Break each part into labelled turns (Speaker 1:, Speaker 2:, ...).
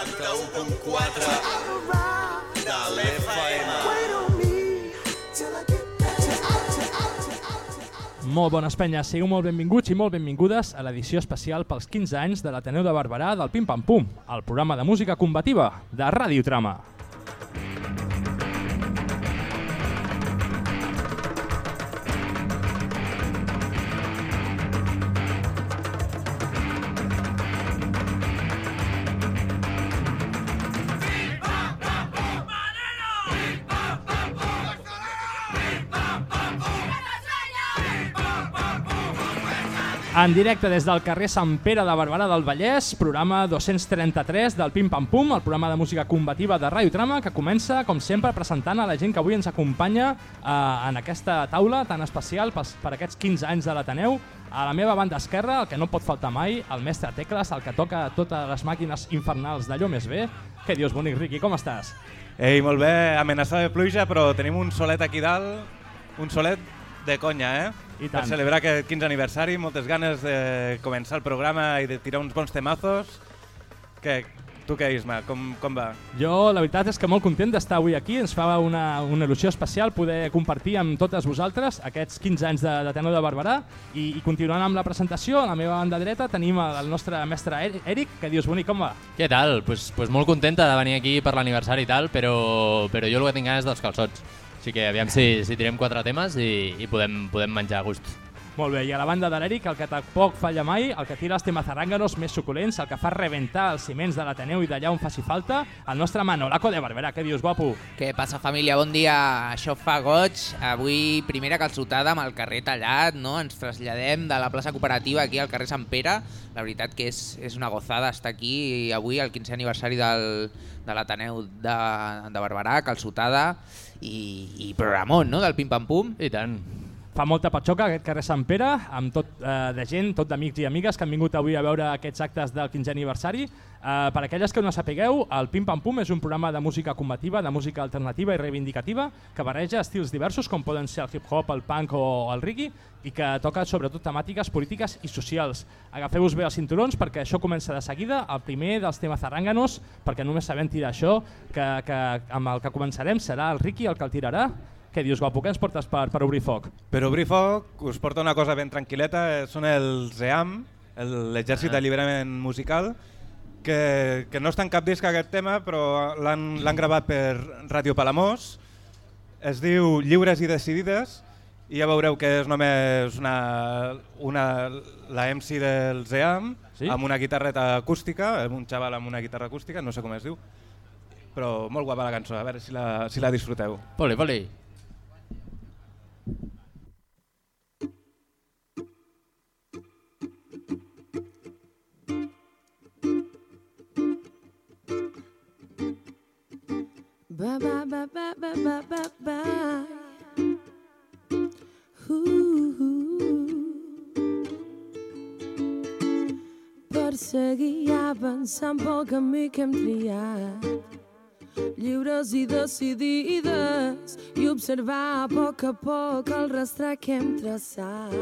Speaker 1: 91.4 de l'FM.
Speaker 2: Molt bones penyes, sigueu molt benvinguts i molt benvingudes a l'edició especial pels 15 anys de l'Ateneu de Barberà del Pim Pam Pum, el programa de música combativa de Ràdio Trama. En directe des del carrer Sant Pere de Barberà del Vallès, programa 233 del Pim Pam Pum, el programa de música combativa de Ràdio Trama, que comença, com sempre, presentant a la gent que avui ens acompanya eh, en aquesta taula tan especial per, per aquests 15 anys de l'Ateneu. A la meva banda esquerra, el que no pot faltar mai, el mestre Tecles, el que toca totes les màquines infernals d'allò més bé. Què dius, bonic Riqui, com estàs?
Speaker 3: Ei, molt bé, amenaçada de pluja, però tenim un solet aquí dalt, un solet de conya, eh?
Speaker 2: I
Speaker 3: Per
Speaker 2: tant.
Speaker 3: celebrar aquest 15 aniversari, moltes ganes de començar el programa i de tirar uns bons temazos. Què, tu què, Isma, com, com va?
Speaker 2: Jo la veritat és que molt content d'estar avui aquí, ens fa una, una il·lusió especial poder compartir amb totes vosaltres aquests 15 anys de, de Tenor de Barberà i, i continuant amb la presentació, a la meva banda dreta tenim el, nostre mestre Eri- Eric, que dius bonic, com va?
Speaker 4: Què tal? Pues, pues molt contenta de venir aquí per l'aniversari i tal, però, però jo el que tinc ganes és dels calçots. Així que aviam si, si tirem quatre temes i, i podem, podem menjar a gust.
Speaker 2: Molt bé, i a la banda de l'Eric, el que tampoc falla mai, el que tira els temazarànganos més suculents, el que fa rebentar els ciments de l'Ateneu i d'allà on faci falta, el nostre Manolaco de Barberà. Què dius, guapo?
Speaker 5: Què passa, família? Bon dia. Això fa goig. Avui, primera calçotada amb el carrer tallat, no? Ens traslladem de la plaça cooperativa aquí al carrer Sant Pere. La veritat que és, és una gozada estar aquí avui, el 15è aniversari del, de l'Ateneu de, de Barberà, calçotada i, i programón, no?, del Pim Pam Pum.
Speaker 4: I tant.
Speaker 2: Fa molta patxoca aquest carrer Sant Pere, amb tot eh, de gent, tot d'amics i amigues que han vingut avui a veure aquests actes del 15è aniversari. Eh, per aquelles que no sapigueu, el Pim Pam Pum és un programa de música combativa, de música alternativa i reivindicativa, que barreja estils diversos com poden ser el hip-hop, el punk o el reggae, i que toca sobretot temàtiques polítiques i socials. Agafeu-vos bé els cinturons perquè això comença de seguida, el primer dels temes zarànganos, perquè només sabem tirar això, que, que amb el que començarem serà el Ricky el que el tirarà. Què dius, guapo, què ens portes per, per obrir foc?
Speaker 3: Per obrir foc us porta una cosa ben tranquil·leta, són els EAM, l'Exèrcit d'Alliberament Musical, que, que no està en cap disc aquest tema, però l'han gravat per Ràdio Palamós, es diu Lliures i Decidides, i ja veureu que és només una, una, la MC dels EAM,
Speaker 2: Sí?
Speaker 3: amb una guitarreta acústica, amb un xaval amb una guitarra acústica, no sé com es diu, però molt guapa la cançó, a veure si la, si la disfruteu.
Speaker 4: Poli, poli.
Speaker 6: Bye bye bye bye bye bye bye bye. Uh, per seguir avançant pel camí que hem triat. Lliures i decidides i observar a poc a poc el rastre que hem traçat.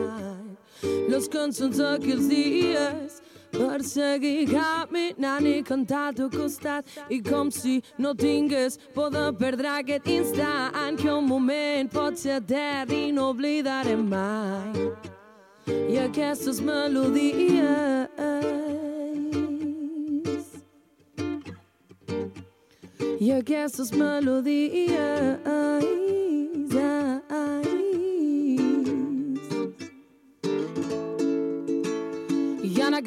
Speaker 6: Les cançons d'aquells dies per seguir caminant i cantar a teu costat i com si no tingués por de perdre aquest instant que un moment pot ser etern i no oblidarem mai. I aquestes melodies. I aquestes melodies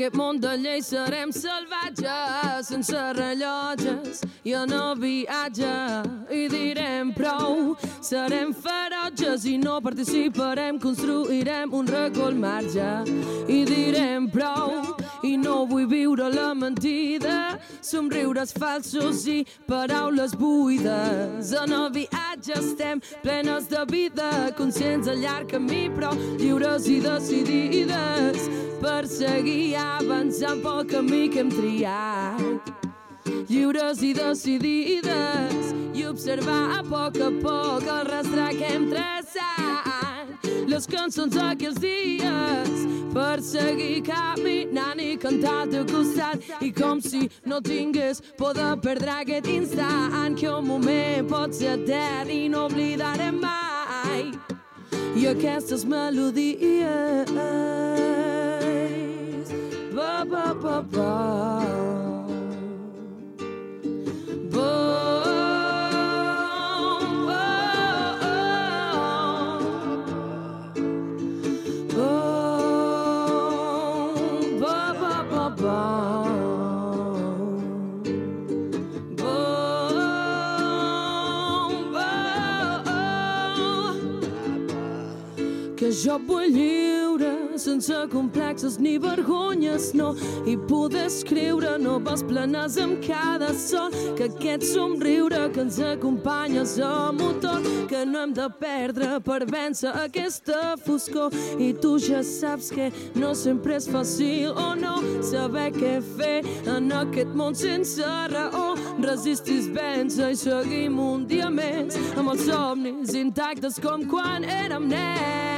Speaker 6: aquest món de lleis serem salvatges, sense rellotges i en el viatge. I direm prou, serem ferotges i no participarem, construirem un record marge. I direm prou, i no vull viure la mentida, somriures falsos i paraules buides. En el viatge estem plenes de vida, conscients al llarg camí, però lliures i decidides per seguir avançant pel camí que hem triat. Lliures i decidides i observar a poc a poc el rastre que hem traçat. Les cançons d'aquells dies per seguir caminant i cantar al teu costat i com si no tingués poder perdre aquest instant que un moment pot ser etern i no oblidarem mai i aquestes melodies ba ba ba ba. Boom, boom, sense complexes ni vergonyes, no. I poder escriure noves planes amb cada son. Que aquest somriure que ens acompanya és el motor que no hem de perdre per vèncer aquesta foscor. I tu ja saps que no sempre és fàcil o no saber què fer en aquest món sense raó. Resistis, vèncer i seguim un dia més amb els somnis intactes com quan érem nens.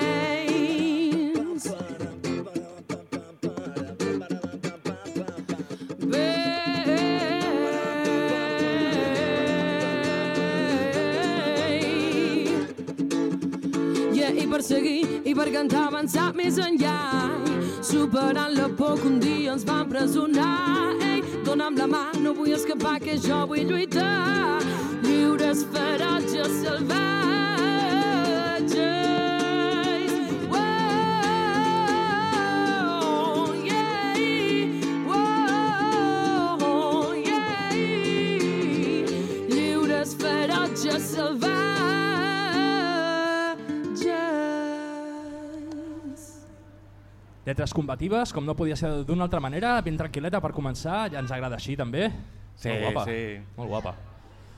Speaker 6: Per seguir i per cantar avançar més enllà. Superant la por que un dia ens va empresonar. Ei, dona'm la mà, no vull escapar que jo vull lluitar. Lliures, ferotges, salvatges
Speaker 2: Lletres combatives, com no podia ser d'una altra manera, ben tranquil·leta per començar, ja ens agrada així també.
Speaker 3: Sí,
Speaker 2: Molt guapa.
Speaker 3: sí.
Speaker 2: Molt guapa.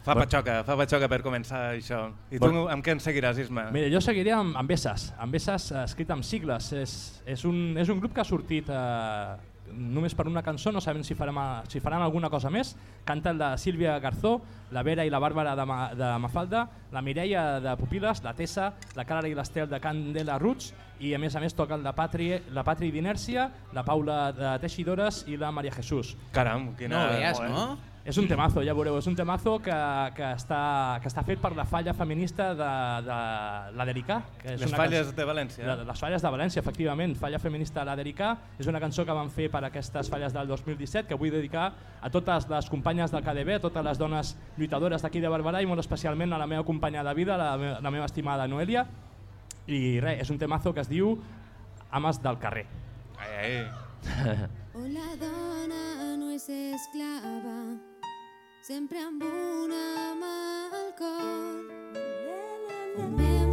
Speaker 3: Fa patxoca, fa patxoca per començar això. I tu
Speaker 2: Bueno.
Speaker 3: amb què ens seguiràs, Isma?
Speaker 2: Mira, jo seguiré amb, amb Bessas, amb Bessas eh, escrit amb sigles. És, és, un, és un grup que ha sortit eh, només per una cançó, no sabem si, farem, a- si faran alguna cosa més. Canta el de Sílvia Garzó, la Vera i la Bàrbara de, Ma, de Mafalda, la Mireia de Pupiles, la Tessa, la Clara i l'Estel de Candela Roots i a més a més toca el de Patri, la Patri d'Inèrcia, la Paula de Teixidores i la Maria Jesús.
Speaker 3: Caram, quina...
Speaker 5: No veas,
Speaker 3: Joder.
Speaker 5: no?
Speaker 2: És un temazo, ja veureu, és un temazo que, que, està, que està fet per la falla feminista de, de la Dericà. Que és
Speaker 3: Les
Speaker 2: una
Speaker 3: falles
Speaker 2: cançó-
Speaker 3: de València.
Speaker 2: de, les falles de València, efectivament, falla feminista de la Dericà. És una cançó que van fer per aquestes falles del 2017 que vull dedicar a totes les companyes del KDB, a totes les dones lluitadores d'aquí de Barberà i molt especialment a la meva companya de vida, la, me la meva estimada Noelia. I res, és un temazo que es diu Ames del carrer.
Speaker 3: Ai, ai.
Speaker 7: On la dona no és esclava, sempre amb una mà al cor. Un punt,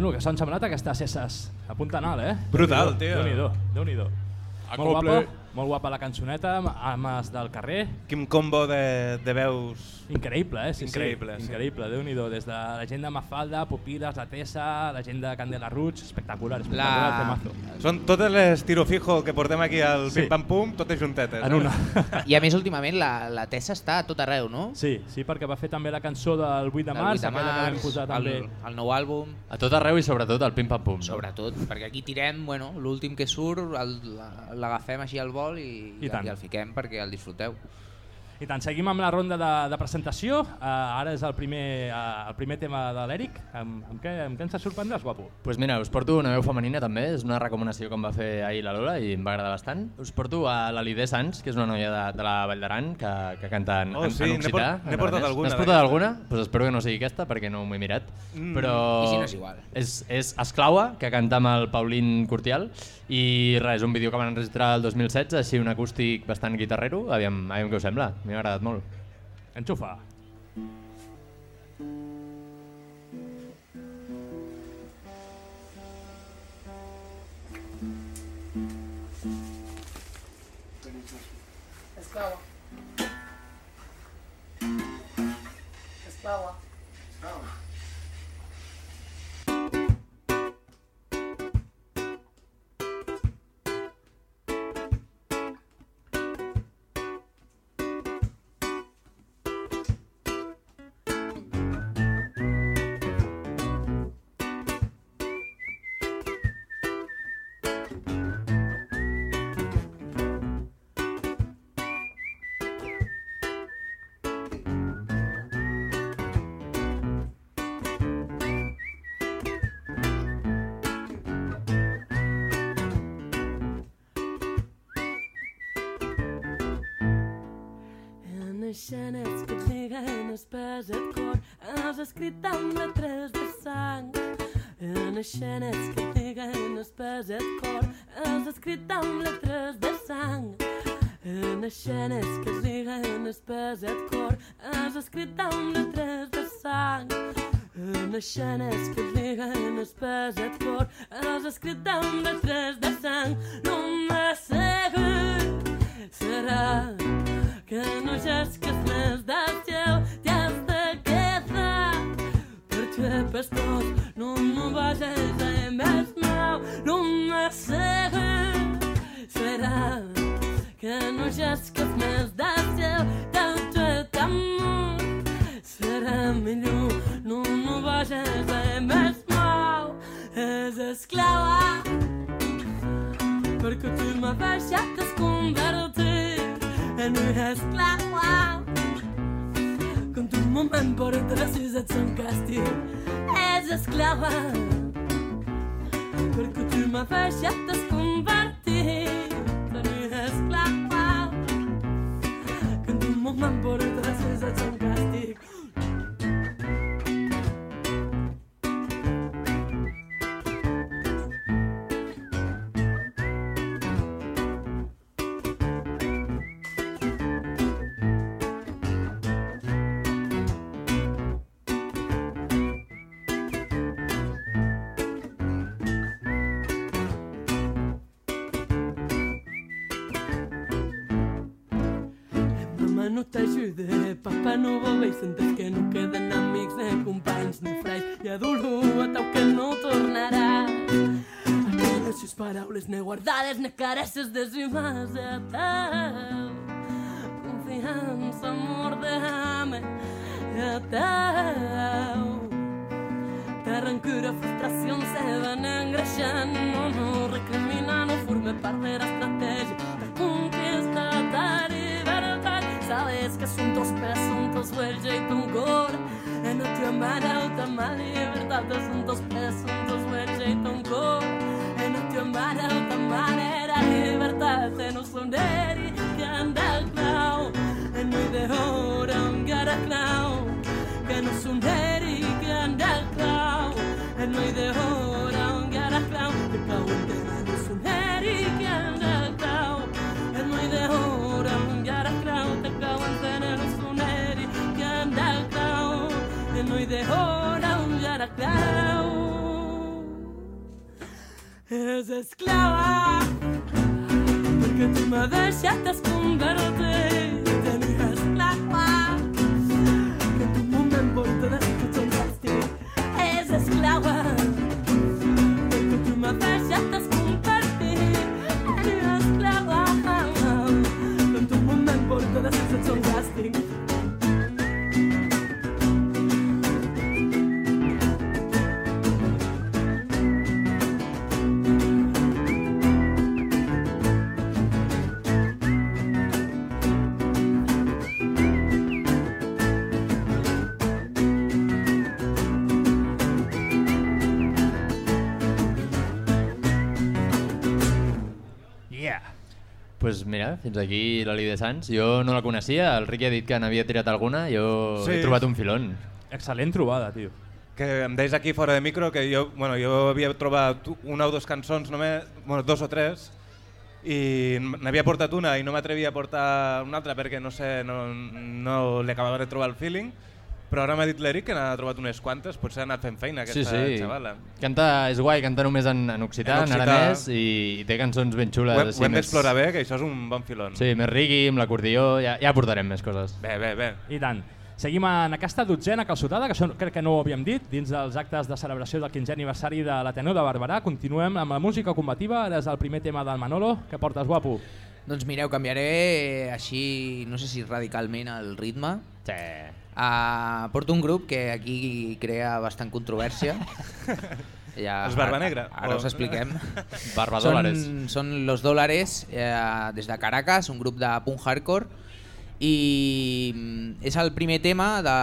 Speaker 2: Bueno, que s'han semblat aquestes cesses. Apunten alt, eh?
Speaker 3: Brutal, tio.
Speaker 2: Déu-n'hi-do, déu-n'hi-do. Molt
Speaker 3: Acople.
Speaker 2: guapa, molt guapa la cançoneta, amb ames del carrer.
Speaker 3: Quin combo de, de veus...
Speaker 2: Increïble, eh? Sí,
Speaker 3: Increïble,
Speaker 2: sí.
Speaker 3: sí.
Speaker 2: Increïble, déu-n'hi-do. Des de la gent de Mafalda, Pupiles, la Tessa, la gent de Candela Rouge, espectacular, espectacular
Speaker 5: La-
Speaker 2: temazo.
Speaker 3: Són totes les tiro fijo que portem aquí al
Speaker 2: Sí.
Speaker 3: Pim Pam Pum, totes juntetes.
Speaker 2: En
Speaker 3: eh?
Speaker 2: una.
Speaker 5: I a més, últimament, la, la Tessa està a tot arreu, no?
Speaker 2: Sí, sí, perquè va fer també la cançó del 8 de
Speaker 5: Del
Speaker 2: març,
Speaker 5: 8 de
Speaker 2: aquella que vam
Speaker 5: març,
Speaker 2: posar també.
Speaker 5: el, el nou àlbum,
Speaker 4: A tot arreu i sobretot al pim-pam-pum.
Speaker 5: Sobretot, perquè aquí tirem, bueno, l'últim que surt, el- la- l'agafem així al vol i,
Speaker 2: I tant.
Speaker 5: i el fiquem perquè el disfruteu.
Speaker 2: I tant, seguim amb la ronda de, de presentació. Uh, ara és el primer, uh, el primer tema de l'Eric. Amb, amb, què, amb què ens sorprendràs, guapo?
Speaker 4: Pues mira, us porto una veu femenina també, és una recomanació que em va fer ahir la Lola i em va agradar bastant. Us porto a la Lidé Sans, que és una noia de, de la Vall d'Aran que, que canta en,
Speaker 3: Oh, sí,
Speaker 4: en occità.
Speaker 3: n'he
Speaker 4: en
Speaker 3: portat alguna
Speaker 4: N'has portat alguna? Pues espero que no sigui aquesta perquè no m'ho he mirat.
Speaker 3: Mm.
Speaker 4: Però
Speaker 5: I si no és igual.
Speaker 4: És, és Esclaua, que canta amb el Paulín Curtial i res, un vídeo que van enregistrar el 2016, així un acústic bastant guitarrero. Aviam, aviam què us sembla, m'ha agradat molt.
Speaker 2: Enxufa.
Speaker 8: Esclava. Esclava. Liguen el cor has escrit amb lletres de sang. En escenes que et liguen el pes et cor has escrit amb lletres de sang. En escenes que et liguen el pes et cor has escrit amb lletres de sang. En escenes que et liguen el pes et cor has escrit amb lletres de sang. Només segur serà que no llesques més teu t'hi has de quedar. Perquè pestos, no no vayas a més mau, no me sé serà que no més del seu teu amor serà millor, no no vayas a més mau, és esclava perquè tu m'has deixat es convertir en una esclava que en tu moment portes si ets un càstig és esclava perquè tu m'has deixat es convertir en una esclava que en tu moment portes si ets un Mamà no t'ajuda, papa no vol i sentes que no queden amics ni companys ni frais i dolor a tau que no tornaràs. Aquelles sis paraules ne guardades, ne caresses desimades a teu. Confiança, amor, déjame a teu. De rancura, frustració se van engreixant, no, no, recriminar no forma part de l'estratègia Sabes que son tus presuntos huellas y tu cor. En no te amará la libertad, son tus presuntos huellas y tu cor. En no te amará la libertad, en no son eri que anda al clau. En no de hora un gara clau. Que no son eri que anda al clau. En no de hora un gara clau. És esclava perquè tu m'has deixat es convertir en una esclava que tu moment porta de tot un càstig és esclava perquè tu m'has deixat es
Speaker 4: pues mira, fins aquí la de Sants. Jo no la coneixia, el Ricky ha dit que n'havia tirat alguna, jo
Speaker 3: Sí.
Speaker 4: he trobat un filón.
Speaker 2: Excel·lent trobada, tio.
Speaker 3: Que em deies aquí fora de micro que jo, bueno, jo havia trobat una o dues cançons només, bueno, dos o tres, i n'havia portat una i no m'atrevia a portar una altra perquè no sé, no, no li acabava de trobar el feeling, però ara m'ha dit l'Eric que n'ha trobat unes quantes, potser ha anat fent feina
Speaker 4: Sí,
Speaker 3: aquesta
Speaker 4: sí.
Speaker 3: xavala.
Speaker 4: Canta, és guai, canta només en, en occità,
Speaker 3: En
Speaker 4: en, aranès, i, i té cançons ben xules.
Speaker 3: Ho, hem-
Speaker 4: així
Speaker 3: ho hem
Speaker 4: més-
Speaker 3: d'explorar bé, que això és un bon filon.
Speaker 4: Sí, més rigui, amb l'acordió, ja, ja portarem més coses.
Speaker 3: Bé, bé, bé.
Speaker 2: I tant. Seguim en aquesta dotzena calçotada, que això crec que no ho havíem dit, dins dels actes de celebració del 15è aniversari de l'Ateneu de Barberà. Continuem amb la música combativa, ara és el primer tema del Manolo. Què portes, guapo?
Speaker 5: Doncs mireu, canviaré eh, així, no sé si radicalment el ritme.
Speaker 4: Sí.
Speaker 5: Uh, porto un grup que aquí crea bastant controvèrsia. Ja,
Speaker 3: Els Barba Negra,
Speaker 5: Ara, ara
Speaker 3: o-
Speaker 5: us expliquem.
Speaker 4: Barba
Speaker 5: són,
Speaker 4: Dólares.
Speaker 5: Són Los Dólares, eh, des de Caracas, un grup de punk hardcore, i mm, és el primer tema de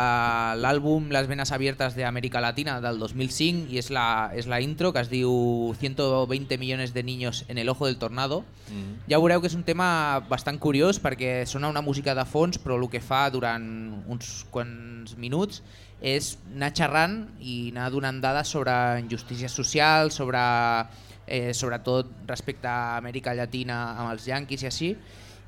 Speaker 5: l'àlbum Las Venas Abiertas de América Latina del 2005 i és la, és la intro que es diu 120 millones de niños en el ojo del tornado.
Speaker 4: Mm.
Speaker 5: Ja veureu que és un tema bastant curiós perquè sona una música de fons però el que fa durant uns quants minuts és anar xerrant i anar donant dades sobre injustícies socials, sobre, eh, sobretot respecte a Amèrica Llatina amb els yanquis i així,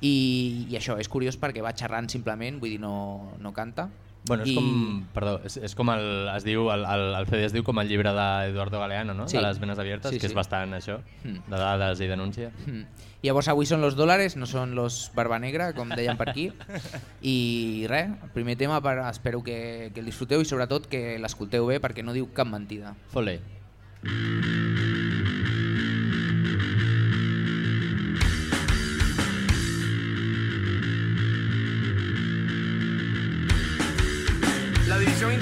Speaker 5: i, i això és curiós perquè va xerrant simplement, vull dir, no, no canta.
Speaker 4: Bueno, és
Speaker 5: I-
Speaker 4: com, perdó, és, és com el, es diu, el, el, el CD es diu com el llibre d'Eduardo Galeano, no?
Speaker 5: Sí.
Speaker 4: De les venes abiertes,
Speaker 5: Sí,
Speaker 4: que
Speaker 5: sí.
Speaker 4: és bastant això,
Speaker 5: Mm.
Speaker 4: de dades i denúncia.
Speaker 5: Mm. Llavors avui són los dòlars, no són los barba negra, com deien per aquí. I res, el primer tema per, espero que, que el disfruteu i sobretot que l'escolteu bé perquè no diu cap mentida.
Speaker 4: Fot-li.
Speaker 9: La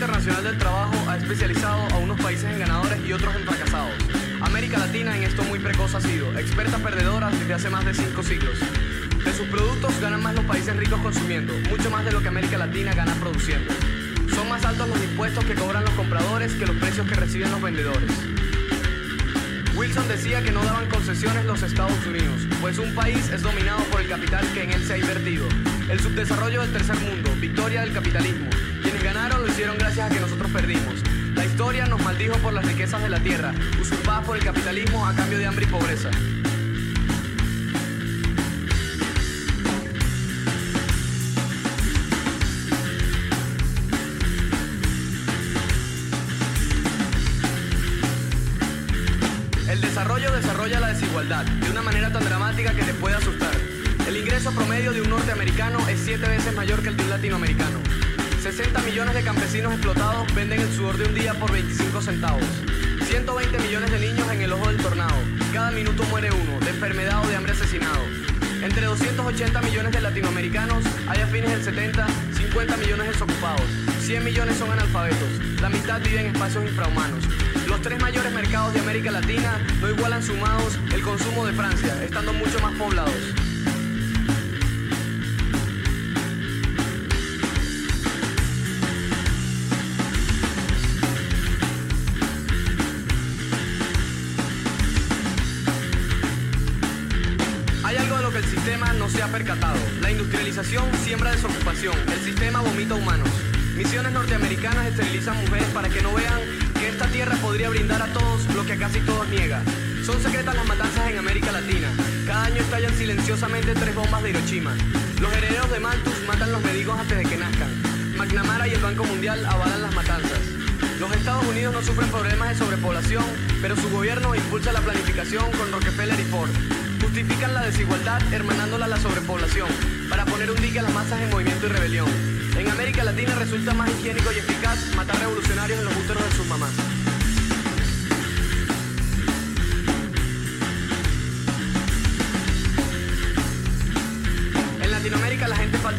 Speaker 9: Internacional del Trabajo ha especializado a unos países en ganadores y otros en fracasados. América Latina en esto muy precoz ha sido, experta perdedora desde hace más de cinco siglos. De sus productos ganan más los países ricos consumiendo, mucho más de lo que América Latina gana produciendo. Son más altos los impuestos que cobran los compradores que los precios que reciben los vendedores. Wilson decía que no daban concesiones los Estados Unidos, pues un país es dominado por el capital que en él se ha invertido. El subdesarrollo del tercer mundo, victoria del capitalismo. Hicieron gracias a que nosotros perdimos. La historia nos maldijo por las riquezas de la tierra, usurpadas por el capitalismo a cambio de hambre y pobreza. El desarrollo desarrolla la desigualdad de una manera tan dramática que te puede asustar. El ingreso promedio de un norteamericano es siete veces mayor que el de un latinoamericano. 60 millones de campesinos explotados venden el sudor de un día por 25 centavos. 120 millones de niños en el ojo del tornado. Cada minuto muere uno, de enfermedad o de hambre asesinado. Entre 280 millones de latinoamericanos hay a fines del 70 50 millones desocupados. 100 millones son analfabetos. La mitad vive en espacios infrahumanos. Los tres mayores mercados de América Latina no igualan sumados el consumo de Francia, estando mucho más poblados. Tres bombas de Hiroshima. Los herederos de Malthus matan los médicos antes de que nazcan. McNamara y el Banco Mundial avalan las matanzas. Los Estados Unidos no sufren problemas de sobrepoblación, pero su gobierno impulsa la planificación con Rockefeller y Ford. Justifican la desigualdad hermanándola a la sobrepoblación para poner un dique a las masas en movimiento y rebelión. En América Latina resulta más higiénico y eficaz matar revolucionarios en los úteros de sus mamás.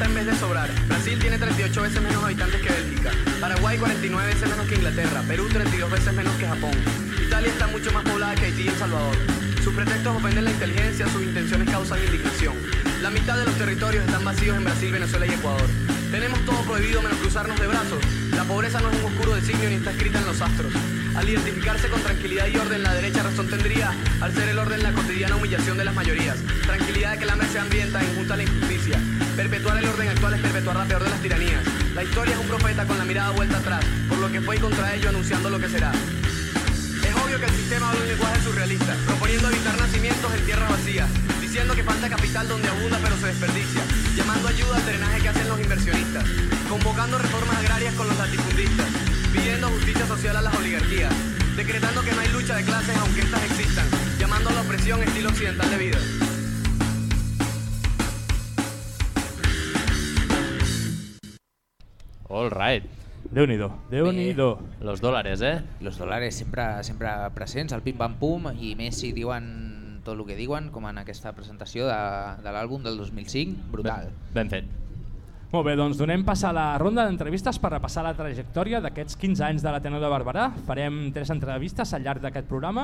Speaker 9: En vez de sobrar. Brasil tiene 38 veces menos habitantes que Bélgica. Paraguay 49 veces menos que Inglaterra. Perú 32 veces menos que Japón. Italia está mucho más poblada que Haití y El Salvador. Sus pretextos ofenden la inteligencia, sus intenciones causan indignación. La mitad de los territorios están vacíos en Brasil, Venezuela y Ecuador. Tenemos todo prohibido menos cruzarnos de brazos. La pobreza no es un oscuro designio ni está escrita en los astros. Al identificarse con tranquilidad y orden, la derecha razón tendría. Al ser el orden la cotidiana humillación de las mayorías. Tranquilidad de que el hambre se hambrienta e injusta la injusticia. Perpetuar el orden actual es perpetuar la peor de las tiranías. La historia es un profeta con la mirada vuelta atrás, por lo que fue y contra ello anunciando lo que será. Es obvio que el sistema habla un lenguaje surrealista, proponiendo evitar nacimientos en tierras vacías, diciendo que falta capital donde abunda pero se desperdicia, llamando ayuda al drenaje que hacen los inversionistas, convocando reformas agrarias con los latifundistas, pidiendo justicia social a las oligarquías, decretando que no hay lucha de clases aunque estas existan, llamando a la opresión estilo occidental de vida.
Speaker 4: All right.
Speaker 2: Déu-n'hi-do, Déu-n'hi-do.
Speaker 4: Los dòlares, eh?
Speaker 5: Los dòlars sempre, sempre presents, el pim-pam-pum, i més si diuen tot el que diuen, com en aquesta presentació de, de l'àlbum del 2005, brutal.
Speaker 4: Ben fet.
Speaker 2: Molt bé, doncs donem pas a la ronda d'entrevistes per repassar la trajectòria d'aquests 15 anys de l'Ateneu de Barberà. Farem tres entrevistes al llarg d'aquest programa,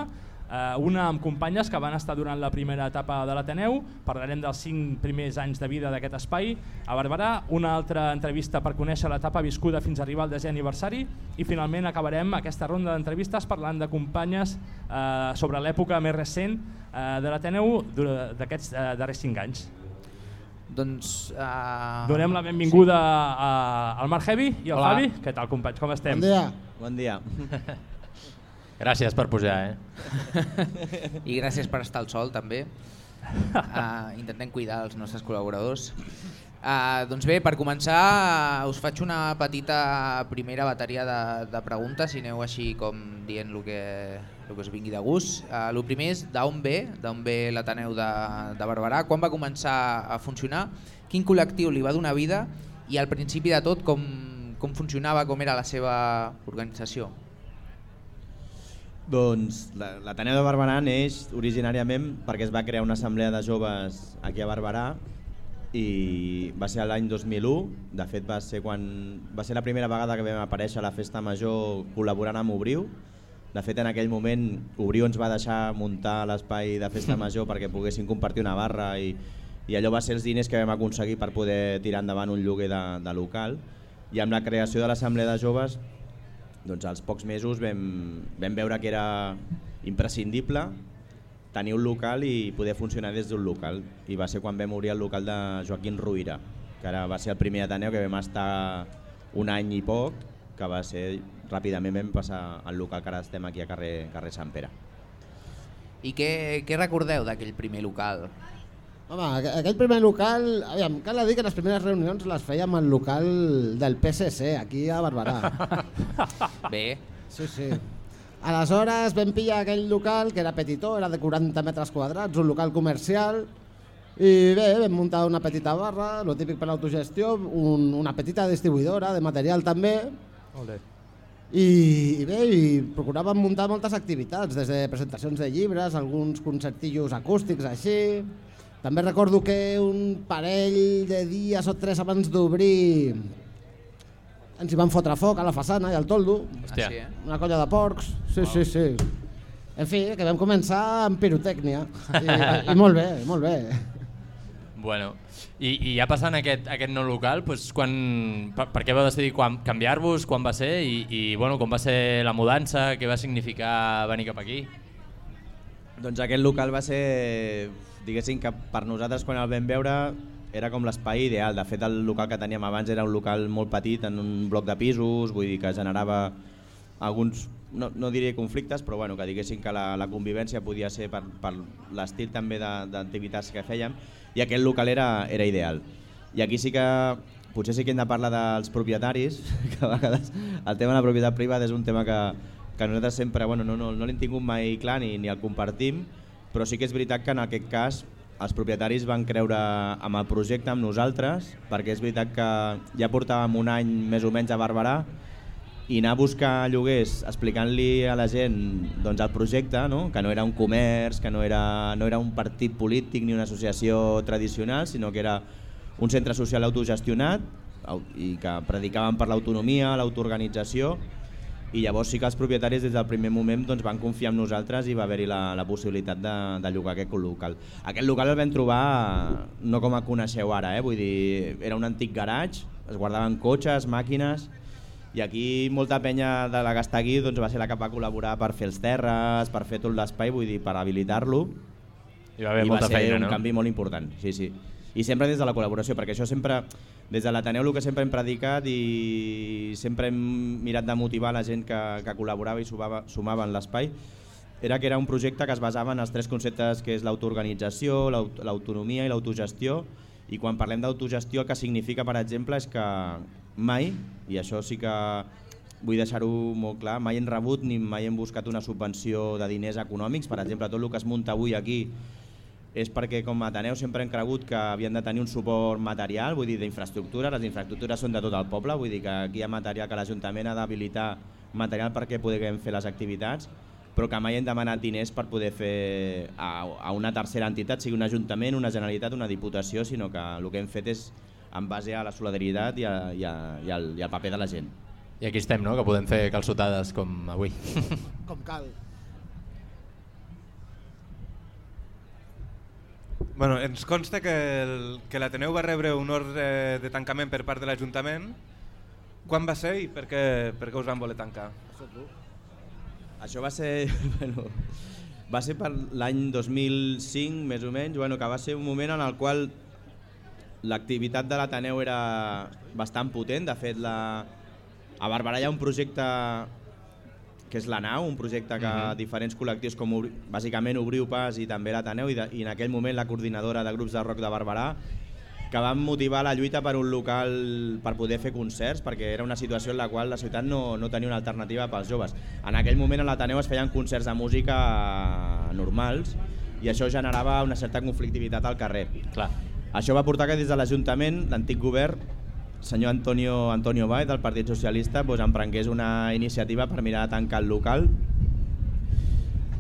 Speaker 2: eh, una amb companyes que van estar durant la primera etapa de l'Ateneu, parlarem dels cinc primers anys de vida d'aquest espai a Barberà, una altra entrevista per conèixer l'etapa viscuda fins a arribar al desè aniversari i finalment acabarem aquesta ronda d'entrevistes parlant de companyes eh, sobre l'època més recent eh, de l'Ateneu d'aquests eh, darrers cinc anys.
Speaker 5: Doncs... Uh...
Speaker 2: Donem la benvinguda a, al Marc Heavy i al
Speaker 5: Hola.
Speaker 2: Javi. Què tal, companys? Com estem?
Speaker 10: Bon dia.
Speaker 1: Bon dia.
Speaker 4: Gràcies per pujar, eh?
Speaker 5: I gràcies per estar al sol també. Uh, intentem cuidar els nostres col·laboradors. Uh, doncs bé, per començar us faig una petita primera bateria de, de preguntes si aneu així com dient el que, el que us vingui de gust. Uh, el primer és d'on ve, d'on ve l'Ateneu de, de Barberà, quan va començar a funcionar, quin col·lectiu li va donar vida i al principi de tot com, com funcionava, com era la seva organització.
Speaker 10: Doncs la- l'Ateneu de Barberà neix originàriament perquè es va crear una assemblea de joves aquí a Barberà i va ser l'any 2001, de fet va ser, quan, va ser la primera vegada que vam aparèixer a la festa major col·laborant amb Obriu, de fet en aquell moment Obriu ens va deixar muntar l'espai de festa major perquè poguessin compartir una barra i, i allò va ser els diners que vam aconseguir per poder tirar endavant un lloguer de, de local. I amb la creació de l'assemblea de joves doncs als pocs mesos vam, vam veure que era imprescindible tenir un local i poder funcionar des d'un local i va ser quan vam obrir el local de Joaquim Ruïra que ara va ser el primer Ateneu que vam estar un any i poc que va ser, ràpidament vam passar al local que ara estem aquí a carrer, carrer Sant Pere
Speaker 5: I què, què recordeu d'aquell primer local?
Speaker 11: Home, aqu- aquell primer local, aviam, cal dir que les primeres reunions les fèiem al local del PSC, aquí a Barberà.
Speaker 5: Bé.
Speaker 11: Sí, sí. Aleshores vam pillar aquell local que era petitó, era de 40 metres quadrats, un local comercial, i bé, vam muntar una petita barra, lo típic per l'autogestió, un, una petita distribuïdora de material també,
Speaker 2: Molt bé.
Speaker 11: i, i bé, i procuràvem muntar moltes activitats, des de presentacions de llibres, alguns concertillos acústics així. També recordo que un parell de dies o tres abans d'obrir ens hi van fotre foc a la façana i al toldo.
Speaker 4: Hòstia. Ah, sí, eh?
Speaker 11: Una colla de porcs. Sí, sí, sí. En fi, que vam començar amb pirotècnia. I, i molt bé, molt bé.
Speaker 4: Bueno, i, i ja passant aquest, aquest nou local, doncs quan, per, per què vau decidir quan, canviar-vos, quan va ser i, i bueno, com va ser la mudança, què va significar venir cap aquí?
Speaker 10: Doncs aquest local va ser, diguéssim que per nosaltres quan el vam veure era com l'espai ideal. De fet el local que teníem abans era un local molt petit en un bloc de pisos, vull dir que generava alguns, no, no diré conflictes, però bueno, que diguéssim que la, la convivència podia ser per, per l'estil també d'activitats que fèiem i aquest local era, era ideal. I aquí sí que potser sí que hem de parlar dels propietaris, que a vegades el tema de la propietat privada és un tema que, que nosaltres sempre bueno, no, no, no l'hem tingut mai clar ni, ni el compartim, però sí que és veritat que en aquest cas els propietaris van creure amb el projecte, amb nosaltres, perquè és veritat que ja portàvem un any més o menys a Barberà i anar a buscar lloguers explicant-li a la gent doncs, el projecte, no? que no era un comerç, que no era, no era un partit polític ni una associació tradicional, sinó que era un centre social autogestionat au- i que predicaven per l'autonomia, l'autoorganització i llavors sí que els propietaris des del primer moment doncs, van confiar en nosaltres i va haver-hi la, la possibilitat de, de llogar aquest local. Aquest local el vam trobar no com a coneixeu ara, eh? vull dir, era un antic garatge, es guardaven cotxes, màquines, i aquí molta penya de la que està aquí doncs, va ser la que va col·laborar per fer els terres, per fer tot l'espai, vull dir, per habilitar-lo.
Speaker 4: Hi va haver
Speaker 10: I
Speaker 4: molta
Speaker 10: va ser
Speaker 4: feina,
Speaker 10: un
Speaker 4: no?
Speaker 10: canvi molt important, sí, sí. I sempre des de la col·laboració, perquè això sempre, des de l'Ateneu el que sempre hem predicat i sempre hem mirat de motivar la gent que, que col·laborava i sumava, sumava en l'espai, era que era un projecte que es basava en els tres conceptes que és l'autoorganització, l'aut- l'autonomia i l'autogestió, i quan parlem d'autogestió el que significa, per exemple, és que mai, i això sí que vull deixar-ho molt clar, mai hem rebut ni mai hem buscat una subvenció de diners econòmics, per exemple, tot el que es munta avui aquí és perquè com a Ateneu sempre hem cregut que havien de tenir un suport material, vull dir d'infraestructura, les infraestructures són de tot el poble, vull dir que aquí hi ha material que l'Ajuntament ha d'habilitar material perquè puguem fer les activitats, però que mai hem demanat diners per poder fer a, a una tercera entitat, sigui un ajuntament, una generalitat, una diputació, sinó que el que hem fet és en base a la solidaritat i, a, i, a, i, al, i al paper de la gent.
Speaker 4: I aquí estem, no?, que podem fer calçotades com avui.
Speaker 11: Com cal.
Speaker 3: Bueno, ens consta que el- que l'Ateneu va rebre un ordre de tancament per part de l'Ajuntament. Quan va ser i per què, per què us van voler tancar?
Speaker 10: Això va ser, bueno, va ser per l'any 2005, més o menys, bueno, que va ser un moment en el qual l'activitat de l'Ateneu era bastant potent. De fet, la... a Barberà hi ha un projecte que és la nau, un projecte que
Speaker 4: Mhm.
Speaker 10: diferents col·lectius com Obri- bàsicament Obriu Pas i també l'Ateneu i, de, i en aquell moment la coordinadora de grups de rock de Barberà que van motivar la lluita per un local per poder fer concerts, perquè era una situació en la qual la ciutat no, no tenia una alternativa pels joves. En aquell moment a l'Ateneu es feien concerts de música normals i això generava una certa conflictivitat al carrer.
Speaker 4: Clar.
Speaker 10: Això va portar que des de l'Ajuntament, l'antic govern, senyor Antonio, Antonio Baez del Partit Socialista doncs, emprengués una iniciativa per mirar de tancar el local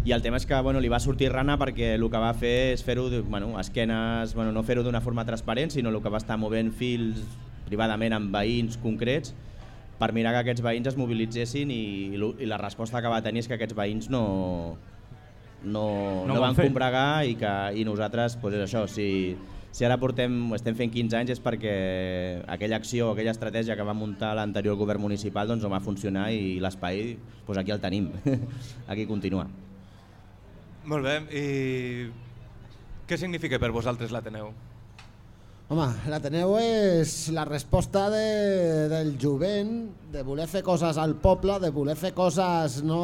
Speaker 10: i el tema és que bueno, li va sortir rana perquè el que va fer és fer-ho bueno, esquenes, bueno, no fer-ho d'una forma transparent, sinó el que va estar movent fils privadament amb veïns concrets per mirar que aquests veïns es mobilitzessin i, i, la resposta que va tenir és que aquests veïns no, no,
Speaker 2: No
Speaker 10: no,
Speaker 2: van
Speaker 10: van
Speaker 2: fer.
Speaker 10: combregar i, que, i nosaltres, doncs és això, si, si ara portem, estem fent 15 anys és perquè aquella acció, aquella estratègia que va muntar l'anterior govern municipal doncs no va funcionar i l'espai doncs aquí el tenim, aquí continua.
Speaker 3: Molt bé, i què significa per vosaltres l'Ateneu?
Speaker 11: Home, l'Ateneu és la resposta de, del jovent, de voler fer coses al poble, de voler fer coses no,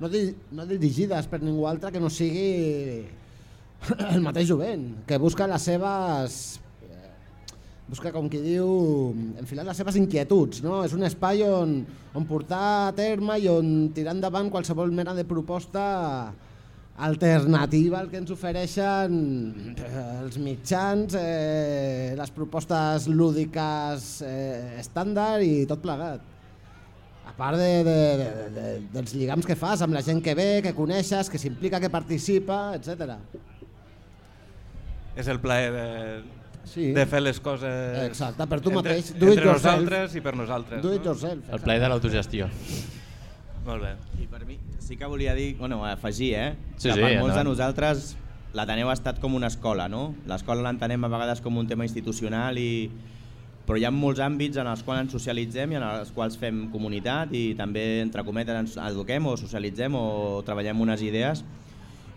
Speaker 11: no, di, no dirigides per ningú altre que no sigui el mateix jovent, que busca les seves busca, com qui diu, enfilar les seves inquietuds. No? És un espai on, on portar a terme i on tirar endavant qualsevol mena de proposta alternativa al que ens ofereixen eh, els mitjans, eh, les propostes lúdiques eh, estàndard i tot plegat. A part de, de, de, de, dels lligams que fas amb la gent que ve, que coneixes, que s'implica, que participa, etc.
Speaker 3: És el plaer de,
Speaker 11: Sí.
Speaker 3: de fer les coses
Speaker 11: Exacte, per tu
Speaker 3: entre,
Speaker 11: mateix, do it
Speaker 3: entre
Speaker 11: yourself.
Speaker 3: nosaltres i per nosaltres.
Speaker 11: Do it
Speaker 3: no?
Speaker 11: yourself.
Speaker 4: El plaer de l'autogestió.
Speaker 3: Molt bé.
Speaker 10: I per mi sí que volia dir, bueno, afegir, eh?
Speaker 4: Sí,
Speaker 10: que
Speaker 4: sí,
Speaker 10: per molts de
Speaker 4: endavant.
Speaker 10: nosaltres l'Ateneu ha estat com una escola, no? L'escola l'entenem a vegades com un tema institucional i però hi ha molts àmbits en els quals ens socialitzem i en els quals fem comunitat i també, entre cometes, ens eduquem o socialitzem o treballem unes idees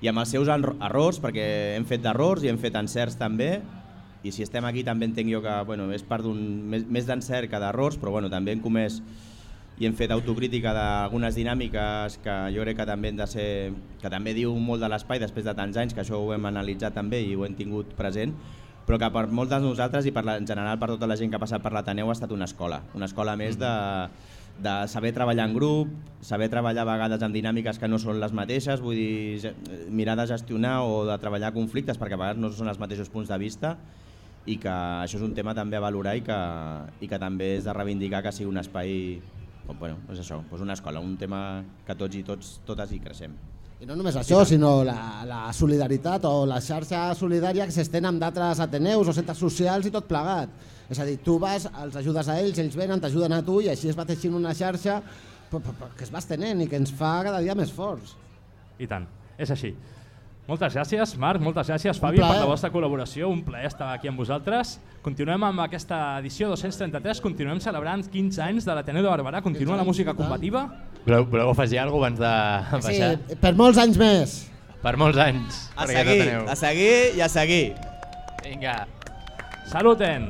Speaker 10: i amb els seus errors, perquè hem fet d'errors i hem fet encerts també, i si estem aquí també entenc jo que bueno, és part d'un més, més d'encert que d'errors, però bueno, també hem comès i hem fet autocrítica d'algunes dinàmiques que jo crec que també han de ser, que també diu molt de l'espai després de tants anys, que això ho hem analitzat també i ho hem tingut present, però que per molts de nosaltres i per la, en general per tota la gent que ha passat per l'Ateneu ha estat una escola, una escola més de, de saber treballar en grup, saber treballar a vegades amb dinàmiques que no són les mateixes, vull dir, mirar de gestionar o de treballar conflictes perquè a vegades no són els mateixos punts de vista i que això és un tema també a valorar i que, i que també és de reivindicar que sigui un espai, com, bueno, és això, doncs una escola, un tema que tots i tots, totes hi creixem.
Speaker 11: I no només això, sinó la, la solidaritat o la xarxa solidària que s'estén amb d'altres ateneus o centres socials i tot plegat. És a dir, tu vas, els ajudes a ells, ells venen, t'ajuden a tu i així es va teixint una xarxa que es va estenent i que ens fa cada dia més forts.
Speaker 2: I tant, és així. Moltes gràcies, Marc, moltes gràcies, Fabi, per la vostra col·laboració. Un plaer estar aquí amb vosaltres. Continuem amb aquesta edició 233, continuem celebrant 15 anys de l'Ateneu de Barberà. Continua la música combativa.
Speaker 4: Voleu, voleu afegir alguna cosa abans de
Speaker 11: Sí,
Speaker 4: baixar?
Speaker 11: per molts anys més.
Speaker 4: Per molts anys.
Speaker 10: A seguir, a seguir i a seguir.
Speaker 4: Vinga.
Speaker 2: Saluten!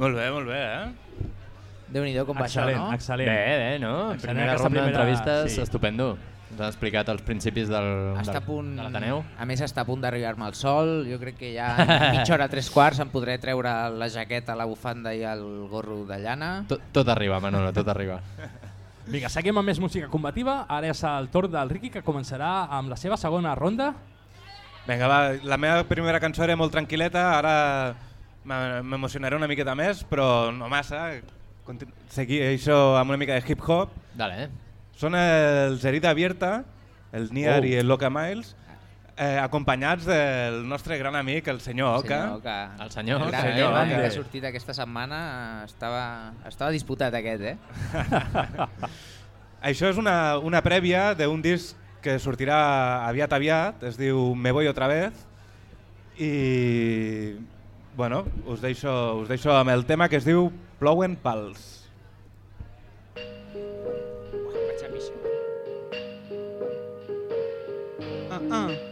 Speaker 3: Molt bé, molt bé, eh?
Speaker 5: Déu-n'hi-do com va això, no?
Speaker 2: excel·lent.
Speaker 4: Bé, bé, no?
Speaker 2: Excel·lent
Speaker 4: Primera
Speaker 2: aquesta
Speaker 4: ronda
Speaker 2: primera-
Speaker 4: d'entrevistes,
Speaker 2: sí.
Speaker 4: estupendo. Ens ha explicat els principis del,
Speaker 5: Està a
Speaker 4: del,
Speaker 5: punt,
Speaker 4: de l'Ateneu.
Speaker 5: a més està a punt d'arribar-me el sol, jo crec que ja en mitja hora, tres quarts em podré treure la jaqueta, la bufanda i el gorro de llana.
Speaker 4: Tot, tot arriba, Manolo, tot arriba.
Speaker 2: Vinga, seguim amb més música combativa. Ara és el torn del Ricky, que començarà amb la seva segona ronda.
Speaker 3: Vinga, va, la meva primera cançó era molt tranquil·leta, ara m'emocionaré una miqueta més, però no massa. Això amb una mica de hip-hop.
Speaker 4: Dale, eh?
Speaker 3: Són els Herida Abierta, el Niar
Speaker 4: Oh.
Speaker 3: i el Loca Miles, eh, acompanyats del nostre gran amic, el senyor Oka.
Speaker 5: Senyor Oka.
Speaker 4: El senyor
Speaker 5: El gran
Speaker 3: senyor
Speaker 5: tema
Speaker 3: Oka.
Speaker 5: que ha sortit aquesta setmana estava, estava disputat aquest, eh?
Speaker 3: Això és una, una prèvia d'un disc que sortirà aviat aviat, es diu Me voy otra vez i bueno, us deixo, us deixo amb el tema que es diu Plouen pals.
Speaker 12: Ah, ah.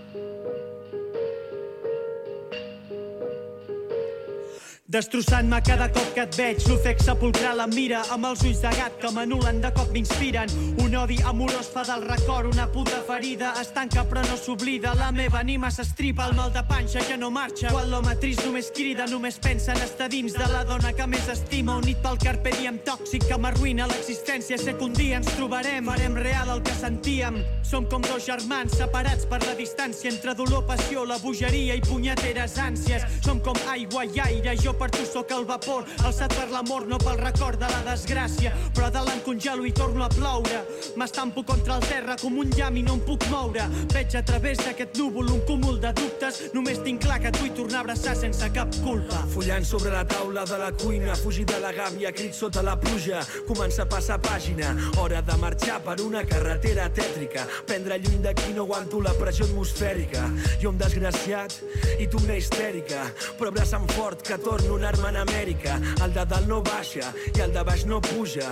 Speaker 12: Destrossant-me cada cop que et veig L'ofec sepulcral em mira amb els ulls de gat que m'anulen de cop m'inspiren. Un odi amorós fa del record una puta ferida Es tanca però no s'oblida. La meva ànima s'estripa el mal de panxa que no marxa. Quan l'home trist només crida Només pensa en estar dins de la dona que més estima. Unit pel carpe diem tòxic que m'arruïna l'existència. Sé que un dia ens trobarem Farem real el que sentíem. Som com dos germans separats per la distància Entre dolor, passió, la bogeria i punyeteres ànsies. Som com aigua i aire Jo per tu sóc el vapor. Alçat per l'amor, no pel record de la desgràcia. Però a dalt em congelo i torno a ploure. M'estampo contra el terra com un llamp i no em puc moure. Veig a través d'aquest núvol un cúmul de dubtes. Només tinc clar que et vull tornar a abraçar sense cap culpa.
Speaker 13: Follant sobre la taula de la cuina, fugir de la gàbia, crit sota la pluja, comença a passar pàgina, hora de marxar per una carretera tètrica, prendre lluny d'aquí no aguanto la pressió atmosfèrica, jo un desgraciat i tu una histèrica, però abraça'm fort que torno a anar-me en Amèrica, el de dalt no baixa i el de baix no puja,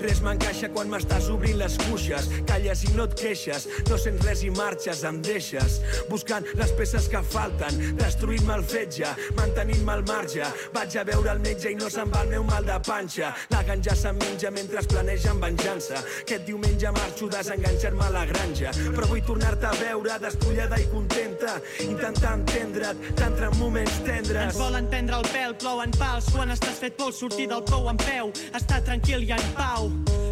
Speaker 13: res m'encaixa quan m'estàs obrint les cuixes, calles i no et queixes, no sents res i marxes, em deixes, buscant les peces que falten, destruint-me el fetge, mantenint-me al marge, vaig a veure el metge i no se'n va el meu mal de panxa, la ganja se'm menja mentre es planegen venjança, aquest diumenge marxo desenganxar-me a la granja, però vull tornar-te a veure despullada i contenta, intentar entendre't, t'entra en moments tendres.
Speaker 12: Ens volen prendre el pèl, plouen pals. Quan estàs fet pols, sortir del pou en peu, estar tranquil i en pau.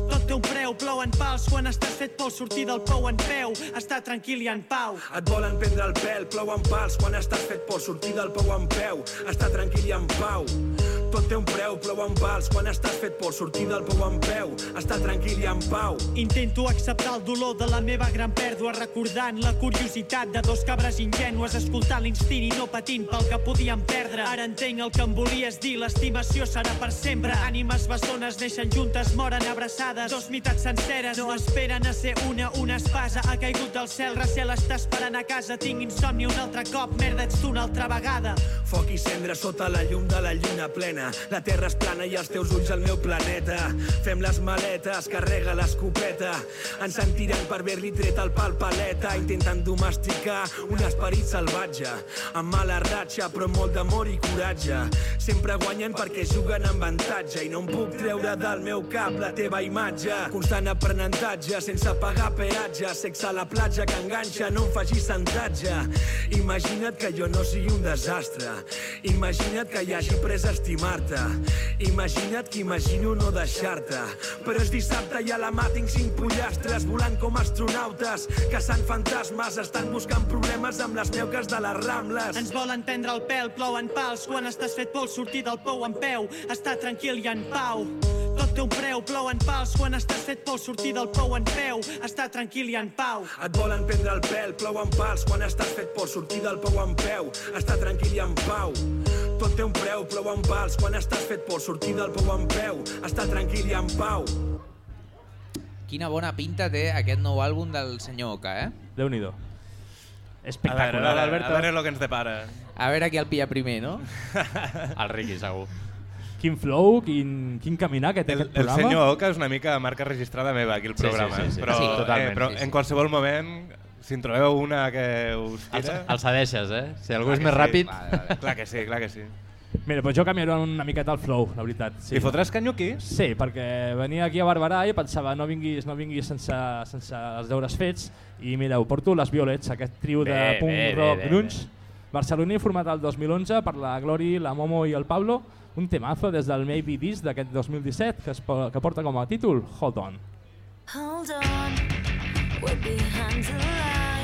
Speaker 12: Tot té un preu, plouen pals. Quan estàs fet pols, sortir del pou en peu, estar tranquil i en pau.
Speaker 13: Et volen prendre el pèl, plouen pals. Quan estàs fet por sortir del pou en peu, estar tranquil i en pau. Tot té un preu, plouen pals quan estàs fet por sortir del pou en peu, estar tranquil i en pau.
Speaker 12: Intento acceptar el dolor de la meva gran pèrdua recordant la curiositat de dos cabres ingenues escoltant l'instint i no patint pel que podíem perdre. Ara entenc el que em volies dir, l'estimació serà per sempre. Ànimes bessones neixen juntes, moren abraçades. Dos mitats senceres no esperen a ser una, una espasa ha caigut del cel, Racel està esperant a casa. Tinc insomni un altre cop, merda ets tu una altra vegada.
Speaker 13: Foc i cendra sota la llum de la lluna plena. La terra és plana i els teus ulls el meu planeta. Fem les maletes, carrega l'escopeta. Ens sentiran per haver-li tret el pal paleta. Intenten domesticar un esperit salvatge. Amb mala ratxa, però molt d'amor i coratge. Sempre guanyen perquè juguen amb avantatge i no em puc treure del meu cap la teva imatge. Constant aprenentatge, sense pagar peatge. Sexe a la platja que enganxa, no em facis santatge. Imagina't que jo no sigui un desastre. Imagina't que hi hagi pres a estimar-te. Imagina't que imagino no deixar-te. Però és dissabte i a la mà tinc cinc pollastres volant com astronautes. Caçant fantasmes, estan buscant problemes amb les meuques de les Rambles.
Speaker 12: Ens volen prendre el pèl, plouen pals quan estàs fet pols, sortir del pou en peu, estar tranquil i en pau. Tot té un preu, plouen pals quan estàs fet pols, sortir del pou en peu, estar tranquil i en pau.
Speaker 13: Et volen prendre el pèl, plouen pals quan estàs fet por sortir del pou en peu, estar tranquil i en pau. Tot té un preu, plouen pals quan estàs fet por sortir del pou en peu, estar tranquil i en pau.
Speaker 5: Quina bona pinta té aquest nou àlbum del senyor Oka, eh?
Speaker 2: Déu-n'hi-do.
Speaker 3: A
Speaker 2: Espectacular,
Speaker 3: veure, a veure,
Speaker 2: Alberto.
Speaker 3: a veure lo que ens depara.
Speaker 5: A veure qui el pilla primer, no?
Speaker 4: El Ricky, segur.
Speaker 2: Quin flow, quin, quin caminar que té
Speaker 3: El,
Speaker 2: aquest
Speaker 3: el
Speaker 2: programa.
Speaker 3: senyor Oca és una mica marca registrada meva aquí al
Speaker 4: Sí, sí,
Speaker 3: programa,
Speaker 4: sí, sí.
Speaker 3: però,
Speaker 4: Sí, totalment,
Speaker 3: eh, però
Speaker 4: sí, sí.
Speaker 3: en qualsevol moment, si en trobeu una que us tira...
Speaker 4: el cedeixes, eh? Si algú
Speaker 3: Clar
Speaker 4: és
Speaker 3: que
Speaker 4: més
Speaker 3: sí.
Speaker 4: ràpid...
Speaker 3: Vale, vale. Clar que sí, clar que sí.
Speaker 2: Mira, doncs jo canviaré una miqueta el flow, la veritat. Sí.
Speaker 3: Li fotràs canyuqui?
Speaker 2: Sí, perquè venia aquí a Barberà i pensava no vinguis, no vinguis sense, sense els deures fets i mireu, porto les Violets, aquest trio de
Speaker 4: Bé,
Speaker 2: punk
Speaker 4: bé,
Speaker 2: rock
Speaker 4: bé,
Speaker 2: grunge barceloní format el 2011 per la Glory, la Momo i el Pablo, un temazo des del Maybe This d'aquest 2017 que, es, que porta com a títol Hold On.
Speaker 14: Hold on, we're behind the line.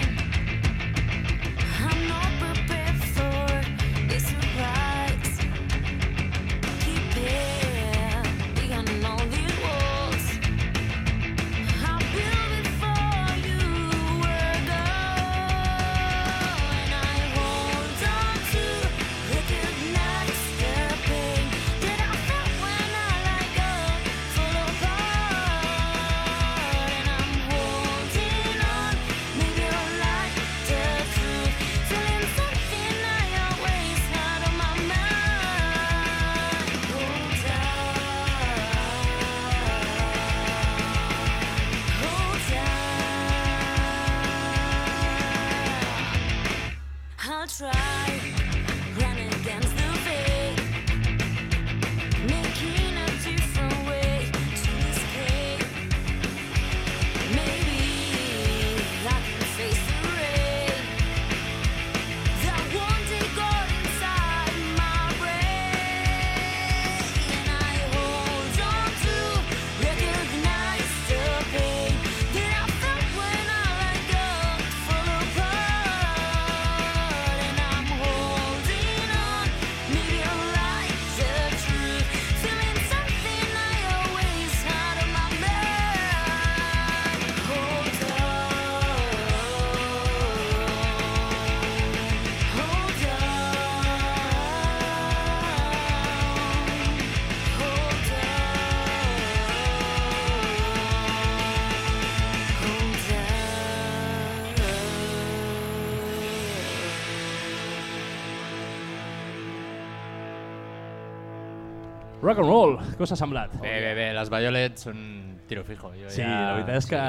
Speaker 2: Rock and roll, què us ha semblat?
Speaker 4: Bé, bé, bé, les Violets són tiro fijo. Jo
Speaker 2: Sí,
Speaker 4: ja...
Speaker 2: la veritat és que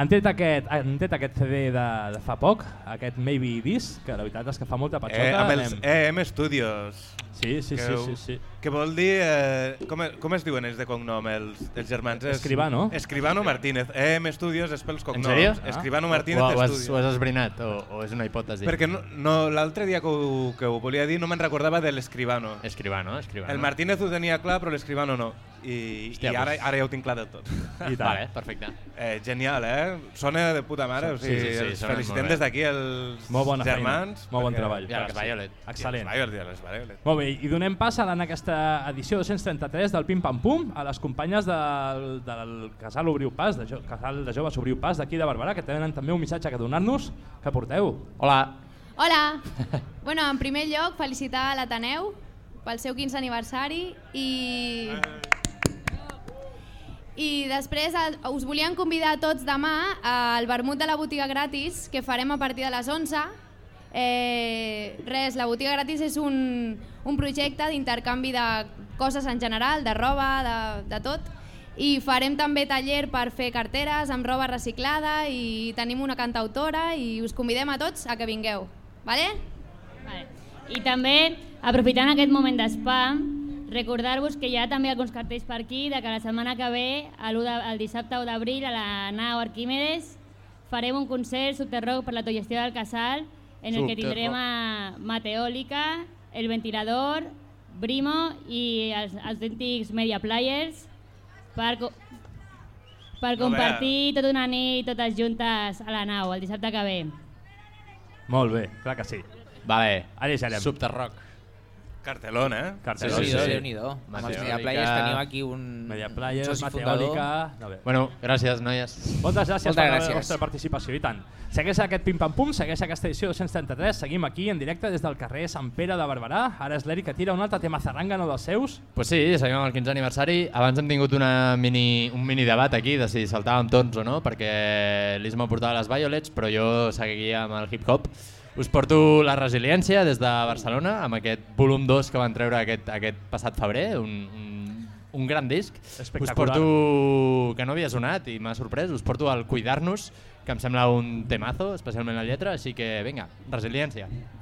Speaker 2: han tret aquest, han tret aquest CD de, de fa poc, aquest Maybe This, que la veritat és que fa molta patxota.
Speaker 3: Eh, amb els EM Studios.
Speaker 2: Sí, sí,
Speaker 3: que,
Speaker 2: sí, sí, sí.
Speaker 3: Que vol dir... Eh, com, com es diuen ells de cognom, els, els germans? És-
Speaker 2: Escribano.
Speaker 3: Escribano Martínez. EM Studios és pels
Speaker 4: En
Speaker 3: cognoms.
Speaker 4: sèrio?
Speaker 3: Escribano
Speaker 4: Ah.
Speaker 3: Martínez
Speaker 4: ho, ho, has,
Speaker 3: Studios.
Speaker 4: ho has esbrinat o, o és una hipòtesi?
Speaker 3: Perquè no, no, l'altre dia que ho, que ho volia dir no me'n recordava de l'Escribano.
Speaker 4: Escribano, Escribano.
Speaker 3: El Martínez ho tenia clar, però l'Escribano no. I,
Speaker 4: Hòstia,
Speaker 3: i ara, ara ja ho tinc clar del tot.
Speaker 4: I tant. Vale, perfecte.
Speaker 3: Eh, genial, eh? Sona de puta mare. O
Speaker 4: Sí,
Speaker 3: sigui,
Speaker 4: sí, sí,
Speaker 3: els felicitem des d'aquí els
Speaker 2: Molt bona
Speaker 3: germans.
Speaker 2: feina, molt bon treball.
Speaker 4: I a les Violet.
Speaker 2: Excel·lent.
Speaker 3: I a les Violet, i a les Violet.
Speaker 2: Molt bé, i donem pas en aquesta edició 233 del Pim Pam Pum a les companyes del, del Casal Obriu Pas, de jo, Casal de Joves Obriu Pas d'aquí de Barberà, que tenen també un missatge que donar-nos. que porteu?
Speaker 4: Hola.
Speaker 15: Hola! bueno, en primer lloc, felicitar l'Ateneu pel seu 15 aniversari i... I després el- us volíem convidar a tots demà al vermut de la botiga gratis que farem a partir de les 11. Eh, res, la botiga gratis és un, un projecte d'intercanvi de coses en general, de roba, de, de tot. I farem també taller per fer carteres amb roba reciclada i tenim una cantautora i us convidem a tots a que vingueu. Vale?
Speaker 16: Vale. I també, aprofitant aquest moment d'espam, recordar-vos que hi ha també alguns cartells per aquí de que la setmana que ve, el, de, el dissabte 1 d'abril, a la nau Arquímedes, farem un concert subterroc per l'autogestió del Casal, en el que tindrem a Mateòlica, El Ventilador, Brimo i els, autèntics Media Players per, per compartir tota una nit totes juntes a la nau, el dissabte que ve.
Speaker 2: Molt bé, clar que sí.
Speaker 4: Vale.
Speaker 2: Ara ja anem.
Speaker 4: Subterroc.
Speaker 3: Cartelón, eh?
Speaker 2: Cartelón,
Speaker 5: Sí, sí,
Speaker 2: sí.
Speaker 5: Déu-n'hi-do. Amb els. Media Players teniu aquí un...
Speaker 2: Media Players,
Speaker 5: un soci fundador.
Speaker 2: Mateòlica... No, bé.
Speaker 4: Bueno, gràcies, noies.
Speaker 2: Moltes gràcies
Speaker 5: Moltes
Speaker 2: per la
Speaker 5: gràcies.
Speaker 2: vostra participació, i tant. Segueix aquest Pim Pam Pum, segueix aquesta edició 233, seguim aquí en directe des del carrer Sant Pere de Barberà. Ara és l'Eric que tira un altre tema zarrangano dels seus.
Speaker 4: Pues sí, seguim amb el 15 aniversari. Abans hem tingut una mini, un mini debat aquí de si saltàvem tots o no, perquè l'Isma portava les Violets, però jo seguia amb el hip-hop. Us porto la resiliència des de Barcelona, amb aquest volum 2 que van treure aquest, aquest passat febrer, un, un, un gran disc. Us porto, que no havia sonat i m'ha sorprès, us porto el Cuidar-nos, que em sembla un temazo, especialment la lletra, així que vinga, resiliència.
Speaker 17: Entre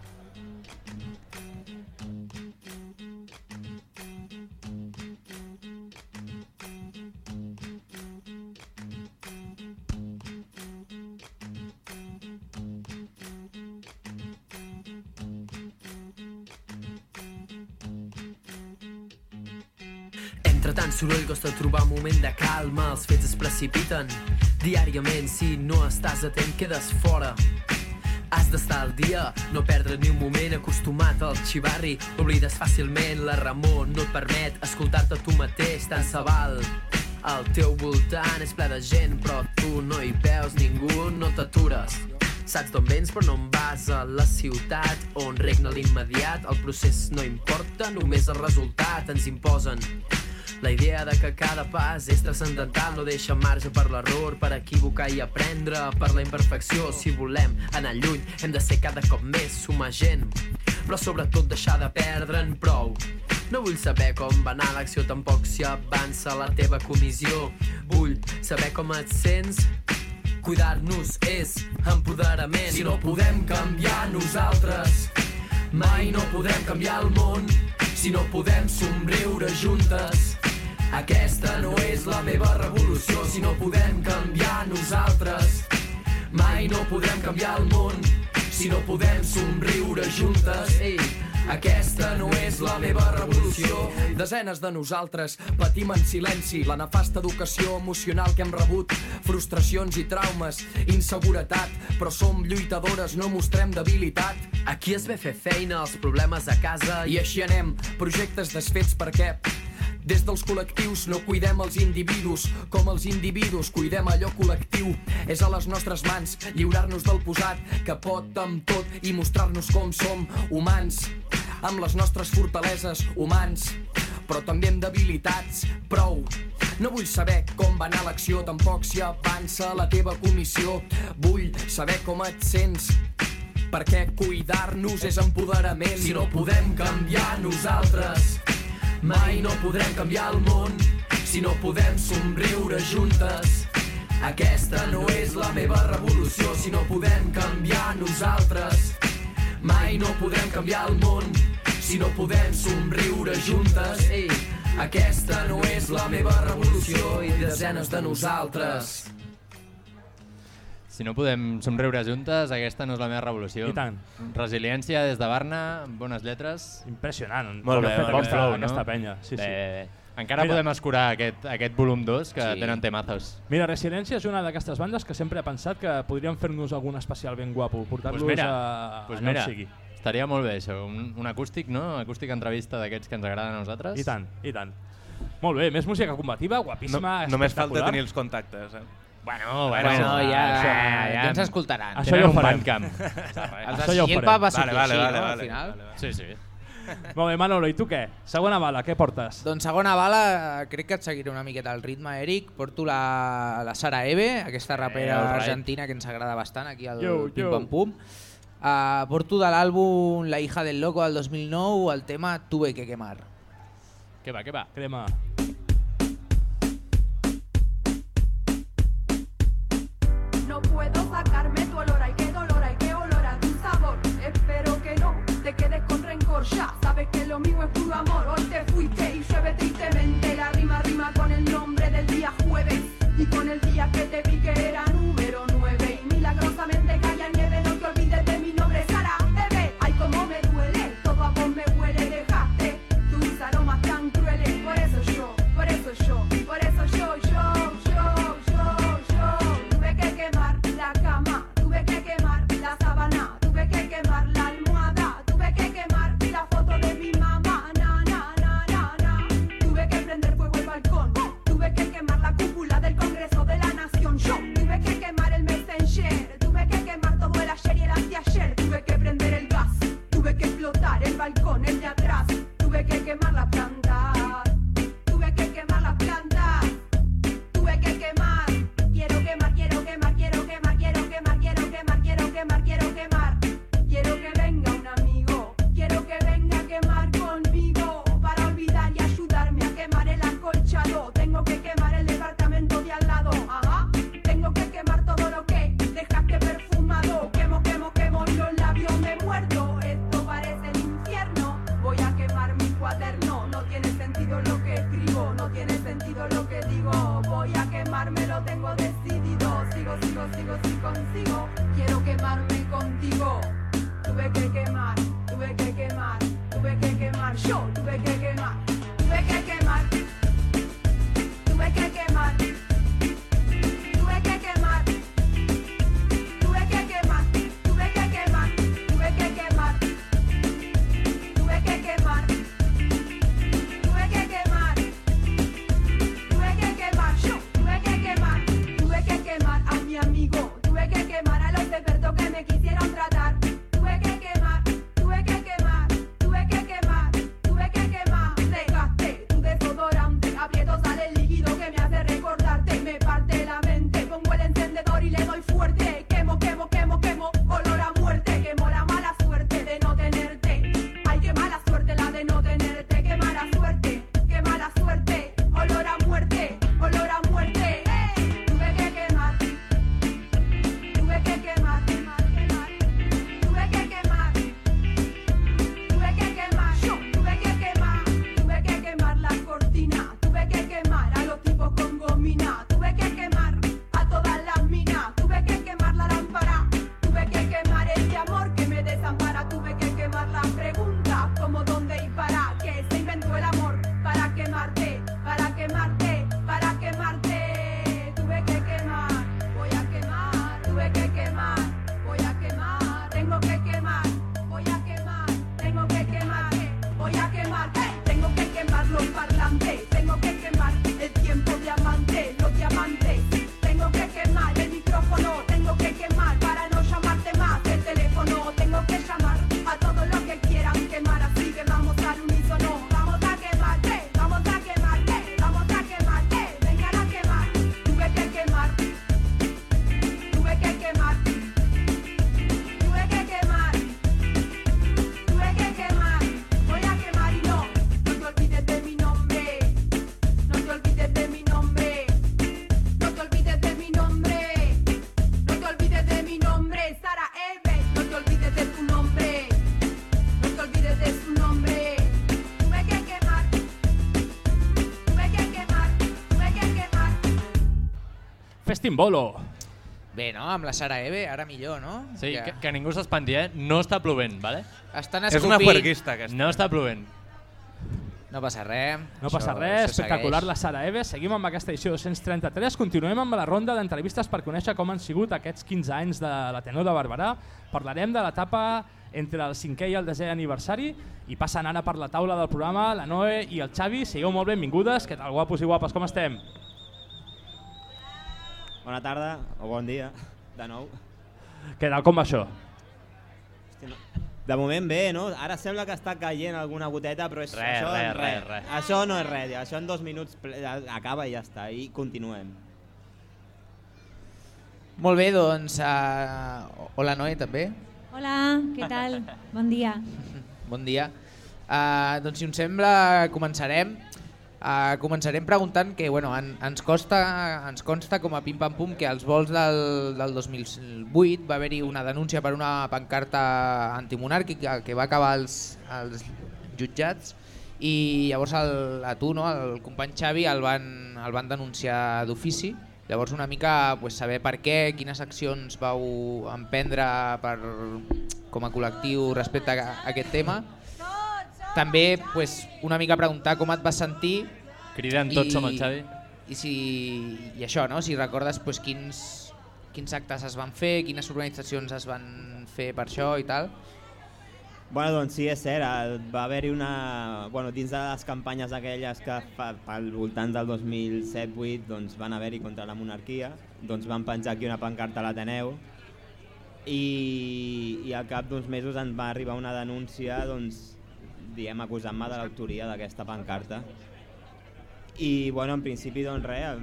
Speaker 17: soroll costa trobar un moment de calma, els fets es precipiten. Diàriament, si no estàs atent, quedes fora. Has d'estar al dia, no perdre ni un moment acostumat al xivarri. Oblides fàcilment, la remor no et permet escoltar-te tu mateix, tant se val. Al teu voltant és ple de gent, però tu no hi veus ningú, no t'atures. Saps d'on vens però no en vas a la ciutat on regna l'immediat. El procés no importa, només el resultat ens imposen. La idea de que cada pas és transcendental no deixa marge per l'error, per equivocar i aprendre, per la imperfecció. Si volem anar lluny, hem de ser cada cop més sumar gent, però sobretot deixar de perdre'n prou. No vull saber com va anar l'acció, tampoc si avança la teva comissió. Vull saber com et sents, Cuidar-nos és empoderament. Si no podem canviar nosaltres, mai no podrem canviar el món. Si no podem somriure juntes, aquesta no és la meva revolució. Si no podem canviar nosaltres, mai no podrem canviar el món. Si no podem somriure juntes, ei, aquesta no és la meva revolució.
Speaker 18: Desenes de nosaltres patim en silenci la nefasta educació emocional que hem rebut, frustracions i traumes, inseguretat, però som lluitadores, no mostrem debilitat.
Speaker 17: Aquí es ve fer feina, els problemes a casa
Speaker 18: I així anem, projectes desfets perquè des dels col·lectius no cuidem els individus, com els individus cuidem allò col·lectiu. És a les nostres mans lliurar-nos del posat que pot amb tot i mostrar-nos com som, humans, amb les nostres fortaleses, humans, però també amb debilitats, prou. No vull saber com va anar l'acció, tampoc si avança la teva comissió. Vull saber com et sents, perquè cuidar-nos és empoderament.
Speaker 17: Si no podem canviar nosaltres, Mai no podrem canviar el món si no podem somriure juntes. Aquesta no és la meva revolució si no podem canviar nosaltres. Mai no podrem canviar el món si no podem somriure juntes. Ei, aquesta no és la meva revolució i desenes de nosaltres.
Speaker 4: Si no podem somriure juntes, aquesta no és la meva revolució.
Speaker 2: I tant.
Speaker 4: Resiliència des de Barna, bones lletres.
Speaker 2: Impressionant.
Speaker 4: Molt bé, bon
Speaker 2: aquesta,
Speaker 4: flow, no?
Speaker 2: aquesta penya. Sí,
Speaker 4: bé,
Speaker 2: sí.
Speaker 4: bé, bé. Encara
Speaker 2: Mira.
Speaker 4: podem escurar aquest, aquest volum 2, que
Speaker 2: Sí.
Speaker 4: tenen temazos.
Speaker 2: Mira, Residència és una d'aquestes bandes que sempre he pensat que podríem fer-nos algun especial ben guapo, portar-los
Speaker 4: Pues mira,
Speaker 2: a,
Speaker 4: pues
Speaker 2: allà on
Speaker 4: mira,
Speaker 2: sigui.
Speaker 4: estaria molt bé això, un, un acústic, no? Acústic entrevista d'aquests que ens agraden a nosaltres.
Speaker 2: I tant, i tant. Molt bé, més música combativa, guapíssima,
Speaker 3: No, només falta tenir els contactes. Eh?
Speaker 4: Bueno,
Speaker 5: Bueno,
Speaker 4: Bueno,
Speaker 5: ja,
Speaker 4: això-
Speaker 5: ja,
Speaker 4: ja-
Speaker 5: ens escoltaran.
Speaker 2: Això ja ho farem.
Speaker 5: Els
Speaker 2: Això
Speaker 5: de
Speaker 2: ja farem.
Speaker 5: va sortir
Speaker 3: Vale, vale,
Speaker 5: així,
Speaker 3: vale,
Speaker 5: no?
Speaker 3: vale,
Speaker 5: Al final.
Speaker 3: vale,
Speaker 4: Sí, sí.
Speaker 2: Molt bé, Manolo, i tu què? Segona bala, què portes?
Speaker 5: Doncs segona bala, crec que et seguiré una miqueta el ritme, Eric. Porto la, la Sara Eve, aquesta rapera
Speaker 4: all right.
Speaker 5: argentina que ens agrada bastant aquí al
Speaker 2: Yo,
Speaker 5: Pim. Pam Pum. Uh, porto de l'àlbum La hija del loco del 2009 el tema Tuve que quemar.
Speaker 4: Què va, què va?
Speaker 2: Crema.
Speaker 14: No ya. Sabes que lo mío es puro amor. Hoy te fuiste y llueve tristemente. La rima rima con el nombre del día jueves
Speaker 2: és Timbolo.
Speaker 5: Bé, no? Amb la Sara Eve, ara millor, no?
Speaker 4: Sí, que, que ningú s'espanti, eh? No està plovent, vale?
Speaker 5: Estan escopint.
Speaker 4: No està plovent.
Speaker 5: No passa res.
Speaker 2: No passa
Speaker 5: Això-
Speaker 2: res,
Speaker 5: això
Speaker 2: espectacular
Speaker 5: segueix.
Speaker 2: la Sara Eve. Seguim amb aquesta edició 233. Continuem amb la ronda d'entrevistes per conèixer com han sigut aquests 15 anys de l'Ateneu de Barberà. Parlarem de l'etapa entre el 5è i el 10è aniversari i passen ara per la taula del programa la Noe i el Xavi. Sigueu molt benvingudes. Què tal, guapos i guapes, com estem?
Speaker 19: Bona tarda, o bon dia, de nou.
Speaker 2: Què tal, com va això?
Speaker 19: De moment bé, no? Ara sembla que està caient alguna goteta, però és,
Speaker 4: Res,
Speaker 19: això,
Speaker 4: res, res, res.
Speaker 19: Això no és res, això en dos minuts acaba i ja està, i continuem.
Speaker 5: Molt bé, doncs... Uh, hola, Noé, també.
Speaker 20: Hola, què tal? Bon dia.
Speaker 5: Bon dia. Uh, doncs si us sembla, començarem. Uh, començarem preguntant que bueno, en, ens, costa, ens consta com a Pim Pam Pum que als vols del, del 2008 va haver-hi una denúncia per una pancarta antimonàrquica que va acabar als, als jutjats i llavors el, a tu, no, el company Xavi, el van, el van denunciar d'ofici. Llavors una mica pues, saber per què, quines accions vau emprendre per, com a col·lectiu respecte a, a aquest tema. També pues, una mica preguntar com et vas sentir.
Speaker 4: Cridant tots som el Xavi.
Speaker 5: I, si, i això, no? si recordes pues, quins, quins actes es van fer, quines organitzacions es van fer per això i tal.
Speaker 19: Bueno, doncs sí, és cert, eh, va haver-hi una... Bueno, dins de les campanyes aquelles que fa, pel voltant del 2007-2008 doncs, van haver-hi contra la monarquia, doncs van penjar aquí una pancarta a l'Ateneu i, i al cap d'uns mesos ens va arribar una denúncia doncs, diem, acusant-me de l'autoria d'aquesta pancarta. I bueno, en principi doncs res,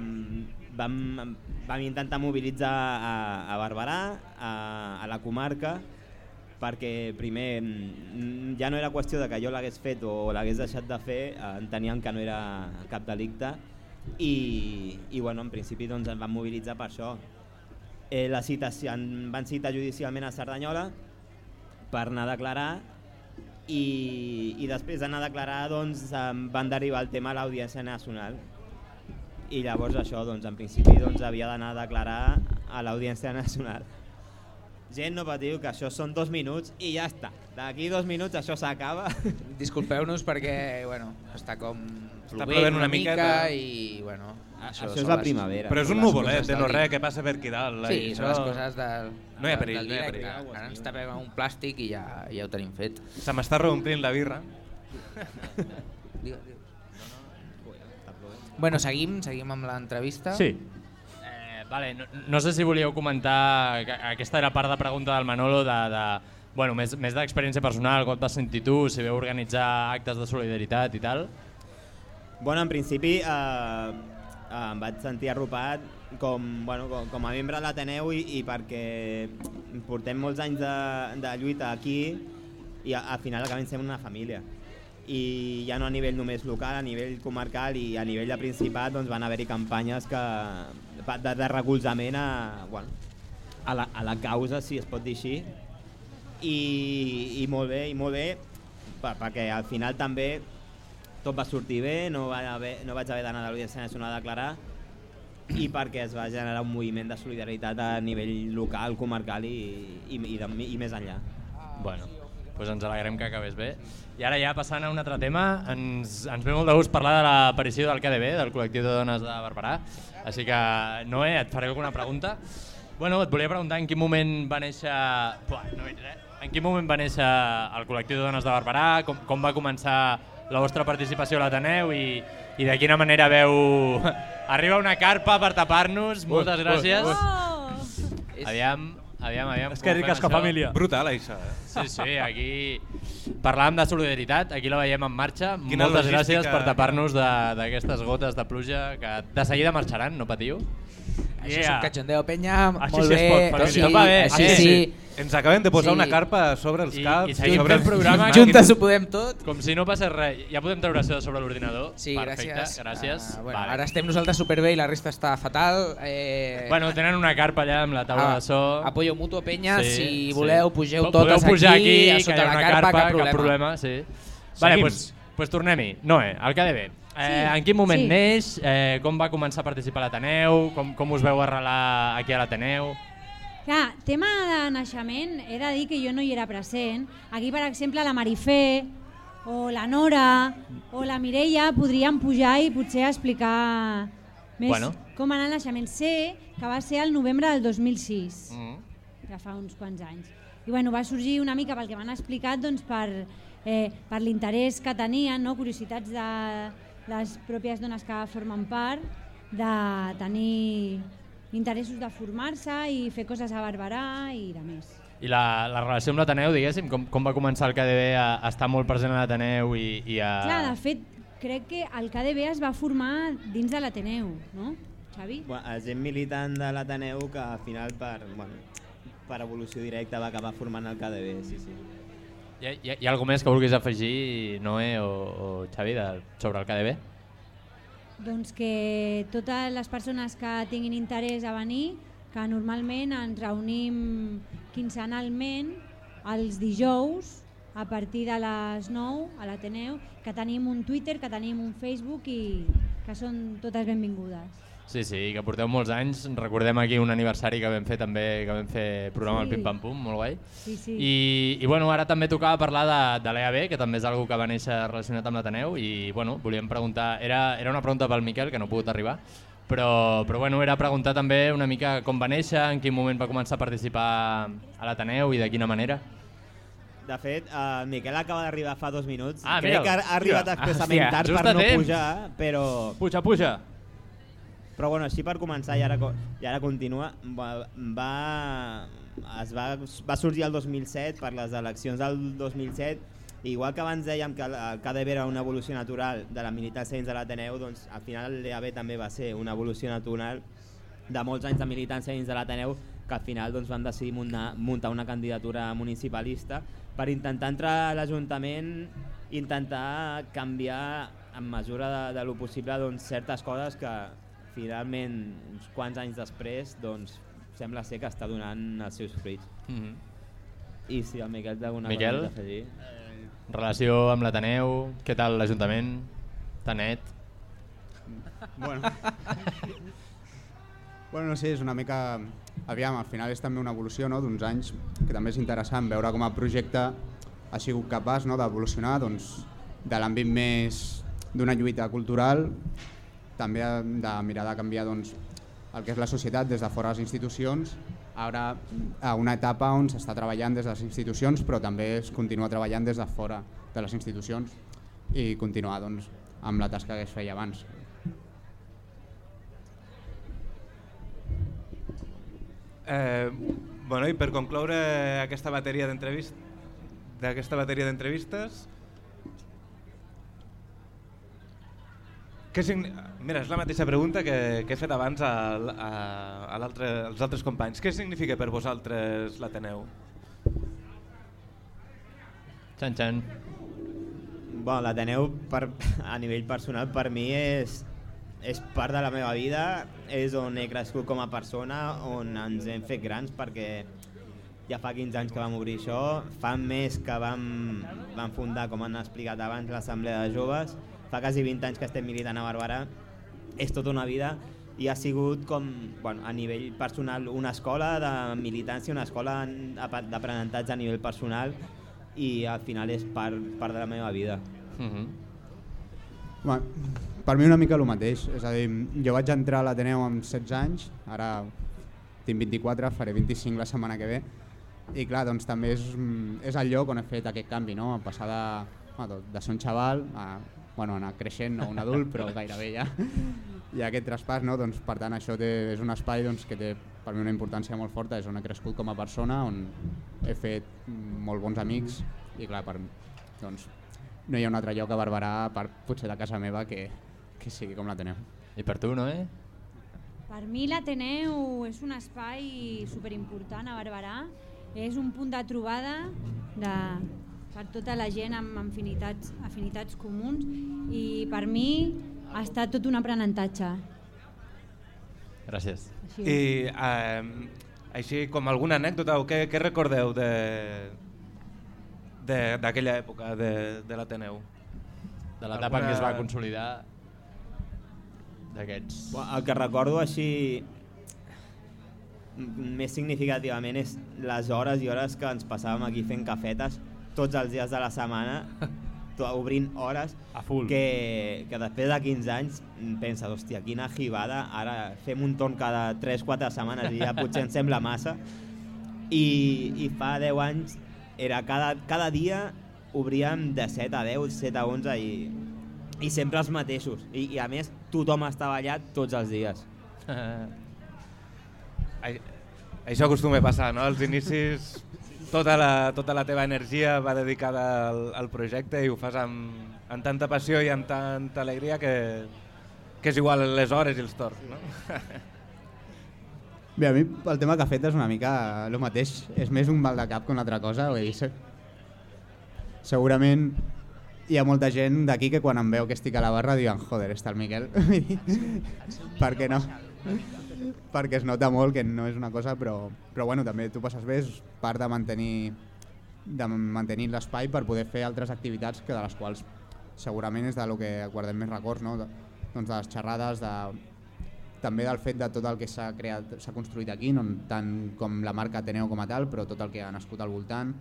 Speaker 19: vam, vam intentar mobilitzar a, a Barberà, a, a la comarca, perquè primer mm, ja no era qüestió de que jo l'hagués fet o l'hagués deixat de fer, eh, enteníem que no era cap delicte i, i bueno, en principi doncs ens van mobilitzar per això. Eh, la cita, van citar judicialment a Cerdanyola per anar a declarar i, i després d'anar a declarar doncs, van derivar el tema a l'Audiència Nacional i llavors això doncs, en principi doncs, havia d'anar a declarar a l'Audiència Nacional. Gent, no patiu, que això són dos minuts i ja està. D'aquí dos minuts això s'acaba.
Speaker 5: Disculpeu-nos perquè bueno, està com
Speaker 19: Està plovent una miqueta.
Speaker 5: i bueno,
Speaker 19: Això
Speaker 5: són
Speaker 19: és la primavera.
Speaker 3: Però és un nuvolet de
Speaker 5: del
Speaker 3: no res que passa per aquí dalt.
Speaker 5: Sí,
Speaker 3: i
Speaker 5: són
Speaker 3: això-
Speaker 5: les coses del,
Speaker 3: No hi ha perill,
Speaker 5: del
Speaker 3: no hi ha
Speaker 5: directe.
Speaker 3: perill.
Speaker 5: Ara ens tapem un plàstic i ja, ja ho tenim fet.
Speaker 3: Se m'està reomplint la birra.
Speaker 5: Bueno, seguim, seguim amb l'entrevista.
Speaker 4: Eh, vale, no, no sé si volíeu comentar, que aquesta era part de pregunta del Manolo, de, de bueno, més, més d'experiència personal, com et vas sentir tu, si veu organitzar actes de solidaritat i tal.
Speaker 19: Bueno, en principi eh, eh, em vaig sentir arropat com, bueno, com, com a membre de l'Ateneu i, i perquè portem molts anys de, de lluita aquí i al final acabem sent una família i ja no a nivell només local, a nivell comarcal i a nivell de Principat doncs, van haver-hi campanyes que, de, de recolzament a, bueno, a, la, a la causa, si es pot dir així, i, i molt bé, i molt bé, per, perquè al final també tot va sortir bé, no, va haver, no vaig haver d'anar a l'Audiència Nacional a declarar i perquè es va generar un moviment de solidaritat a nivell local, comarcal i, i, i, de, i més enllà.
Speaker 4: Bueno, doncs ens alegrem que acabés bé. I ara ja passant a un altre tema, ens, ens ve molt de gust parlar de l'aparició del KDB, del col·lectiu de dones de Barberà. Així que, Noé, et faré alguna pregunta. Bueno, et volia preguntar en quin moment va néixer... Buah, no veig res. En quin moment va néixer el col·lectiu de dones de Barberà? Com, com va començar la vostra participació a l'Ateneu i, i de quina manera veu... Arriba una carpa per tapar-nos, moltes gràcies.
Speaker 3: ui.
Speaker 4: Aviam, aviam, aviam.
Speaker 2: És que
Speaker 4: com
Speaker 2: rica
Speaker 4: fem
Speaker 2: és com
Speaker 4: això.
Speaker 2: família.
Speaker 3: Brutal, això. Eh?
Speaker 4: Sí, sí, aquí parlàvem de solidaritat, aquí la veiem en marxa.
Speaker 3: Quina
Speaker 4: Moltes
Speaker 3: logística.
Speaker 4: gràcies per tapar-nos de- d'aquestes gotes de pluja que de seguida marxaran, no patiu.
Speaker 5: Això és un cachondeo, penya,
Speaker 4: Així
Speaker 5: molt
Speaker 4: sí
Speaker 5: bé,
Speaker 4: pot, família.
Speaker 5: així,
Speaker 4: Tot va bé,
Speaker 5: així
Speaker 4: sí,
Speaker 5: sí.
Speaker 3: Ens acabem de posar
Speaker 5: Sí.
Speaker 3: una carpa sobre els
Speaker 4: I,
Speaker 3: caps.
Speaker 4: i seguim
Speaker 3: sobre els-
Speaker 4: programa.
Speaker 5: Juntes ho podem tot.
Speaker 4: Com si no passés res. Ja podem treure això de sobre l'ordinador.
Speaker 5: Sí,
Speaker 4: Perfecte,
Speaker 5: gràcies.
Speaker 4: gràcies.
Speaker 5: Uh, bueno,
Speaker 4: Vale.
Speaker 5: Ara estem nosaltres superbé i la resta està fatal. Eh,
Speaker 4: Bueno, tenen una carpa allà amb la taula
Speaker 5: Ah,
Speaker 4: de so.
Speaker 5: apoyo mutuo, penya,
Speaker 4: Sí,
Speaker 5: si
Speaker 4: sí.
Speaker 5: voleu pugeu totes
Speaker 4: podeu pujar
Speaker 5: aquí,
Speaker 4: aquí,
Speaker 5: a sota
Speaker 4: ha
Speaker 5: la
Speaker 4: una
Speaker 5: carpa, cap
Speaker 4: cap
Speaker 5: problema.
Speaker 4: problema sí. Vale, pues, pues tornem-hi. Noé, el que bé. Eh, en quin moment
Speaker 20: sí.
Speaker 4: neix? Eh, com va començar a participar a l'Ateneu? Com, com us veu arrelar aquí a l'Ateneu?
Speaker 20: Clar, tema de naixement, he de dir que jo no hi era present. Aquí, per exemple, la Marifé, o la Nora, o la Mireia podrien pujar i potser explicar més
Speaker 4: Bueno.
Speaker 20: com anar el naixement. Sé que va ser el novembre del 2006,
Speaker 4: Mm.
Speaker 20: ja fa uns quants anys. I bueno, va sorgir una mica pel que m'han explicat doncs, per, eh, per l'interès que tenien, no? curiositats de les pròpies dones que formen part, de tenir interessos de formar-se i fer coses a Barberà i de més.
Speaker 4: I la, la relació amb l'Ateneu, diguéssim, com, com va començar el KDB a, a estar molt present a l'Ateneu i, i a...
Speaker 20: Clar, de fet, crec que el KDB es va formar dins de l'Ateneu, no, Xavi?
Speaker 19: Bueno, gent militant de l'Ateneu que al final per, bueno, per evolució directa va acabar formant el KDB, sí, sí.
Speaker 4: Hi ha, hi, ha, hi ha alguna més que vulguis afegir, Noé o, o Xavi, de, sobre el KDB?
Speaker 20: Doncs que totes les persones que tinguin interès a venir, que normalment ens reunim quinzenalment els dijous a partir de les 9 a l'Ateneu, que tenim un Twitter, que tenim un Facebook i que són totes benvingudes.
Speaker 4: Sí, sí, que porteu molts anys. Recordem aquí un aniversari que vam fer també, que vam fer programa al
Speaker 20: Sí.
Speaker 4: Pim Pam Pum, molt guai.
Speaker 20: Sí, sí.
Speaker 4: I, I bueno, ara també tocava parlar de, de l'EAB, que també és algo que va néixer relacionat amb l'Ateneu, i bueno, volíem preguntar, era, era una pregunta pel Miquel, que no ha pogut arribar, però, però bueno, era preguntar també una mica com va néixer, en quin moment va començar a participar a l'Ateneu i de quina manera.
Speaker 19: De fet, eh, el Miquel acaba d'arribar fa dos minuts.
Speaker 4: Ah,
Speaker 19: Crec que ha arribat expressament
Speaker 4: Hòstia,
Speaker 19: tard per no pujar, però...
Speaker 2: Puja, puja.
Speaker 19: Però bueno, així per començar i ara, i ara continua, va, va, es va, va sorgir el 2007 per les eleccions del 2007 i igual que abans dèiem que el KDB era una evolució natural de la militància dins de l'Ateneu, doncs al final l'EAB també va ser una evolució natural de molts anys de militància dins de l'Ateneu que al final doncs, van decidir muntar, muntar una candidatura municipalista per intentar entrar a l'Ajuntament intentar canviar en mesura de, de lo possible doncs, certes coses que finalment uns quants anys després doncs, sembla ser que està donant els seus fruits.
Speaker 4: Mhm.
Speaker 19: I si el Miquel té alguna
Speaker 4: Miquel?
Speaker 19: cosa afegir.
Speaker 4: Relació amb l'Ateneu, què tal l'Ajuntament? Està net?
Speaker 21: Bueno. bueno, no sé, és una mica... Aviam, al final és també una evolució no? d'uns anys que també és interessant veure com el projecte ha sigut capaç no? d'evolucionar doncs, de l'àmbit més d'una lluita cultural, també de mirar de canviar doncs, el que és la societat des de fora de les institucions, ara a una etapa on s'està treballant des de les institucions però també es continua treballant des de fora de les institucions i continuar doncs, amb la tasca que es feia abans.
Speaker 3: Eh, bueno, I per concloure aquesta bateria d'entrevistes, d'aquesta bateria d'entrevistes, què signi... Mira, és la mateixa pregunta que, que he fet abans a, a, a l'altre- als altres companys. Què significa per vosaltres l'Ateneu?
Speaker 4: Xan, xan.
Speaker 19: Bueno, l'Ateneu per, a nivell personal per mi és, és part de la meva vida, és on he crescut com a persona, on ens hem fet grans perquè ja fa 15 anys que vam obrir això, fa més que vam, vam fundar, com han explicat abans, l'Assemblea de Joves, fa quasi 20 anys que estem militant a Barberà, és tota una vida i ha sigut com, bueno, a nivell personal, una escola de militància, una escola d'aprenentatge a nivell personal i al final és part, part de la meva vida.
Speaker 4: Mm -hmm.
Speaker 21: Bueno, per mi una mica el mateix, és a dir, jo vaig entrar a l'Ateneu amb 16 anys, ara tinc 24, faré 25 la setmana que ve, i clar, doncs també és, és el lloc on he fet aquest canvi, no? passar de, bueno, de ser un xaval a bueno, anar creixent, no un adult, però gairebé ja, i aquest traspàs, no? doncs, per tant això té, és un espai doncs, que té per mi una importància molt forta, és on he crescut com a persona, on he fet molt bons amics, i clar, per, doncs, no hi ha un altre lloc a Barberà, a part potser de casa meva, que, que sigui com l'Ateneu.
Speaker 4: I per tu, no, eh?
Speaker 20: Per mi l'Ateneu és un espai superimportant a Barberà, és un punt de trobada de, per tota la gent amb afinitats, afinitats comuns i per mi ha estat tot un aprenentatge.
Speaker 4: Gràcies.
Speaker 20: Així
Speaker 3: I eh, així com alguna anècdota o què, què recordeu de de- d'aquella època de, de l'Ateneu?
Speaker 4: De l'etapa en què es va consolidar. d'aquests?
Speaker 19: El que recordo així més significativament és les hores i hores que ens passàvem aquí fent cafetes tots els dies de la setmana obrint hores
Speaker 2: a full.
Speaker 19: Que, que després de 15 anys penses, hòstia, quina jibada, ara fem un torn cada 3-4 setmanes i ja potser ens sembla massa i, i fa 10 anys era cada, cada dia obríem de 7 a 10, 7 a 11 i, i sempre els mateixos I, i a més tothom estava allà tots els dies
Speaker 3: Ai- Això acostuma a passar, no? Als inicis tota la, tota la teva energia va dedicada al, al projecte i ho fas amb, amb tanta passió i amb tanta alegria que, que és igual les hores i els torns, no?
Speaker 21: Bé, a mi el tema cafeta és una mica el mateix. És més un mal de cap que una altra cosa. Vull dir, se- segurament hi ha molta gent d'aquí que quan em veu que estic a la barra diuen joder, està el Miquel. per què no? Perquè es nota molt que no és una cosa, però, però bueno, també tu passes bé, és part de mantenir, de mantenir l'espai per poder fer altres activitats que de les quals segurament és de lo que guardem més records, no? de, doncs de les xerrades, de, també del fet de tot el que s'ha creat, s'ha construït aquí, no tant com la marca Ateneo com a tal, però tot el que ha nascut al voltant,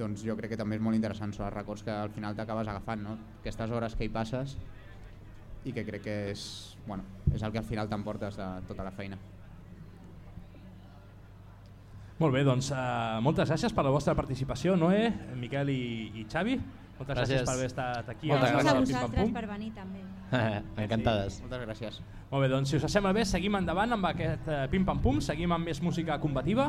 Speaker 21: doncs jo crec que també és molt interessant, són els records que al final t'acabes agafant, no? aquestes hores que hi passes i que crec que és, bueno, és el que al final t'emportes de tota la feina.
Speaker 2: Molt bé, doncs uh, moltes gràcies per la vostra participació, Noé, Miquel i, i Xavi. Moltes gràcies,
Speaker 4: Gràcies.
Speaker 2: per haver estat aquí.
Speaker 4: Moltes
Speaker 20: Gràcies a vosaltres
Speaker 2: Pum.
Speaker 20: per venir també.
Speaker 4: Encantades.
Speaker 21: Moltes gràcies.
Speaker 2: Molt bé, doncs si us sembla bé, seguim endavant amb aquest uh, Pim Pam Pum, seguim amb més música combativa.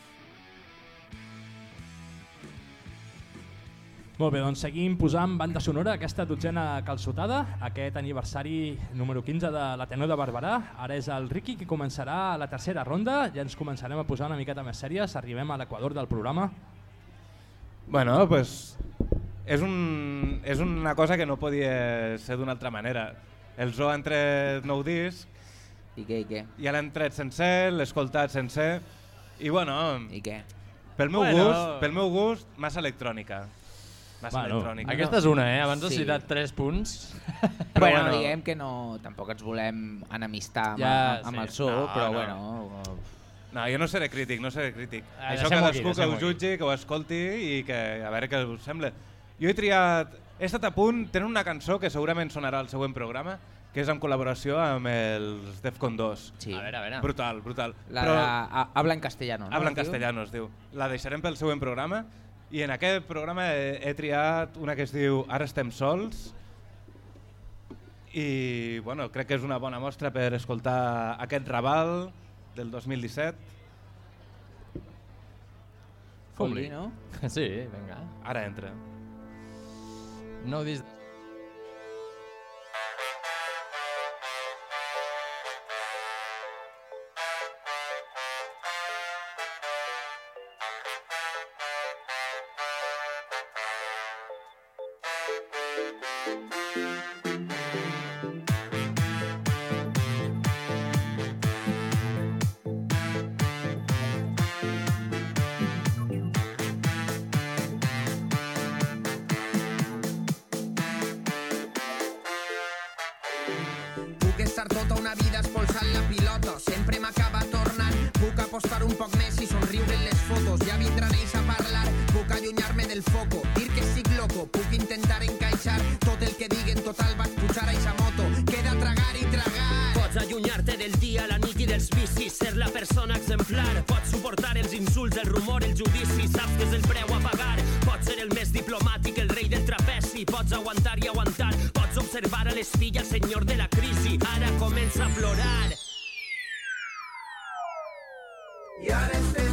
Speaker 2: Molt bé, doncs seguim posant banda sonora a aquesta dotzena calçotada, aquest aniversari número 15 de l'Ateneu de Barberà. Ara és el Ricky qui començarà la tercera ronda, ja ens començarem a posar una miqueta més sèries, arribem a l'equador del programa.
Speaker 3: Bueno, pues, és, un, és una cosa que no podia ser d'una altra manera. El Zoo ha entret nou disc
Speaker 5: I què, i què?
Speaker 3: Ja l'hem tret sencer, l'he escoltat sencer i bueno...
Speaker 5: I què?
Speaker 3: Pel meu
Speaker 4: Bueno.
Speaker 3: gust, pel meu gust, massa electrònica. Massa
Speaker 4: Bueno,
Speaker 3: electrònica.
Speaker 4: aquesta és una, eh? Abans has
Speaker 5: Sí.
Speaker 4: citat 3 punts.
Speaker 5: Però bueno,
Speaker 3: bueno.
Speaker 5: diguem que no, tampoc ens volem enemistar amb,
Speaker 4: Ja,
Speaker 5: amb, amb
Speaker 4: sí.
Speaker 5: el so,
Speaker 3: No,
Speaker 5: però
Speaker 3: no.
Speaker 5: bueno...
Speaker 3: No, jo no seré crític, no seré crític.
Speaker 4: Ah,
Speaker 3: Això
Speaker 4: deixem-ho aquí,
Speaker 3: cadascú que ho jutgi, que ho escolti i que a veure què us sembla. Jo he triat... He estat a punt, tenen una cançó que segurament sonarà al següent programa, que és en col·laboració amb els Defcon 2.
Speaker 5: Sí.
Speaker 4: A veure, a veure.
Speaker 3: Brutal, brutal.
Speaker 5: La de a- Habla en castellano, no?
Speaker 3: Habla en castellano, es diu. La deixarem pel següent programa i en aquest programa he, he triat una que es diu Ara estem sols i bueno, crec que és una bona mostra per escoltar aquest Raval del 2017.
Speaker 5: Fot-li, no?
Speaker 4: Sí, vinga.
Speaker 3: Ara entra.
Speaker 4: No dis...
Speaker 22: de la crisi, ara comença a plorar.
Speaker 23: I ara estem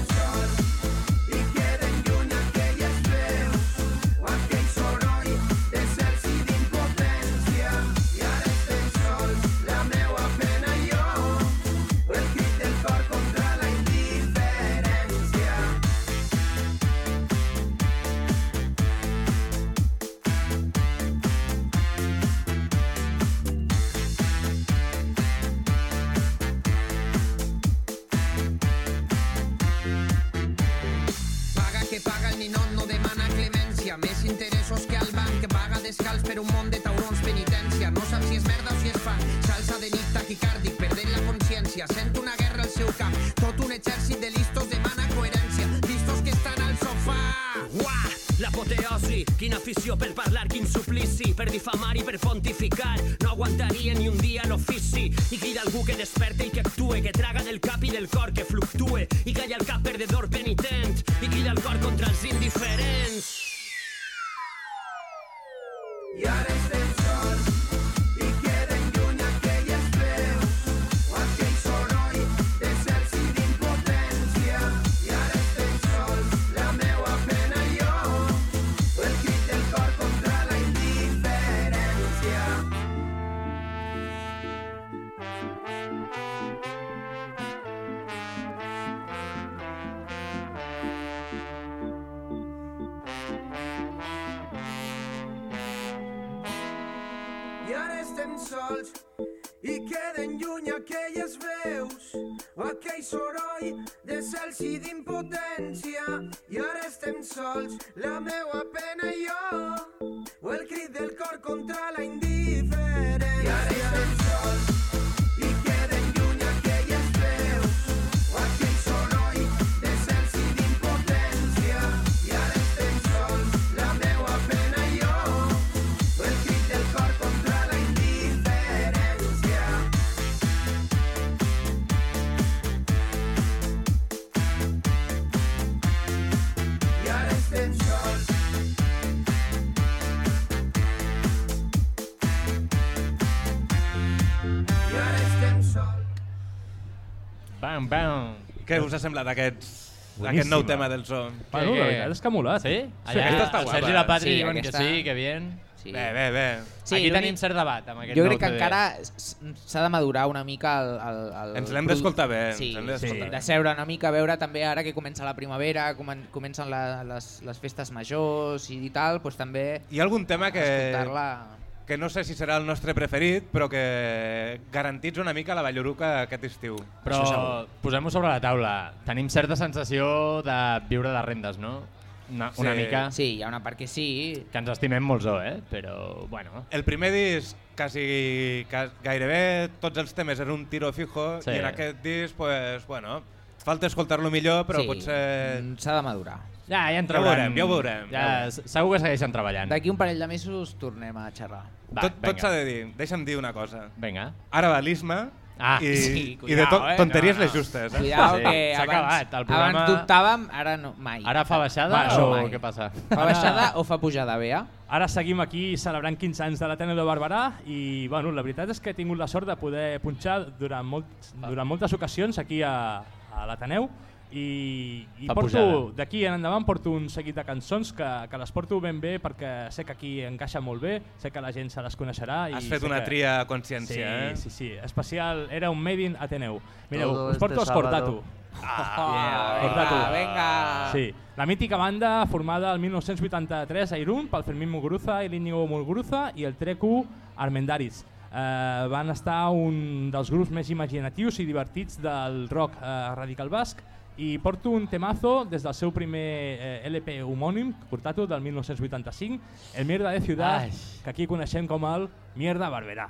Speaker 23: I
Speaker 22: crida algú que desperte i que actue, que traga del cap i del cor, que i
Speaker 1: d'impotència. I ara estem sols, la meua pena i jo, o el crit del cor contra la indiferència.
Speaker 4: Bam, bam.
Speaker 3: Què us ha semblat aquests,
Speaker 2: Boníssima.
Speaker 3: aquest nou tema del so?
Speaker 2: Bueno, la veritat és que ha molat.
Speaker 4: Sí?
Speaker 3: Sí,
Speaker 4: Allà,
Speaker 3: aquesta està guapa.
Speaker 4: Sergi i la Patri
Speaker 5: Sí,
Speaker 4: diuen que
Speaker 5: aquesta-
Speaker 4: sí, que bien.
Speaker 5: Sí.
Speaker 3: Bé, bé, bé.
Speaker 5: Sí,
Speaker 4: Aquí tenim cert debat amb aquest
Speaker 5: Jo crec que encara s'ha de madurar una mica el... el, el
Speaker 3: Ens l'hem d'escoltar bé, ens
Speaker 5: Sí,
Speaker 3: d'escoltar
Speaker 5: sí.
Speaker 3: bé.
Speaker 5: de seure una mica a veure també ara que comença la primavera, comen comencen la, les, les festes majors i tal, doncs també
Speaker 3: Hi ha algun tema que,
Speaker 5: escoltar-la...
Speaker 3: que no sé si serà el nostre preferit, però que garantits una mica la Valloruca aquest estiu.
Speaker 4: Però posem-ho sobre la taula. Tenim certa sensació de viure de rendes, no? Una, una
Speaker 3: Sí.
Speaker 4: mica...
Speaker 5: Sí, hi ha una part que sí.
Speaker 4: Que ens estimem molt zo, eh? Però, bueno...
Speaker 3: El primer disc, quasi, gairebé tots els temes eren un tiro fijo,
Speaker 4: Sí.
Speaker 3: i en aquest disc, pues, bueno, falta escoltar-lo millor, però
Speaker 5: Sí,
Speaker 3: potser...
Speaker 5: mm, S'ha de madurar.
Speaker 4: Ja, ja en
Speaker 3: Ja ho
Speaker 4: trauran.
Speaker 3: veurem, ja ho veurem.
Speaker 4: Ja,
Speaker 3: Ja ho veurem.
Speaker 4: segur que segueixen treballant.
Speaker 5: D'aquí un parell de mesos tornem a xerrar.
Speaker 4: Va,
Speaker 3: tot tot s'ha de dir, deixa'm dir una cosa.
Speaker 4: Vinga.
Speaker 3: Ara va l'Isma
Speaker 4: Ah,
Speaker 3: i,
Speaker 5: sí,
Speaker 3: i de to
Speaker 5: cuidao, eh?
Speaker 3: tonteries
Speaker 5: No, no.
Speaker 3: les justes. Eh?
Speaker 5: Cuidao,
Speaker 4: Sí,
Speaker 5: que
Speaker 4: s'ha
Speaker 5: abans,
Speaker 4: acabat, el programa-
Speaker 5: abans dubtàvem, ara no, mai.
Speaker 4: Ara fa baixada
Speaker 5: Va,
Speaker 4: o
Speaker 5: mai.
Speaker 4: què passa?
Speaker 5: Fa baixada o fa pujada, Bea?
Speaker 2: Ara seguim aquí celebrant 15 anys de l'Ateneu de Barberà i bueno, la veritat és que he tingut la sort de poder punxar durant, molts, durant moltes ocasions aquí a, a l'Ateneu i, i
Speaker 4: Fa
Speaker 2: porto
Speaker 4: pujada.
Speaker 2: d'aquí en endavant porto un seguit de cançons que, que les porto ben bé perquè sé que aquí encaixa molt bé, sé que la gent se les coneixerà. I
Speaker 3: Has fet
Speaker 2: sé
Speaker 3: una
Speaker 2: que...
Speaker 3: tria a consciència,
Speaker 2: sí,
Speaker 3: eh?
Speaker 2: Sí, sí, especial, era un Made in Ateneu. Mireu,
Speaker 1: Todo
Speaker 2: us porto
Speaker 1: este
Speaker 2: Escortatu.
Speaker 5: Ah,
Speaker 2: Cortatu.
Speaker 5: venga, venga.
Speaker 2: Sí, la mítica banda formada el 1983 a Irún pel Fermín Muguruza i l'Íñigo Muguruza i el Trecu Armendaris. Eh, van estar un dels grups més imaginatius i divertits del rock eh, radical basc i porto un temazo des del seu primer eh, LP homònim, Cortato, del 1985, El Mierda de Ciudad,
Speaker 4: Ai.
Speaker 2: que aquí coneixem com el Mierda Barberà.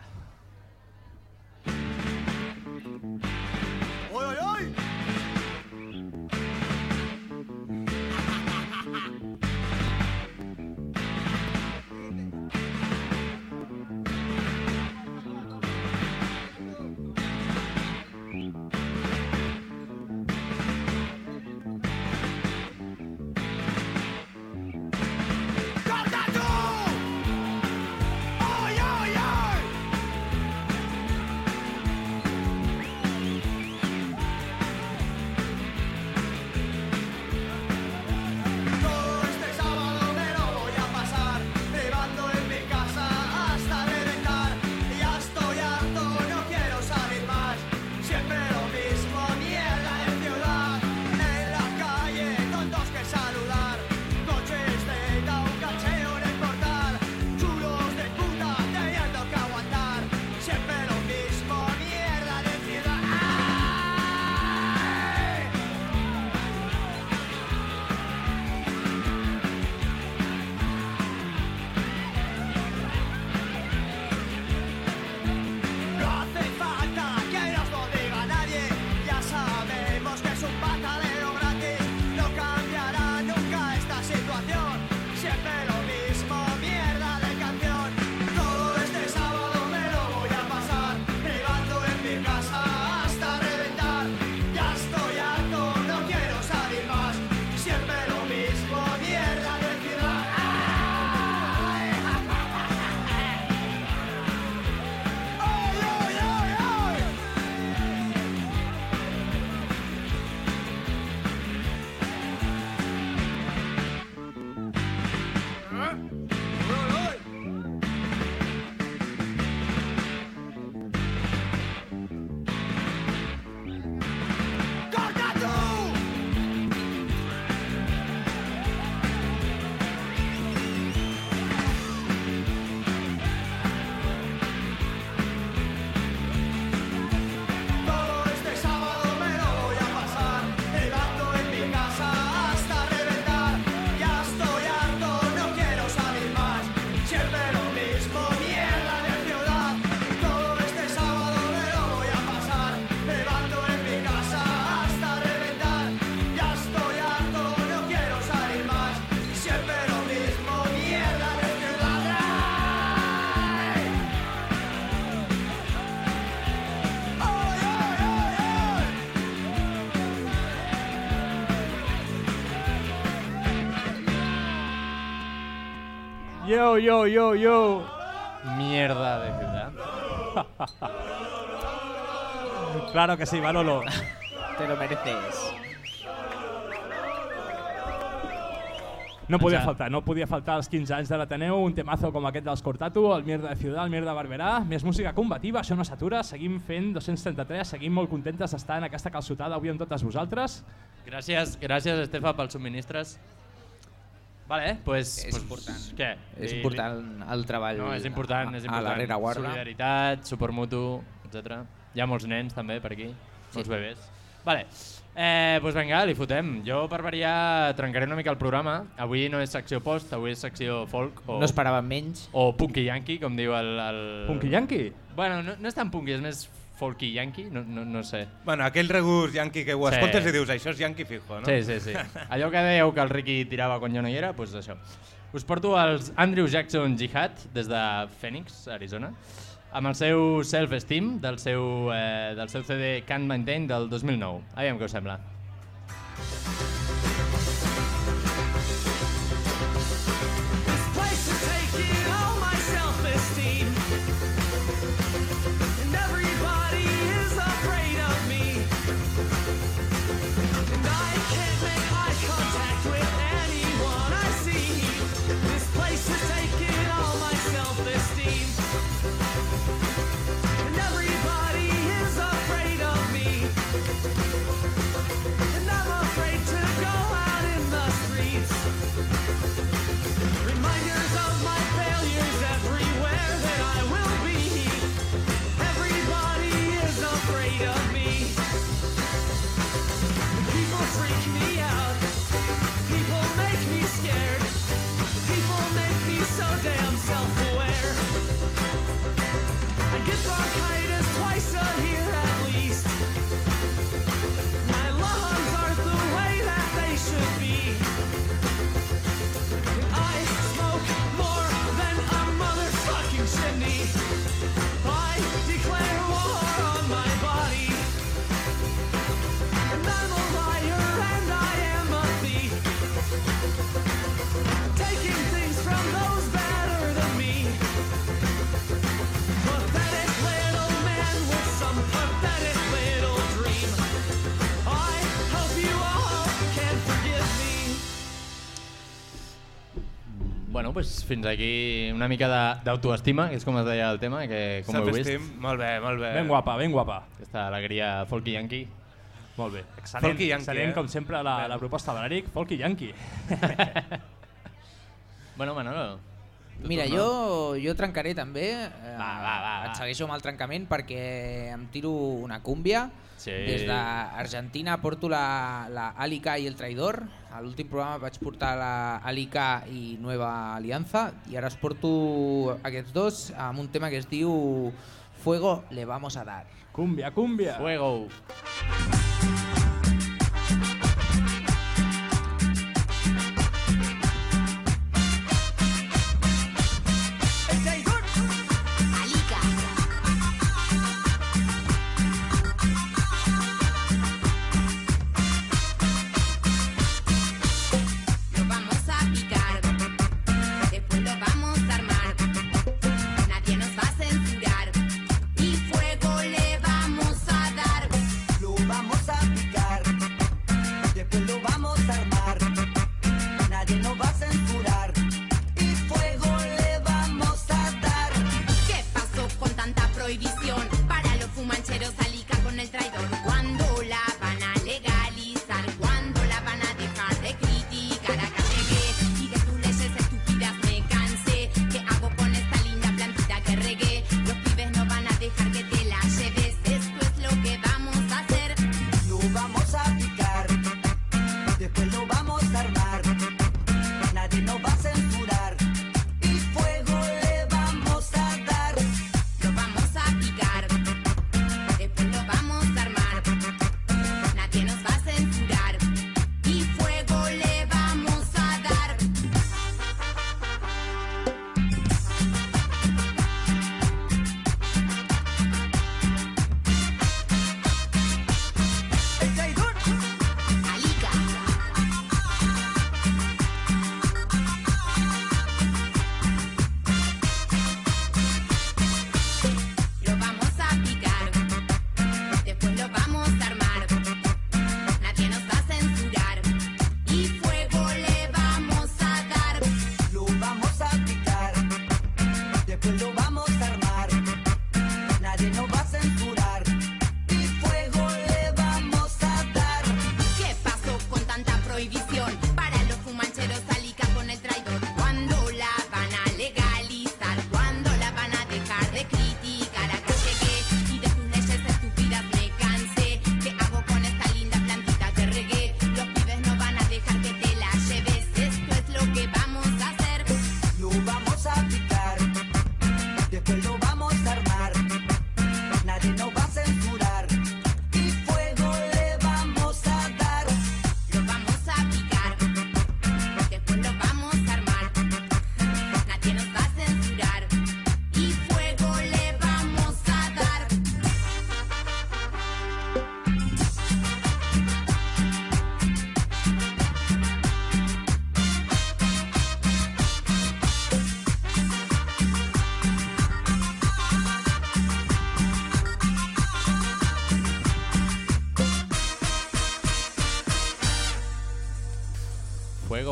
Speaker 2: Yo, yo, yo.
Speaker 4: Mierda de ciudad.
Speaker 2: Claro que sí, Manolo.
Speaker 5: Te lo mereces.
Speaker 2: No podia faltar, no podia faltar als 15 anys de l'Ateneu un temazo com aquest dels Cortatu, el Mierda de Ciudad, el Mierda de Barberà, més música combativa, això no s'atura, seguim fent 233, seguim molt contentes d'estar en aquesta calçotada avui amb totes vosaltres.
Speaker 4: Gràcies, gràcies Estefa pels subministres. Vale, pues,
Speaker 5: És
Speaker 4: pues,
Speaker 5: important.
Speaker 4: Què?
Speaker 5: És important el treball
Speaker 4: No, és important, és
Speaker 5: a- a
Speaker 4: important.
Speaker 5: la rereguarda.
Speaker 4: Solidaritat, suport mutu, etc. Hi ha molts nens també per aquí, molts bebès. Vale. Eh, doncs vinga, li fotem. Jo per variar trencaré una mica el programa. Avui no és secció post, avui és secció folk. O,
Speaker 5: No esperàvem menys.
Speaker 4: O punky yankee, com diu el... el...
Speaker 2: Punky yankee?
Speaker 4: Bueno, no, no és tan punky, és més folky yankee, no, no, no sé.
Speaker 3: Bueno, aquell regust yankee que ho
Speaker 4: Sí.
Speaker 3: escoltes i dius això és yankee fijo, no?
Speaker 4: Sí, sí, sí. Allò que dèieu que el Ricky tirava quan jo no hi era, doncs això. Us porto els Andrew Jackson Jihad des de Phoenix, Arizona, amb el seu Self-Esteem del, seu, eh, del seu CD Can't Maintain del 2009. Aviam què us sembla. Bueno, pues fins aquí una mica de- d'autoestima, que és com es deia el tema, que com heu vist.
Speaker 3: Molt bé, molt bé.
Speaker 2: Ben guapa, ben guapa.
Speaker 4: Aquesta alegria folky yankee.
Speaker 2: Molt bé. Excel·lent,
Speaker 3: Folky yankee,
Speaker 2: excel·lent
Speaker 3: eh?
Speaker 2: com sempre la, la proposta de l'Eric, Folky Yankee.
Speaker 4: Bueno, Manolo.
Speaker 5: Mira, jo, jo trencaré també. Eh,
Speaker 4: Va, va, va,
Speaker 5: Et
Speaker 4: va.
Speaker 5: segueixo amb el trencament perquè em tiro una cúmbia.
Speaker 4: Sí.
Speaker 5: Des d'Argentina porto la, la Alica i el Traidor. A l'últim programa vaig portar la Alica i Nueva Alianza i ara es porto aquests dos amb un tema que es diu Fuego le vamos a dar.
Speaker 2: Cúmbia, cúmbia.
Speaker 4: Fuego.
Speaker 24: Lo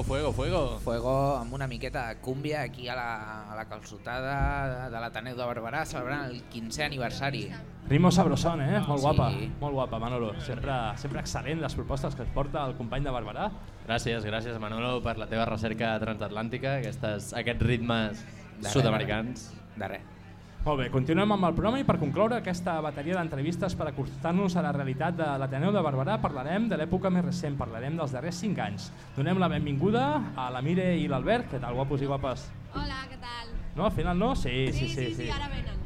Speaker 24: Fuego,
Speaker 1: fuego, fuego.
Speaker 5: Amb una miqueta de cúmbia aquí a la, a la calçotada de, de l'Ateneu de Barberà celebrant el 15è aniversari.
Speaker 2: Rimo Sabrosón, eh? Molt guapa,
Speaker 5: Sí.
Speaker 2: molt guapa, Manolo. Sempre, sempre excel·lent les propostes que et porta el company de Barberà.
Speaker 4: Gràcies, gràcies Manolo per la teva recerca transatlàntica, aquestes, aquests ritmes sud-americans.
Speaker 5: De res.
Speaker 2: Molt bé, continuem amb el programa i per concloure aquesta bateria d'entrevistes per acostar-nos a la realitat de l'Ateneu de Barberà parlarem de l'època més recent, parlarem dels darrers 5 anys. Donem la benvinguda a la Mire i l'Albert. Què tal, guapos i guapes?
Speaker 25: Hola, què tal?
Speaker 2: No, al final no? Sí, sí, sí.
Speaker 25: sí, sí, ara venen.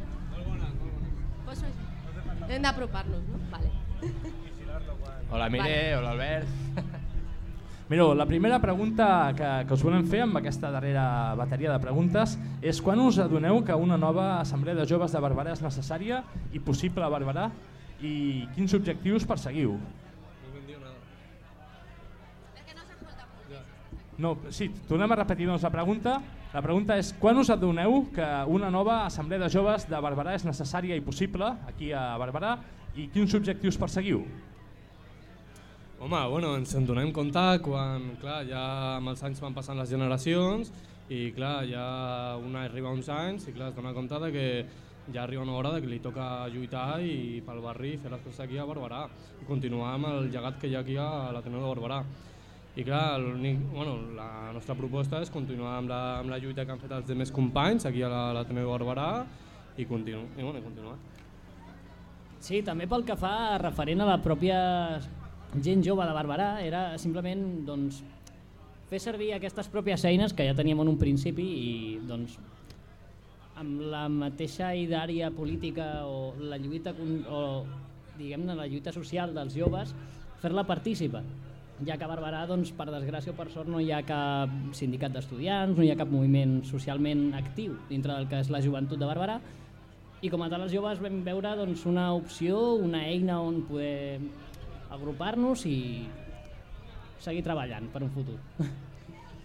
Speaker 25: Poso així? Hem d'apropar-nos, no? Vale.
Speaker 4: Hola Mire,
Speaker 25: Vale.
Speaker 4: hola Albert.
Speaker 2: Mireu, la primera pregunta que, que us volem fer amb aquesta darrera bateria de preguntes és quan us adoneu que una nova assemblea de joves de Barberà és necessària i possible a Barberà i quins objectius perseguiu? No, sí, tornem a repetir doncs, la pregunta. La pregunta és quan us adoneu que una nova assemblea de joves de Barberà és necessària i possible aquí a Barberà i quins objectius perseguiu?
Speaker 26: Home, bueno, ens en donem compte quan, clar, ja amb els anys van passant les generacions i, clar, ja una arriba a uns anys i, clar, es dona compte de que ja arriba una hora de que li toca lluitar i pel barri fer les coses aquí a Barberà i continuar amb el llegat que hi ha aquí a l'Ateneu de Barberà. I clar, bueno, la nostra proposta és continuar amb la, amb la lluita que han fet els demés companys aquí a la- l'Ateneu de Barberà i, continu, i, bueno, i continuar.
Speaker 27: Sí, també pel que fa referent a la pròpia gent jove de Barberà, era simplement doncs, fer servir aquestes pròpies eines que ja teníem en un principi i doncs, amb la mateixa idària política o la lluita o diguem-ne la lluita social dels joves, fer-la partícipa ja que a Barberà, doncs, per desgràcia o per sort, no hi ha cap sindicat d'estudiants, no hi ha cap moviment socialment actiu dintre del que és la joventut de Barberà, i com a tal els joves vam veure doncs, una opció, una eina on poder agrupar-nos i seguir treballant per un futur.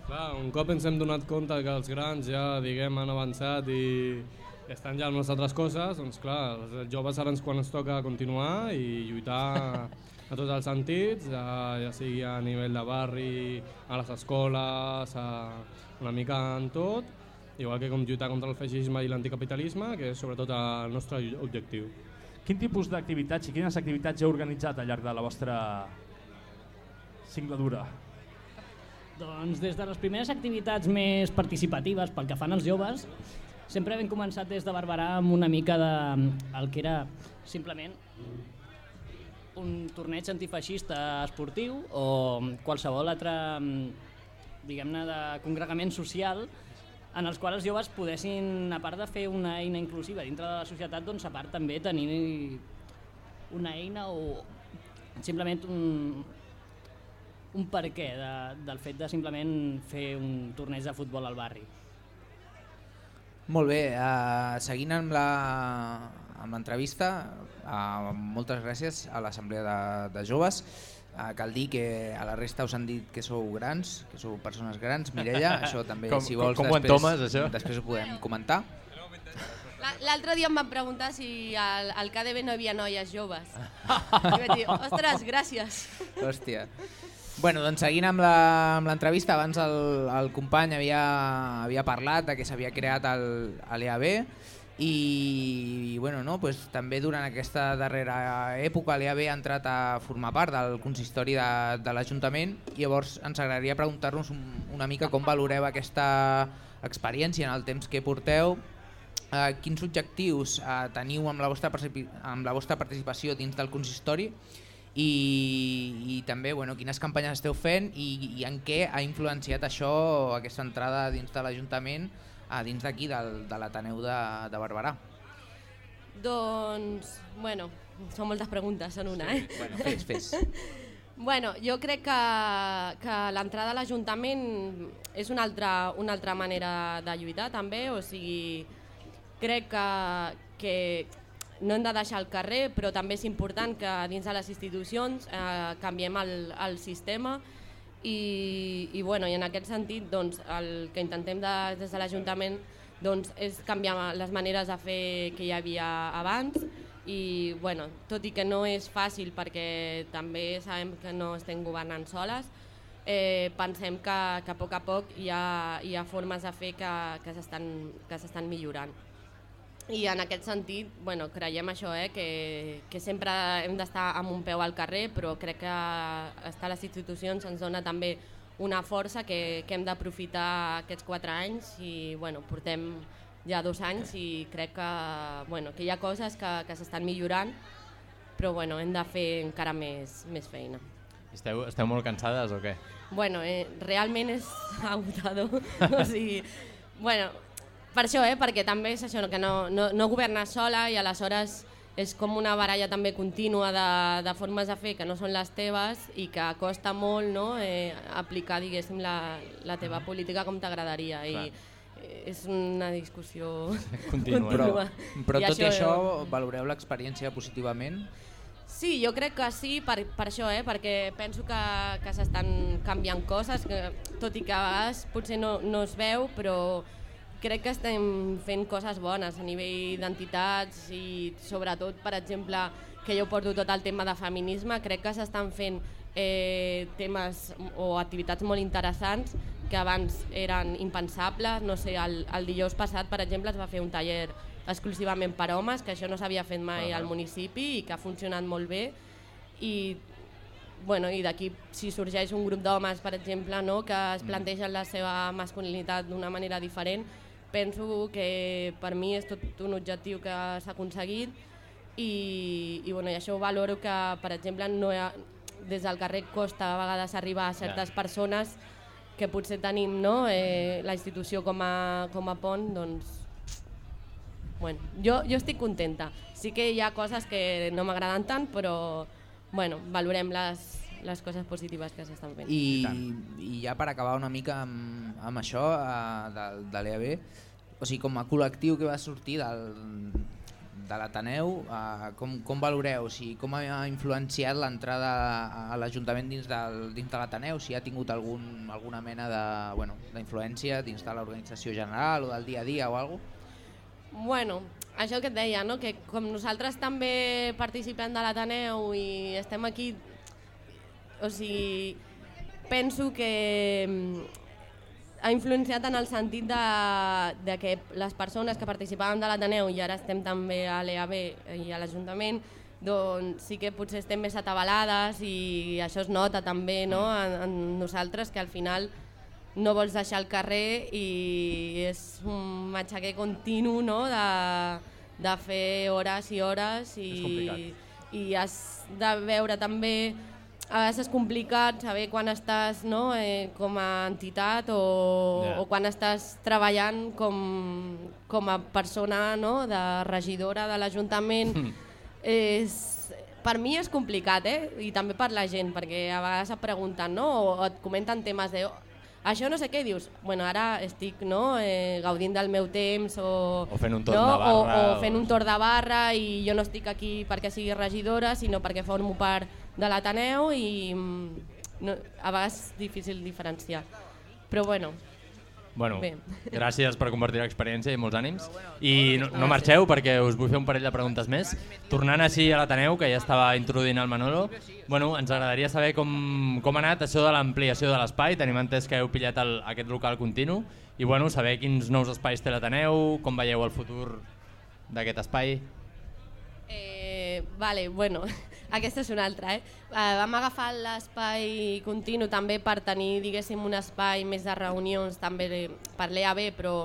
Speaker 26: Clar, un cop ens hem donat compte que els grans ja diguem han avançat i estan ja en unes altres coses, doncs clar, els joves ara ens quan ens toca continuar i lluitar a tots els sentits, ja, ja sigui a nivell de barri, a les escoles, a, una mica en tot, igual que com lluitar contra el feixisme i l'anticapitalisme, que és sobretot el nostre objectiu.
Speaker 2: Quin tipus d'activitats i quines activitats heu organitzat al llarg de la vostra singladura?
Speaker 27: Doncs des de les primeres activitats més participatives pel que fan els joves, sempre hem començat des de Barberà amb una mica de el que era simplement un torneig antifeixista esportiu o qualsevol altre diguem-ne de congregament social en els quals els joves poguessin, a part de fer una eina inclusiva dintre de la societat, doncs a part també tenir una eina o simplement un, un per què de, del fet de simplement fer un torneig de futbol al barri.
Speaker 5: Molt bé, uh, seguint amb la amb l'entrevista, uh, moltes gràcies a l'Assemblea de, de Joves. Uh, cal dir que a la resta us han dit que sou grans, que sou persones grans. Mireia, això també,
Speaker 4: Com-
Speaker 5: si
Speaker 4: com-
Speaker 5: vols,
Speaker 4: com ho
Speaker 5: després,
Speaker 4: entomes, això?
Speaker 5: després ho podem comentar.
Speaker 25: La- L'altre dia em van preguntar si al, al KDB no hi havia noies joves. I vaig dir, ostres, gràcies.
Speaker 5: Hòstia. Bueno, doncs seguint amb la- amb l'entrevista, abans el, el company havia, havia parlat de que s'havia creat el, l'EAB i, i bueno, no, pues, també durant aquesta darrera època l'EAB ha entrat a formar part del consistori de, de l'Ajuntament. I llavors ens agradaria preguntar-nos un, una mica com valoreu aquesta experiència en el temps que porteu. Eh, quins objectius eh, teniu amb la, vostra amb la vostra participació dins del consistori? I, i també bueno, quines campanyes esteu fent i, i en què ha influenciat això, aquesta entrada dins de l'Ajuntament, a dins d'aquí, del- de l'Ateneu de, de Barberà.
Speaker 25: Doncs, bueno, són moltes preguntes en una, eh?
Speaker 5: Bueno, fes, fes.
Speaker 25: Bueno, jo crec que, que l'entrada a l'Ajuntament és una altra, una altra manera de lluitar també, o sigui, crec que, que no hem de deixar el carrer, però també és important que dins de les institucions eh, canviem el, el sistema i, i, bueno, i en aquest sentit doncs, el que intentem de, des de l'Ajuntament doncs, és canviar les maneres de fer que hi havia abans i bueno, tot i que no és fàcil perquè també sabem que no estem governant soles eh, pensem que, que a poc a poc hi ha, hi ha formes de fer que, que s'estan millorant. I en aquest sentit, bueno, creiem això, eh, que, que sempre hem d'estar amb un peu al carrer, però crec que estar a les institucions ens dona també una força que, que hem d'aprofitar aquests quatre anys i bueno, portem ja dos anys i crec que, bueno, que hi ha coses que, que s'estan millorant, però bueno, hem de fer encara més, més feina.
Speaker 4: Esteu, esteu molt cansades o què?
Speaker 25: Bueno, eh, realment és agotador. o sigui, bueno, per això, eh, perquè també és això, que no, no, no governes sola i aleshores és com una baralla també contínua de, de formes de fer que no són les teves i que costa molt no, eh, aplicar diguéssim la, la teva política com t'agradaria i és una discussió
Speaker 4: Contínua.
Speaker 25: contínua.
Speaker 5: Però
Speaker 25: I
Speaker 5: tot i això,
Speaker 25: eh,
Speaker 5: valoreu l'experiència positivament?
Speaker 25: Sí, jo crec que sí, per, per això, eh? perquè penso que, que s'estan canviant coses, que, tot i que a vegades potser no, no es veu, però crec que estem fent coses bones a nivell d'entitats i sobretot, per exemple, que jo porto tot el tema de feminisme, crec que s'estan fent eh, temes o activitats molt interessants que abans eren impensables. No sé, el, el dijous passat, per exemple, es va fer un taller exclusivament per homes, que això no s'havia fet mai
Speaker 4: Ahà.
Speaker 25: al municipi i que ha funcionat molt bé. I bueno, i d'aquí si sorgeix un grup d'homes, per exemple, no, que es plantegen la seva masculinitat d'una manera diferent, penso que per mi és tot un objectiu que s'ha aconseguit i, i, bueno, i això ho valoro que, per exemple, no ha, des del carrer costa a vegades arribar a certes
Speaker 4: Ja.
Speaker 25: persones que potser tenim no, eh, la institució com a, com a pont, doncs bueno, jo, jo estic contenta. Sí que hi ha coses que no m'agraden tant, però bueno, valorem les, les coses positives que s'estan fent.
Speaker 5: I, I ja per acabar una mica amb, amb això uh, de, de l'EAB, o sigui, com a col·lectiu que va sortir del, de l'Ateneu, uh, com, com valoreu? O sigui, com ha influenciat l'entrada a l'Ajuntament dins, del, dins de l'Ateneu? Si ha tingut algun, alguna mena de, bueno, d'influència dins de l'organització general o del dia a dia o alguna
Speaker 25: Bueno, això que et deia, no? que com nosaltres també participem de l'Ateneu i estem aquí, o sigui, penso que mm, ha influenciat en el sentit de, de que les persones que participaven de l'Ateneu i ara estem també a l'EAB i a l'Ajuntament, doncs sí que potser estem més atabalades i això es nota també no? en, en nosaltres que al final no vols deixar el carrer i és un matxaquer continu no? de, de fer hores i hores i, i has de veure també a vegades és complicat saber quan estàs no, eh, com a entitat o,
Speaker 4: Ja.
Speaker 25: o quan estàs treballant com, com a persona no, de regidora de l'Ajuntament. és, per mi és complicat, eh? i també per la gent, perquè a vegades et pregunten no? o et comenten temes de això no sé què, dius, bueno, ara estic no, eh, gaudint del meu temps o,
Speaker 4: O fent un torn
Speaker 25: no?
Speaker 4: de barra,
Speaker 25: o, o
Speaker 4: o-
Speaker 25: fent un torn de barra i jo no estic aquí perquè sigui regidora, sinó perquè formo part de l'Ateneu i mm, no, a vegades és difícil diferenciar. Però bueno,
Speaker 4: Bueno,
Speaker 25: Bé.
Speaker 4: gràcies per compartir l'experiència i molts ànims. I no, no marxeu perquè us vull fer un parell de preguntes més. Tornant així a l'Ateneu, que ja estava introduint el Manolo, bueno, ens agradaria saber com, com ha anat això de l'ampliació de l'espai. Tenim entès que heu pillat el, aquest local continu i bueno, saber quins nous espais té l'Ateneu, com veieu el futur d'aquest espai.
Speaker 25: Eh, vale, bueno, aquesta és una altra. Eh? Eh, vam agafar l'espai continu també per tenir diguéssim un espai més de reunions també per l'EAB, però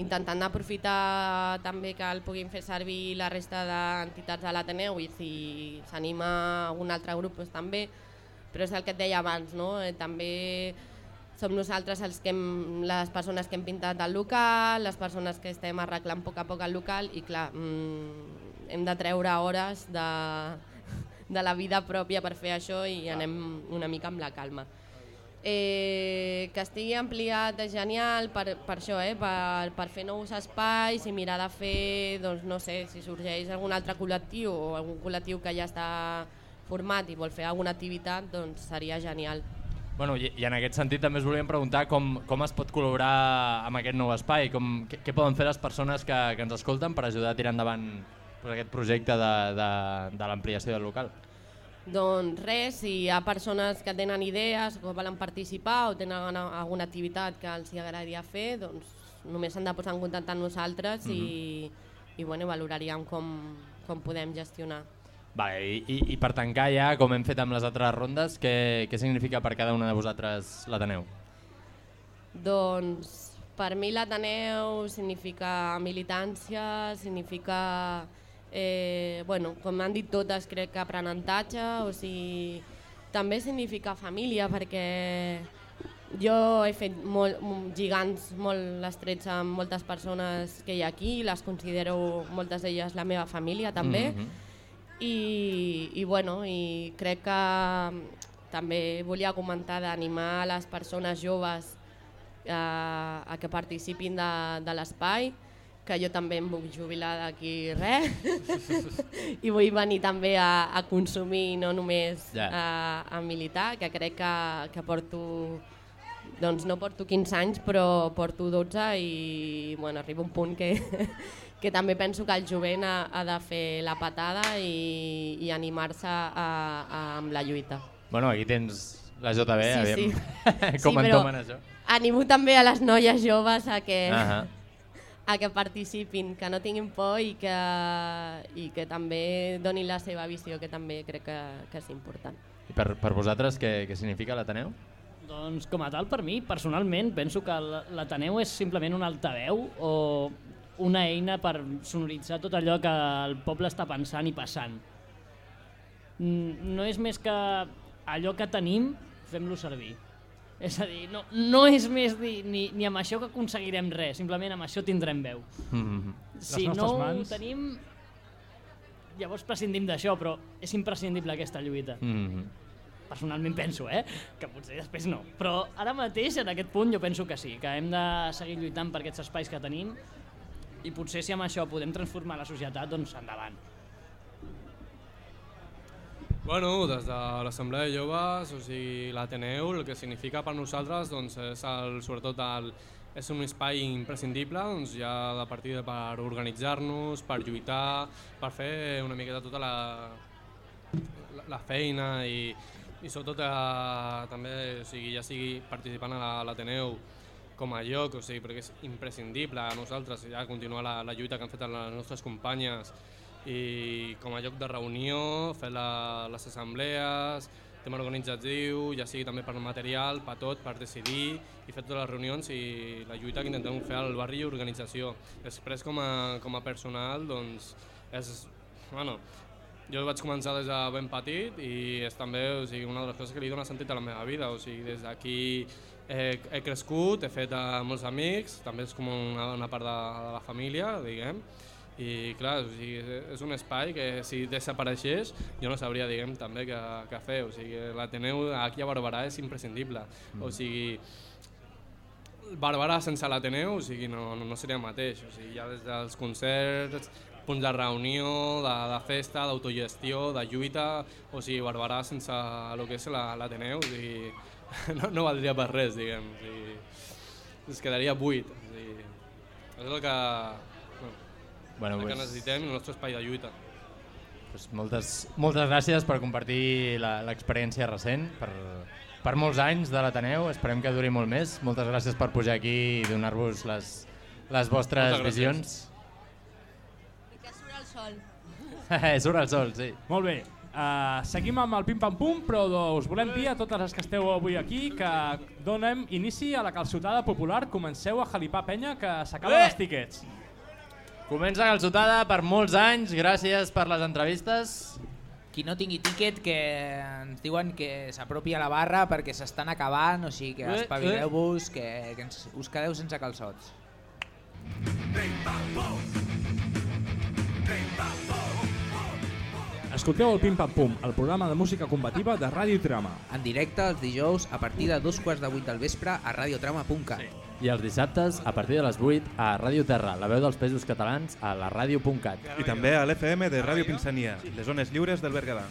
Speaker 25: intentant aprofitar també que el puguin fer servir la resta d'entitats de l'Ateneu i si s'anima un altre grup doncs també, però és el que et deia abans, no? eh, també som nosaltres els que hem, les persones que hem pintat el local, les persones que estem arreglant a poc a poc el local i clar, mm, hem de treure hores de, de la vida pròpia per fer això i anem una mica amb la calma. Eh, que estigui ampliat és genial per, per això, eh? per, per fer nous espais i mirar de fer, doncs no sé, si sorgeix algun altre col·lectiu o algun col·lectiu que ja està format i vol fer alguna activitat, doncs seria genial.
Speaker 4: Bueno, i, I en aquest sentit també us volíem preguntar com, com es pot col·laborar amb aquest nou espai, com, què, què poden fer les persones que, que ens escolten per ajudar a tirar endavant pues, aquest projecte de, de, de l'ampliació del local.
Speaker 25: Doncs res, si hi ha persones que tenen idees o volen participar o tenen alguna, alguna activitat que els agradaria fer, doncs només s'han de posar en contacte amb nosaltres i, i bueno, valoraríem com, com podem gestionar.
Speaker 4: Vale, i, i, I per tancar ja, com hem fet amb les altres rondes, què, què significa per cada una de vosaltres l'Ateneu?
Speaker 25: Doncs per mi l'Ateneu significa militància, significa, eh, bueno, com han dit totes, crec que aprenentatge, o sigui, també significa família perquè jo he fet molt, gigants molt estrets amb moltes persones que hi ha aquí, les considero moltes d'elles la meva família també.
Speaker 4: Mhm.
Speaker 25: I, i, bueno, i crec que també volia comentar d'animar les persones joves eh, a que participin de, de l'espai, que jo també em vull jubilar d'aquí res i vull venir també a, a consumir, no només
Speaker 4: Ja.
Speaker 25: a, a militar, que crec que, que porto doncs no porto 15 anys però porto 12 i bueno, arriba un punt que, que també penso que el jovent ha, ha de fer la patada i, i animar-se amb la lluita.
Speaker 4: Bueno, aquí tens la JB,
Speaker 25: Sí,
Speaker 4: aviam
Speaker 25: sí.
Speaker 4: com
Speaker 25: Sí,
Speaker 4: entomen això.
Speaker 25: Animo també a les noies joves a que,
Speaker 4: Ahà.
Speaker 25: A que participin, que no tinguin por i que, i que també donin la seva visió, que també crec que, que és important.
Speaker 4: I per, per vosaltres què, què significa l'Ateneu?
Speaker 27: Doncs com a tal, per mi, personalment, penso que l'Ateneu és simplement un altaveu o una eina per sonoritzar tot allò que el poble està pensant i passant. No és més que allò que tenim, fem-lo servir. És a dir, no, no és més dir, ni, ni amb això que aconseguirem res, simplement amb això tindrem veu.
Speaker 4: Mm
Speaker 27: Si
Speaker 2: Les
Speaker 27: no
Speaker 2: nostres
Speaker 27: ho
Speaker 2: mans.
Speaker 27: tenim, llavors prescindim d'això, però és imprescindible aquesta lluita.
Speaker 4: -hmm.
Speaker 27: Personalment penso, eh? Que potser després no. Però ara mateix, en aquest punt, jo penso que sí, que hem de seguir lluitant per aquests espais que tenim i potser si amb això podem transformar la societat, doncs endavant.
Speaker 26: Bueno, des de l'Assemblea de Joves, o sigui, l'Ateneu, el que significa per nosaltres doncs, és el, sobretot el, és un espai imprescindible doncs, ja de partida per organitzar-nos, per lluitar, per fer una miqueta tota la, la, la feina i, i sobretot eh, també o sigui, ja sigui participant a la- a l'Ateneu com a lloc, o sigui, perquè és imprescindible a nosaltres ja continuar la, la lluita que han fet les nostres companyes i com a lloc de reunió, fer la, les assemblees, tema organitzatiu, ja sigui també per material, per tot, per decidir i fer totes les reunions i la lluita que intentem fer al barri i organització. Després com a, com a personal, doncs, és, bueno, jo vaig començar des de ben petit i és també o sigui, una de les coses que li dona sentit a la meva vida. O sigui, des d'aquí he, he crescut, he fet eh, molts amics, també és com una, una part de, de la família, diguem, i clar, o sigui, és un espai que si desapareixés jo no sabria diguem també què, què fer, o sigui, l'Ateneu aquí a Barberà és imprescindible, o sigui, Barberà sense l'Ateneu o sigui, no, no, no seria el mateix, o sigui, ja des dels concerts, punts de reunió, de, de festa, d'autogestió, de lluita, o sigui, Barberà sense el que és la- l'Ateneu, o sigui, no, no valdria per res, diguem, o sigui, es quedaria buit, o sigui, és el que,
Speaker 4: Bueno,
Speaker 26: el que
Speaker 4: pues-
Speaker 26: necessitem, el nostre espai de lluita.
Speaker 4: Pues moltes, moltes gràcies per compartir la- l'experiència recent, per, per molts anys de l'Ateneu, esperem que duri molt més. Moltes gràcies per pujar aquí i donar-vos les, les vostres visions.
Speaker 25: I que surt el sol.
Speaker 4: Surt el sol, sí.
Speaker 2: Molt bé. Uh, seguim amb el pim-pam-pum, però us volem dir a totes les que esteu avui aquí que donem inici a la calçotada popular. Comenceu a jalipar penya, que s'acaben
Speaker 4: Eh!
Speaker 2: els tiquets.
Speaker 4: Comença calçotada per molts anys, gràcies per les entrevistes.
Speaker 5: Qui no tingui tíquet que ens diuen que s'apropi a la barra perquè s'estan acabant, o sigui que
Speaker 4: Eh,
Speaker 5: espavileu-vos, que, que ens, us quedeu sense calçots.
Speaker 2: Escolteu el Pim-Pam-Pum, el programa de música combativa de Ràdio Trama.
Speaker 5: En directe els dijous a partir de dos quarts de vuit del vespre a radiotrama.cat.
Speaker 4: I els dissabtes, a partir de les 8, a Ràdio Terra, la veu dels pesos catalans, a la ràdio.cat.
Speaker 3: I també a l'FM de Ràdio Pinsania, les zones lliures del Berguedà.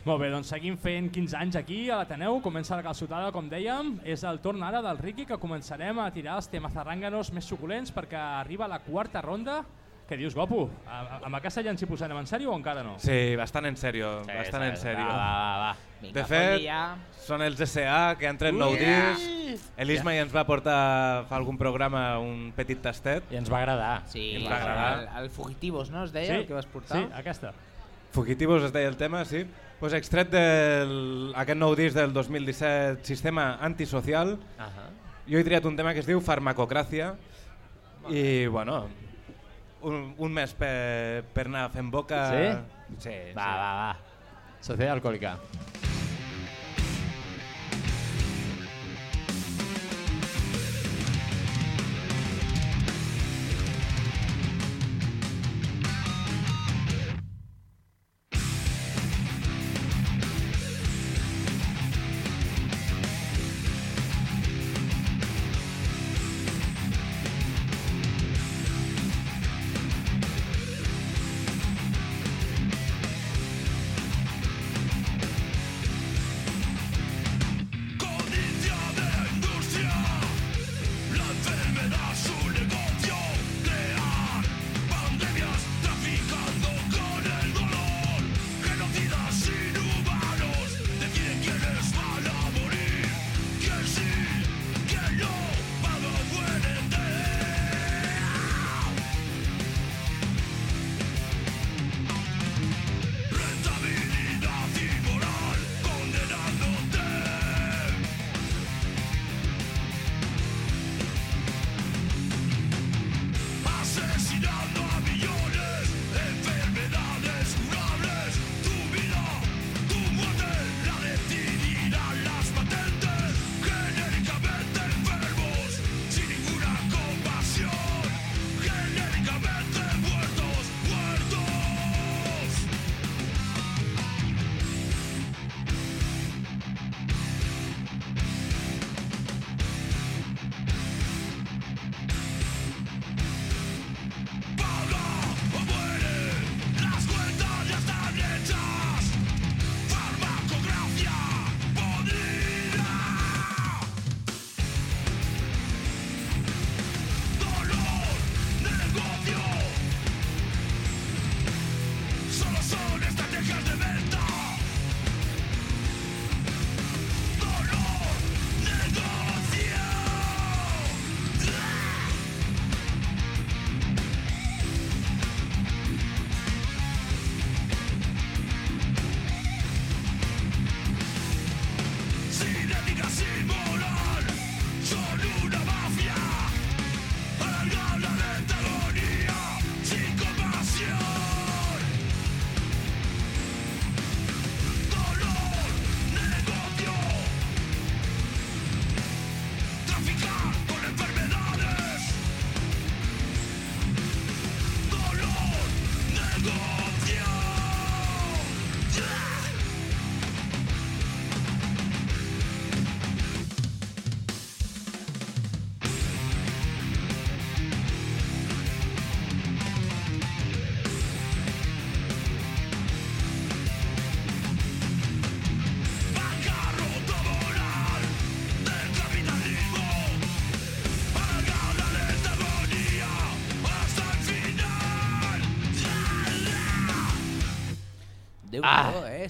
Speaker 2: Molt bé, doncs seguim fent 15 anys aquí a l'Ateneu, comença la calçotada, com dèiem. És el torn ara del Riqui que començarem a tirar els temes zarrànganos més suculents perquè arriba la quarta ronda Què dius, Gopu? A- Amb aquesta ja ens hi posarem en sèrio o encara no?
Speaker 3: Sí, bastant en sèrio,
Speaker 2: Sí,
Speaker 3: bastant
Speaker 2: sí,
Speaker 3: en sèrio.
Speaker 2: va, va, va.
Speaker 5: Vinga,
Speaker 3: de
Speaker 5: bon
Speaker 3: fet,
Speaker 5: dia.
Speaker 3: són els SA que han tret nou
Speaker 28: Ui!
Speaker 3: discs. L'Isma ja ens va portar fa algun programa un petit tastet.
Speaker 28: I ens va agradar.
Speaker 5: Sí,
Speaker 3: I ens va agradar.
Speaker 5: el, el Fugitivos, no? Es deia, el que vas portar?
Speaker 2: Sí, aquesta.
Speaker 3: Fugitivos es deia el tema, sí. Pues extret d'aquest nou disc del 2017, Sistema Antisocial,
Speaker 28: Ahà.
Speaker 3: jo he triat un tema que es diu Farmacocràcia i, bueno, un, un mes per, per anar fent boca...
Speaker 28: Sí?
Speaker 3: Sí,
Speaker 28: Va,
Speaker 3: sí.
Speaker 28: va, va. Sociedad alcohólica.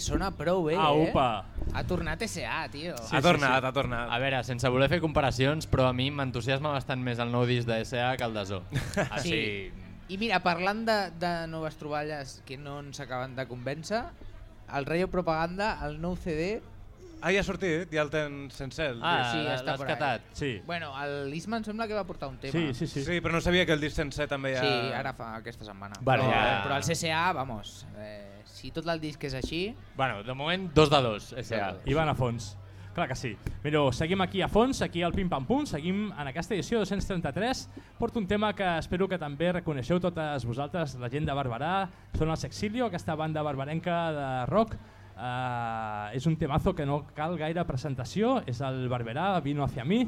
Speaker 5: Sona prou bé,
Speaker 28: Ah,
Speaker 5: eh?
Speaker 28: upa.
Speaker 5: Ha tornat SA, tio.
Speaker 3: ha tornat, ha tornat.
Speaker 28: A veure, sense voler fer comparacions, però a mi m'entusiasma bastant més el nou disc de S.A. que el de Zo. Així...
Speaker 5: Sí. I mira, parlant de, de noves troballes que no ens acaben de convèncer, el Radio Propaganda, el nou CD...
Speaker 3: Ah, ja ha sortit? Ja el tens sencer? el
Speaker 28: Ah,
Speaker 3: disc?
Speaker 5: sí, està
Speaker 28: l'has
Speaker 5: por ahí.
Speaker 28: catat.
Speaker 2: Sí.
Speaker 5: Bueno, l'Isma em sembla que va portar un tema.
Speaker 3: Sí, però no sabia que el disc sencer també ja...
Speaker 5: Sí, ara fa aquesta setmana.
Speaker 28: Bueno,
Speaker 5: però,
Speaker 28: ja-
Speaker 5: però el CSA, vamos, eh, si tot el disc és així...
Speaker 28: Bueno, de moment, dos de dos, S.A.
Speaker 2: I van a fons. Clar que sí. Mireu, seguim aquí a fons, aquí al Pim Pam Pum, seguim en aquesta edició 233. Porto un tema que espero que també reconeixeu totes vosaltres, la gent de Barberà. Són els Exilio, aquesta banda barbarenca de rock. Uh, és un temazo que no cal gaire presentació, és el Barberà, Vino hacia mi,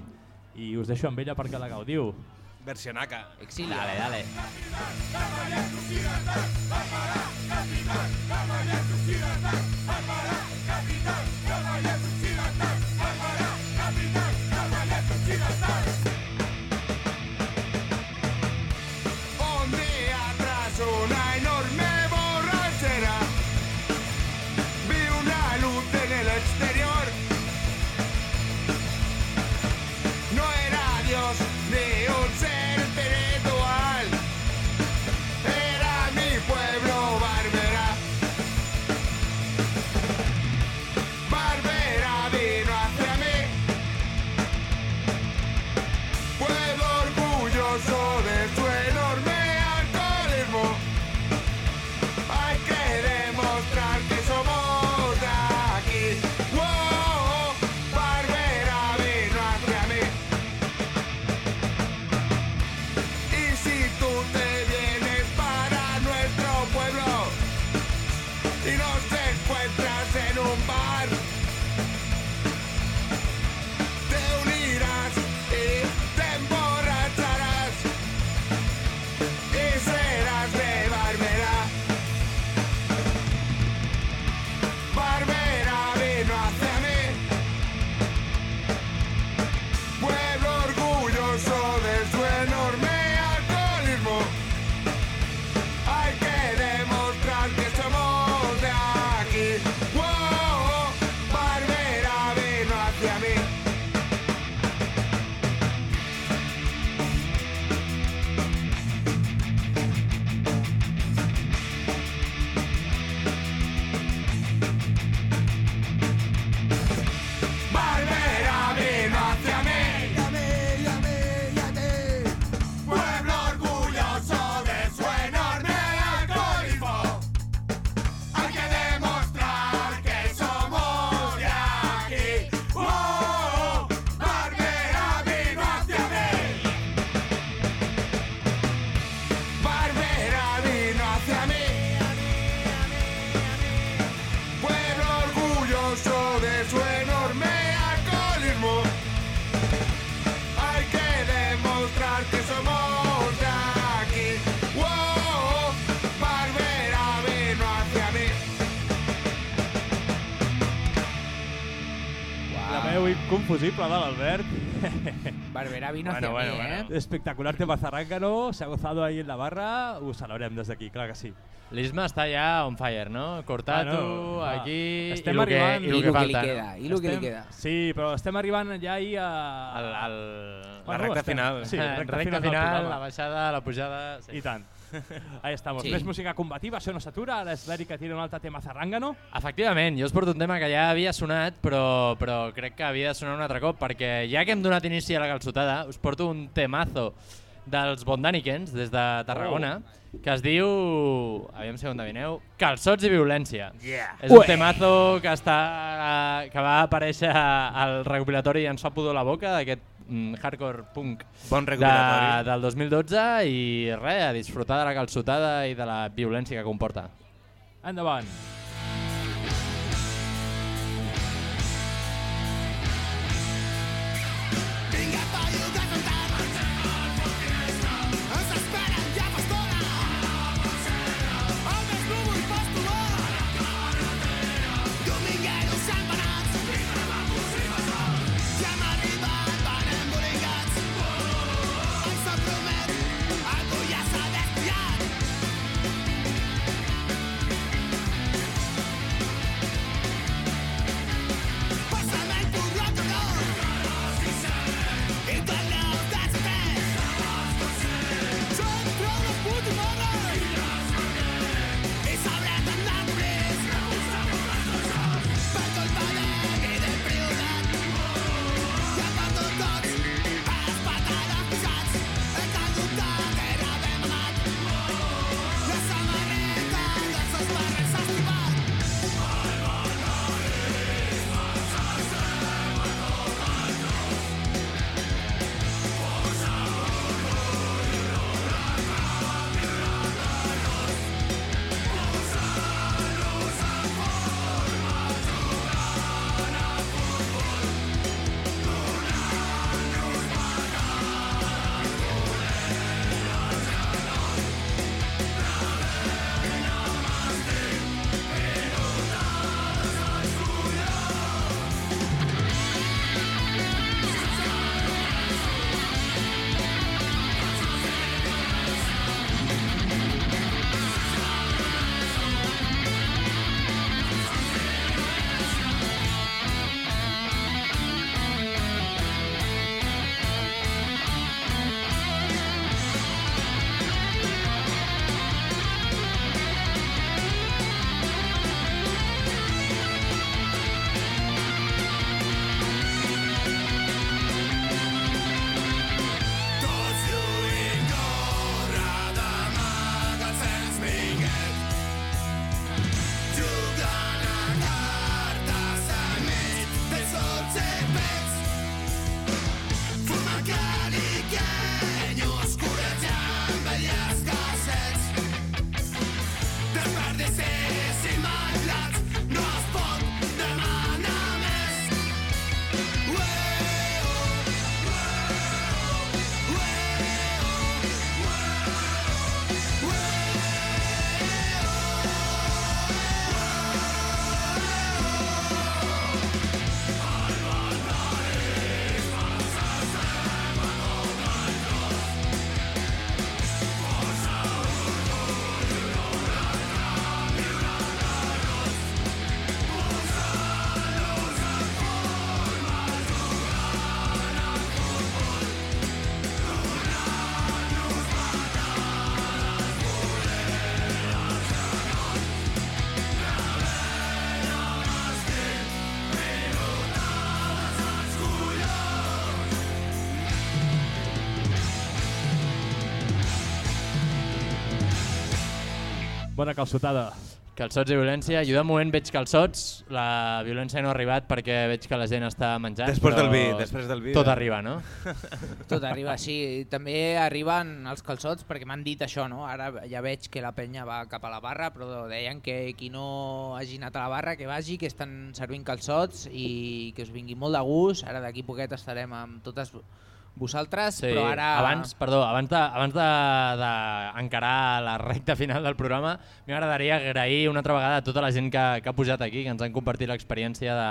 Speaker 2: i us deixo amb ella perquè la gaudiu.
Speaker 3: Versionaca.
Speaker 5: Exilio.
Speaker 28: Dale, dale.
Speaker 29: Ondea tras
Speaker 5: Vino hacia mí, ¿eh?
Speaker 2: Espectacular tema zarrángano, se ha gozado ahí en la barra, ho celebrem des d'aquí, clar que sí.
Speaker 4: L'Isma està ja on fire, no? Cortatu,
Speaker 2: Bueno,
Speaker 4: aquí,
Speaker 2: estem
Speaker 4: i el que,
Speaker 2: arribant-
Speaker 4: i el
Speaker 2: I
Speaker 4: que
Speaker 2: lo que
Speaker 4: falta.
Speaker 2: li queda,
Speaker 5: i lo que li
Speaker 2: Estem-
Speaker 5: queda.
Speaker 2: Sí, però estem arribant ja ahir a...
Speaker 4: Al, al...
Speaker 2: Bueno,
Speaker 3: recta
Speaker 2: estem-
Speaker 3: final.
Speaker 2: Sí,
Speaker 4: recta,
Speaker 2: recta,
Speaker 4: recta
Speaker 2: final,
Speaker 4: final, la baixada, la pujada... Sí.
Speaker 2: I tant. Ahí estamos.
Speaker 4: Sí.
Speaker 2: Més música combativa, això no s'atura. Ara és l'Eric que tira un altre tema zarrangano.
Speaker 4: Efectivament, jo us porto un tema que ja havia sonat, però, però crec que havia de sonar un altre cop, perquè ja que hem donat inici a la calçotada, us porto un temazo dels Bondanikens, des de Tarragona,
Speaker 2: Oh.
Speaker 4: que es diu, aviam si ho endevineu, Calçots i violència.
Speaker 2: Yeah.
Speaker 4: És un
Speaker 2: Ué.
Speaker 4: temazo que, està, que va aparèixer al recopilatori Ens fa pudor la boca, d'aquest hardcore punk
Speaker 3: Bon
Speaker 4: de, del 2012 i res, a disfrutar de la calçotada i de la violència que comporta.
Speaker 2: Endavant. Bona calçotada.
Speaker 4: Calçots i violència. Jo de moment veig calçots, la violència no ha arribat perquè veig que la gent està menjant.
Speaker 3: Després del vi, després del vi,
Speaker 4: Tot
Speaker 3: eh?
Speaker 4: arriba, no?
Speaker 5: Tot arriba, sí. També arriben els calçots perquè m'han dit això, no? Ara ja veig que la penya va cap a la barra, però deien que qui no hagi anat a la barra, que vagi, que estan servint calçots i que us vingui molt de gust. Ara d'aquí poquet estarem amb totes vosaltres,
Speaker 4: Sí,
Speaker 5: però ara...
Speaker 4: abans, perdó, abans de, abans de, de encarar la recta final del programa, m'agradaria agrair una altra vegada a tota la gent que, que ha pujat aquí, que ens han compartit l'experiència de,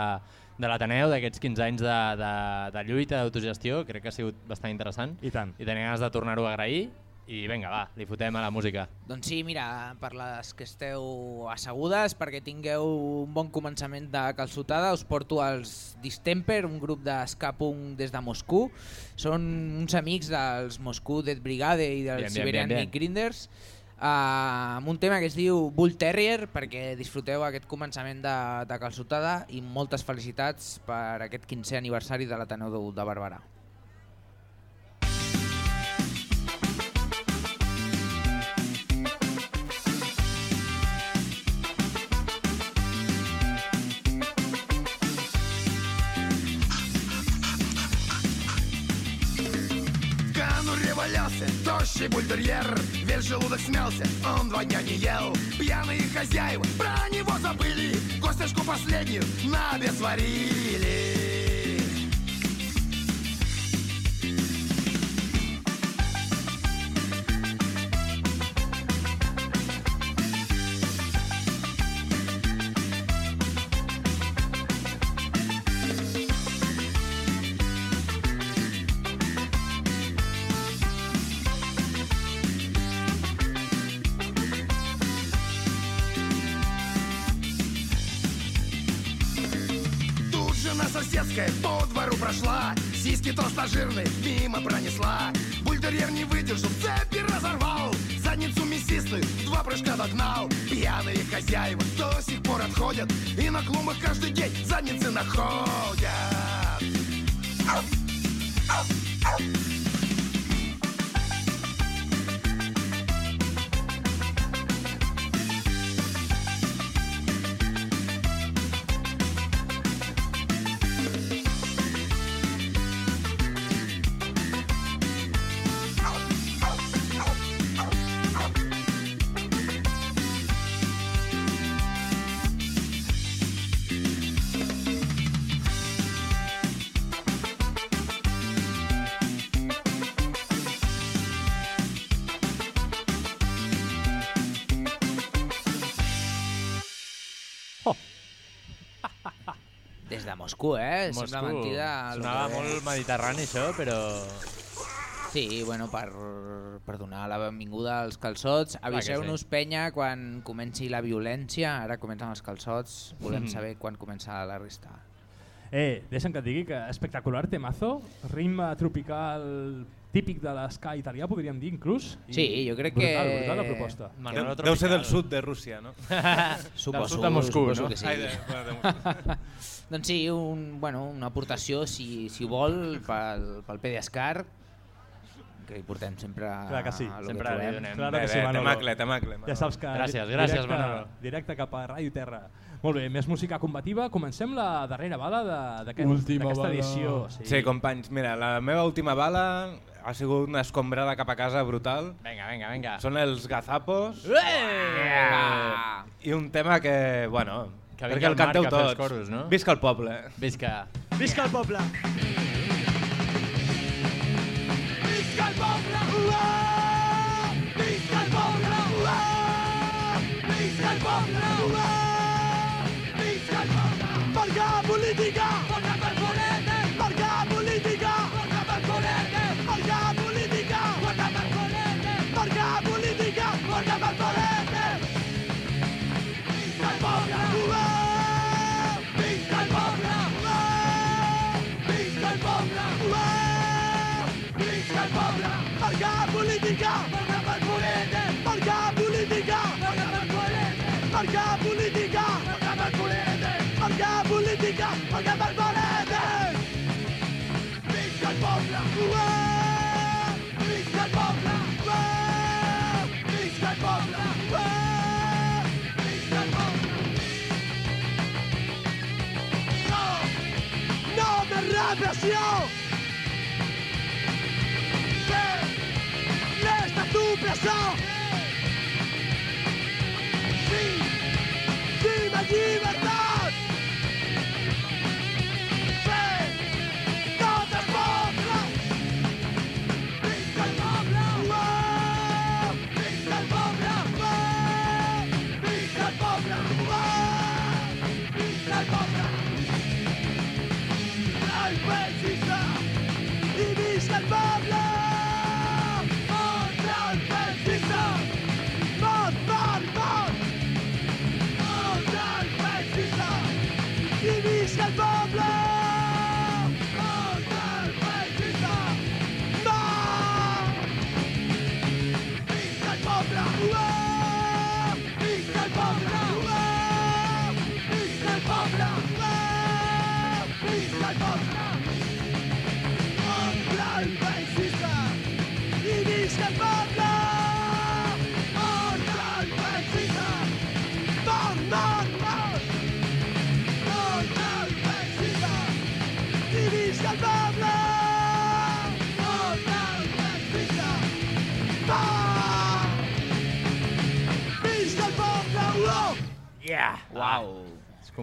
Speaker 4: de l'Ateneu, d'aquests 15 anys de, de, de lluita, d'autogestió, crec que ha sigut bastant interessant.
Speaker 2: I tant.
Speaker 4: I tenia ganes de tornar-ho a agrair i vinga, va, li fotem a la música.
Speaker 5: Doncs sí, mira, per les que esteu assegudes, perquè tingueu un bon començament de calçotada, us porto als Distemper, un grup d'escapung des de Moscou. Són uns amics dels Moscou Death Brigade i dels
Speaker 4: Bien, bien,
Speaker 5: Siberian
Speaker 4: bien, bien.
Speaker 5: Night Grinders, uh, amb un tema que es diu Bull Terrier, perquè disfruteu aquest començament de, de calçotada i moltes felicitats per aquest 15è aniversari de l'Ateneu de, de Barberà.
Speaker 14: Тощий бультерьер Весь желудок смялся, он два дня не ел. Пьяные хозяева про него забыли Косточку последнюю на обед сварили прошла. Сиськи толстожирные мимо пронесла. Бультерьер не выдержал, цепи разорвал. Задницу мясистую два прыжка догнал. Пьяные хозяева до сих пор отходят И на клумбах каждый день задницы находят
Speaker 5: Moscou. Sembla mentida. el
Speaker 4: Sonava
Speaker 5: que
Speaker 4: molt mediterrani això, però...
Speaker 5: Sí, bueno, per, per donar la benvinguda als calçots. Aviseu-nos, penya, quan comenci la violència. Ara comencen els calçots. Volem
Speaker 2: Mhm.
Speaker 5: saber quan comença la resta.
Speaker 2: Eh, deixa'm que et digui que espectacular temazo, ritme tropical típic de l'esca italià, podríem dir, inclús. I
Speaker 5: Sí, jo crec
Speaker 2: brutal,
Speaker 5: que-
Speaker 2: Brutal la proposta.
Speaker 3: Deu, deu ser del sud de Rússia, no?
Speaker 5: Suposo,
Speaker 3: del sud de Moscou,
Speaker 5: suposo
Speaker 3: no?
Speaker 5: que sí.
Speaker 3: Ai, de, de Moscou.
Speaker 5: doncs sí, un, bueno, una aportació, si, si ho vol, pel, pel PDSCAR, que hi portem sempre
Speaker 2: Clar que sí,
Speaker 5: a
Speaker 2: sempre
Speaker 5: que
Speaker 2: li
Speaker 5: trobem.
Speaker 2: donem. Clar que sí, Manolo.
Speaker 3: temacle, temacle,
Speaker 2: Ja saps que
Speaker 4: Gràcies, gràcies,
Speaker 2: directe,
Speaker 4: Manolo.
Speaker 2: Directe cap a Ràdio Terra. Molt bé, més música combativa. Comencem la darrera bala de- d'aquest-
Speaker 3: Última
Speaker 2: d'aquesta
Speaker 3: bala.
Speaker 2: edició.
Speaker 3: Sí. companys, mira, la meva última bala ha sigut una escombrada cap a casa brutal.
Speaker 4: Vinga, vinga, vinga.
Speaker 3: Són els gazapos.
Speaker 4: Yeah!
Speaker 3: I un tema que, bueno,
Speaker 4: Que
Speaker 3: perquè el
Speaker 4: el
Speaker 3: canteu tots.
Speaker 4: coros, no?
Speaker 3: Visca el poble.
Speaker 4: Visca.
Speaker 14: Visca el poble! Visca el poble! Uah! Visca el poble! Uah! Visca el poble! Uah! Visca el poble! Marca política! Marca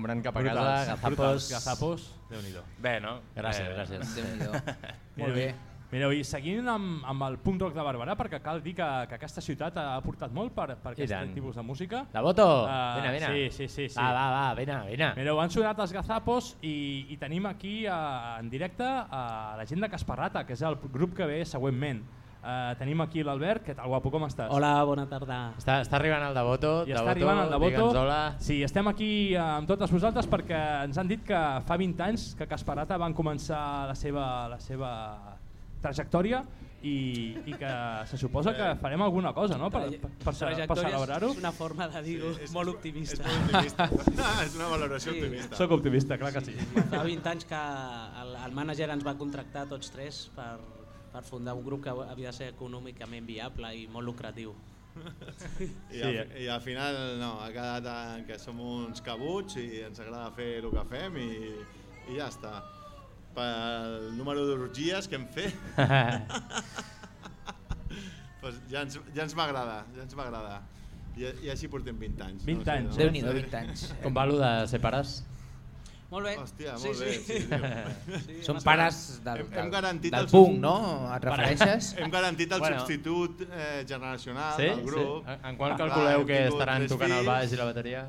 Speaker 4: Escombrant cap a
Speaker 2: Brutals,
Speaker 4: casa, gazapos...
Speaker 2: brutals, gazapos, Déu-n'hi-do.
Speaker 4: Bé, no? Gràcies,
Speaker 2: Bé, bé.
Speaker 4: gràcies.
Speaker 5: Déu-n'hi-do.
Speaker 2: Molt bé. Mireu, i seguint amb, amb el punk rock de Barberà, perquè cal dir que, que aquesta ciutat ha aportat molt per, per
Speaker 4: I
Speaker 2: aquest
Speaker 4: tant.
Speaker 2: tipus de música.
Speaker 4: La Boto,
Speaker 2: Ah,
Speaker 4: vine, vine.
Speaker 2: Sí, sí, sí. sí.
Speaker 4: Va, va, va, vine, vine.
Speaker 2: Mireu, han sonat els gazapos i, i tenim aquí uh, en directe uh, la gent de Casparrata, que és el grup que ve següentment. Uh, tenim aquí l'Albert, què tal, guapo, com estàs?
Speaker 30: Hola, bona tarda.
Speaker 4: Està, està arribant el Devoto.
Speaker 2: I
Speaker 4: Devoto,
Speaker 2: està arribant el Devoto.
Speaker 4: hola.
Speaker 2: Sí, estem aquí eh, amb totes vosaltres perquè ens han dit que fa 20 anys que Casparata van començar la seva, la seva trajectòria i, i que se suposa que farem alguna cosa, no?, per, per, per, per celebrar-ho.
Speaker 30: És una forma de dir-ho molt optimista.
Speaker 31: és molt optimista. No, és una valoració optimista.
Speaker 2: Soc optimista, clar que sí.
Speaker 30: Fa 20 anys que el, el mànager ens va contractar tots tres per, per fundar un grup que havia de ser econòmicament viable i molt lucratiu.
Speaker 31: I, al, fi- I al final no, ha quedat en que som uns cabuts i ens agrada fer el que fem i, i ja està. Pel número d'orgies que hem fet, pues ja ens, ja ens va agradar, ja ens va agradar. I, I així portem 20 anys.
Speaker 2: 20 anys.
Speaker 31: no?
Speaker 5: Déu-n'hi-do, 20 anys.
Speaker 4: Com va allò de ser pares?
Speaker 30: Molt bé.
Speaker 31: Hòstia,
Speaker 30: Sí,
Speaker 31: molt bé.
Speaker 30: sí.
Speaker 31: Sí.
Speaker 30: Sí,
Speaker 5: Són pares del,
Speaker 31: Hem,
Speaker 5: del,
Speaker 31: hem garantit
Speaker 5: del
Speaker 31: el
Speaker 5: punk, no? Et refereixes?
Speaker 31: Hem garantit el
Speaker 4: Bueno.
Speaker 31: substitut eh, generacional
Speaker 4: Sí?
Speaker 31: del grup.
Speaker 4: Sí? En quan
Speaker 31: Clar,
Speaker 4: calculeu que estaran tocant el
Speaker 31: fills.
Speaker 4: baix i la bateria?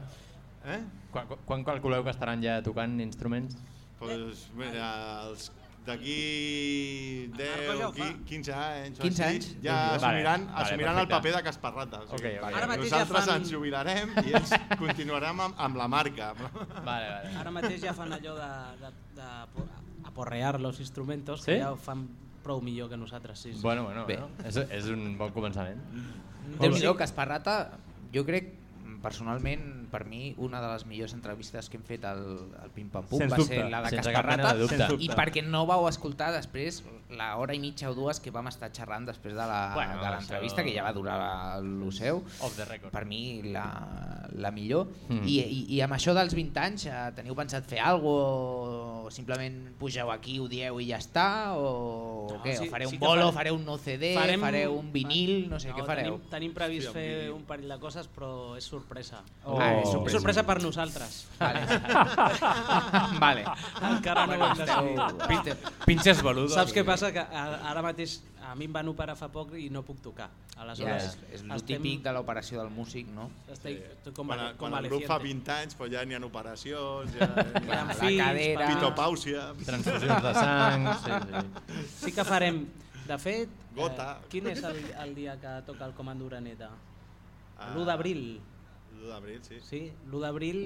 Speaker 31: Eh?
Speaker 4: Quan, quan calculeu que estaran ja tocant instruments?
Speaker 31: Pues, mira, els d'aquí 10
Speaker 30: ja
Speaker 31: o
Speaker 30: ho fa.
Speaker 31: 15 anys, o
Speaker 5: 15
Speaker 31: així,
Speaker 5: anys?
Speaker 31: ja
Speaker 4: Vale,
Speaker 31: assumiran,
Speaker 4: vale,
Speaker 31: assumiran el paper de Casparrata. O sigui,
Speaker 4: Ok, ok.
Speaker 30: Ara mateix ja
Speaker 31: Nosaltres
Speaker 30: fan-
Speaker 31: ens jubilarem i ells continuarem amb, amb la marca.
Speaker 4: Vale, vale.
Speaker 30: Ara mateix ja fan allò de, de, de aporrear los instrumentos,
Speaker 4: Sí?
Speaker 30: que ja ho fan prou millor que nosaltres. Sí, sí.
Speaker 4: Bueno, bueno,
Speaker 5: Bé.
Speaker 4: bueno. És, és un bon començament.
Speaker 5: Déu-n'hi-do, Casparrata, jo crec personalment, per mi, una de les millors entrevistes que hem fet al, al Pim Pam Pum
Speaker 2: Sens
Speaker 5: va
Speaker 2: dubte,
Speaker 5: ser la de
Speaker 4: sense cap mena
Speaker 5: Casparrata
Speaker 4: de dubte.
Speaker 5: I perquè no vau escoltar després la hora i mitja o dues que vam estar xerrant després de la-
Speaker 4: Bueno,
Speaker 5: de l'entrevista,
Speaker 4: això-
Speaker 5: que ja va durar el seu.
Speaker 4: Off the record.
Speaker 5: Per mi la, la millor.
Speaker 4: Mm.
Speaker 5: I, i, I amb això dels 20 anys, eh, teniu pensat fer alguna cosa o simplement pugeu aquí, ho dieu i ja està? O,
Speaker 30: No,
Speaker 5: o què?
Speaker 30: sí-
Speaker 5: o fareu
Speaker 30: sí
Speaker 5: un
Speaker 30: que
Speaker 5: bolo,
Speaker 30: farem-
Speaker 5: fareu un no CD,
Speaker 30: farem-
Speaker 5: fareu un vinil, no sé què fareu.
Speaker 30: Tenim, tenim previst fer un parell de coses, però és sorpresa.
Speaker 5: Oh. Ah, és
Speaker 30: és
Speaker 5: sorpresa.
Speaker 30: sorpresa per nosaltres.
Speaker 5: Vale. vale.
Speaker 30: Encara no ho hem decidit.
Speaker 5: Pinte-
Speaker 4: Pinches boludo.
Speaker 30: Saps què passa? Que a- ara mateix a mi em van operar fa poc i no puc tocar.
Speaker 5: Ja,
Speaker 30: Aleshores,
Speaker 5: és, és el típic de l'operació del músic, no?
Speaker 30: Estic, estic com,
Speaker 31: Quan, quan el grup fa 20 anys pues ja n'hi ha operacions, ja,
Speaker 30: ha
Speaker 5: La cadera.
Speaker 31: pitopàusia,
Speaker 4: Transfusions de sang... Sí, sí.
Speaker 30: Sí que farem. De fet,
Speaker 31: Gota.
Speaker 30: Eh, quin és el, el dia que toca el Comando Uraneta?
Speaker 31: Ah.
Speaker 30: L'1 d'abril.
Speaker 31: L'1 d'abril, sí.
Speaker 30: Sí, l'1 d'abril...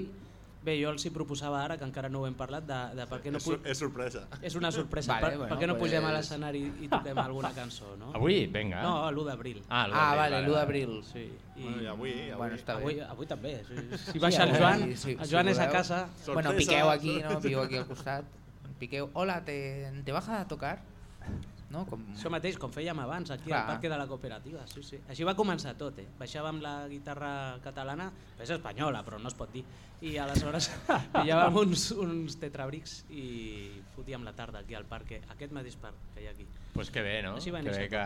Speaker 30: Bé, jo els hi proposava ara, que encara no ho hem parlat, de, de per què no...
Speaker 31: és, és sorpresa.
Speaker 30: És una sorpresa.
Speaker 5: Vale,
Speaker 30: per,
Speaker 5: bueno,
Speaker 30: per què no
Speaker 5: pues-
Speaker 30: pugem a l'escenari i toquem alguna cançó, no?
Speaker 4: Avui? Vinga.
Speaker 30: No, l'1 d'abril.
Speaker 4: Ah, l'1
Speaker 5: Ah, vale, l'1 d'abril.
Speaker 30: Sí. I,
Speaker 31: Bueno, i avui, avui.
Speaker 5: Bueno, està
Speaker 30: avui,
Speaker 5: bé.
Speaker 30: avui també. Si, si
Speaker 5: Sí,
Speaker 30: baixa el Joan,
Speaker 5: sí,
Speaker 30: el
Speaker 5: si
Speaker 30: Joan és a casa.
Speaker 5: Bueno,
Speaker 31: Sorpresa.
Speaker 5: piqueu aquí, no? Piqueu aquí al costat. Piqueu, hola, te, te vas a tocar? No? Com...
Speaker 30: Això mateix, com fèiem abans, aquí
Speaker 5: Clar.
Speaker 30: al Parque de la Cooperativa. Sí, sí. Així va començar tot, eh? Baixàvem la guitarra catalana, és espanyola, però no es pot dir, i aleshores pillàvem uns, uns tetrabrics i fotíem la tarda aquí al parc, aquest mateix parc que hi ha aquí.
Speaker 4: Pues que bé, no?
Speaker 30: Així va
Speaker 4: que bé
Speaker 30: néixer
Speaker 4: que,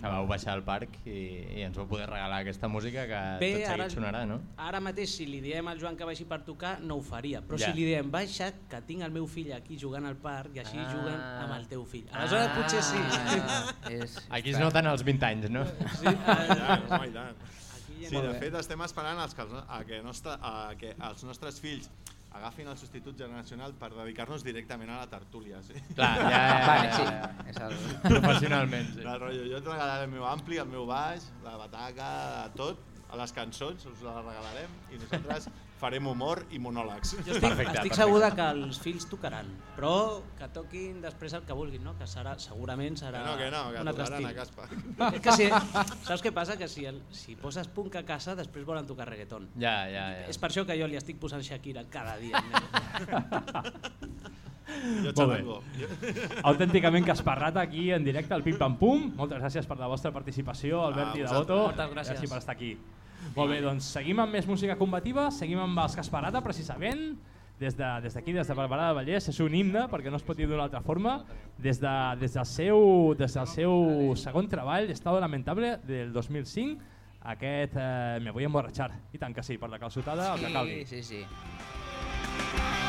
Speaker 4: que vau baixar al parc i, i ens vau poder regalar aquesta música que
Speaker 30: Bé,
Speaker 4: tot
Speaker 30: ara,
Speaker 4: seguit sonarà, no?
Speaker 30: ara mateix si li diem al Joan que baixi per tocar no ho faria, però
Speaker 4: Ja.
Speaker 30: si li diem baixa que tinc el meu fill aquí jugant al parc i així
Speaker 4: Ah.
Speaker 30: juguen amb el teu fill. Aleshores potser sí.
Speaker 5: Ah, és,
Speaker 4: Aquí es noten els 20 anys, no?
Speaker 30: Sí,
Speaker 31: home, i tant.
Speaker 30: Aquí
Speaker 31: Sí, de fet estem esperant els que, els, a que, nostre, a que els nostres fills agafin el substitut generacional per dedicar-nos directament a la tertúlia. Sí?
Speaker 4: Clar, ja, ja, ja, ja,
Speaker 5: sí.
Speaker 4: ja.
Speaker 5: És el...
Speaker 4: Professionalment, sí.
Speaker 31: El rotllo, jo et regalaré el meu ampli, el meu baix, la bataca, tot, a les cançons us la regalarem i nosaltres farem humor i monòlegs.
Speaker 30: Jo estic,
Speaker 4: Perfecte,
Speaker 30: estic
Speaker 4: perfecte.
Speaker 30: segur que els fills tocaran, però que toquin després el que vulguin, no? que serà, segurament serà
Speaker 31: Que no, que no, que
Speaker 30: un altre
Speaker 31: a
Speaker 30: estil.
Speaker 31: Caspa.
Speaker 30: És que si, saps què passa? Que si, el, si poses punk a casa, després volen tocar reggaeton.
Speaker 4: Ja, ja, ja.
Speaker 30: És per això que jo li estic posant Shakira cada dia.
Speaker 31: Jo xarango.
Speaker 2: Autènticament Casparrata aquí en directe al Pim Pam Pum. Moltes gràcies per la vostra participació, Albert
Speaker 31: Ah,
Speaker 2: i. Devoto.
Speaker 30: Moltes gràcies.
Speaker 2: Gràcies per estar aquí. Molt bé, doncs seguim amb més música combativa, seguim amb els Casparata precisament. Des d'aquí, de, des, des de Barberà de Vallès, és un himne, perquè no es pot dir d'una altra forma, des, de, des, del seu, des del seu segon treball, Estado Lamentable, del 2005, aquest eh, Me voy a emborrachar. I tant que sí, per la calçotada, el que calgui.
Speaker 32: Sí, sí, sí.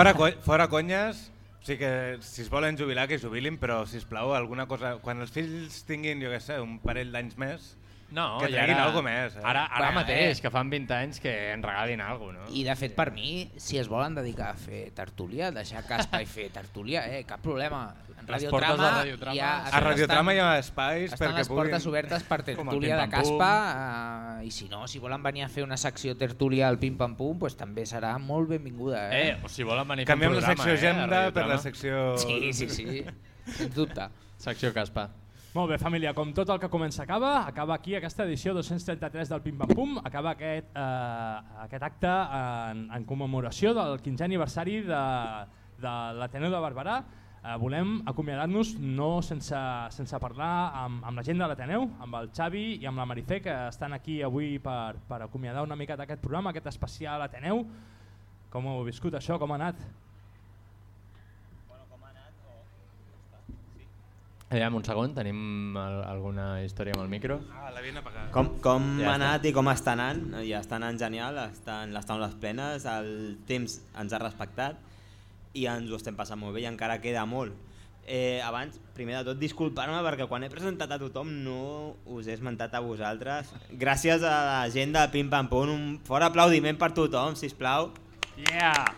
Speaker 3: Fora, co fora conyes, sí que si es volen jubilar que es jubilin, però si plau alguna cosa... Quan els fills tinguin, jo què sé, un parell d'anys més,
Speaker 4: No,
Speaker 3: que treguin
Speaker 4: ara-
Speaker 3: alguna més. Eh?
Speaker 4: Ara, ara
Speaker 32: Bueno,
Speaker 4: mateix,
Speaker 32: eh.
Speaker 4: que fan 20 anys, que en regalin alguna cosa, no?
Speaker 32: I de fet, per mi, si es volen dedicar a fer tertúlia, deixar caspa i fer tertúlia, eh, cap problema. Radiotrama,
Speaker 3: portes Radiotrama.
Speaker 32: Hi ha,
Speaker 3: A Radiotrama hi ha espais
Speaker 32: estan
Speaker 3: perquè
Speaker 32: les portes
Speaker 3: puguin-
Speaker 32: obertes per tertúlia de caspa eh, i si no, si volen venir a fer una secció tertúlia al Pim Pam Pum, pues, també serà molt benvinguda. Eh?
Speaker 4: Eh, o si volen venir a fer un
Speaker 3: Canviem la secció
Speaker 4: eh,
Speaker 3: agenda per la secció...
Speaker 32: Sí, sí, sí, sens dubte.
Speaker 4: Secció caspa.
Speaker 2: Molt bé, família, com tot el que comença acaba, acaba aquí aquesta edició 233 del Pim Pam Pum, acaba aquest, eh, aquest acte en, en commemoració del 15è aniversari de, de l'Ateneu de Barberà. Eh, volem acomiadar-nos no sense, sense parlar amb, amb la gent de l'Ateneu, amb el Xavi i amb la Marifé, que estan aquí avui per, per acomiadar una mica d'aquest programa, aquest especial Ateneu. Com heu viscut això? Com ha anat?
Speaker 4: Aviam, un segon, tenim al alguna història amb el micro?
Speaker 3: Ah, l'havien apagat.
Speaker 19: Com, com
Speaker 4: Ja
Speaker 19: ha anat i com està anant? Ja està anant genial, estan les taules plenes, el temps ens ha respectat i ens ho estem passant molt bé i encara queda molt. Eh, abans, primer de tot, disculpar-me perquè quan he presentat a tothom no us he esmentat a vosaltres. Gràcies a la gent de Pim Pam Pum, un fort aplaudiment per tothom, si plau.
Speaker 2: Yeah!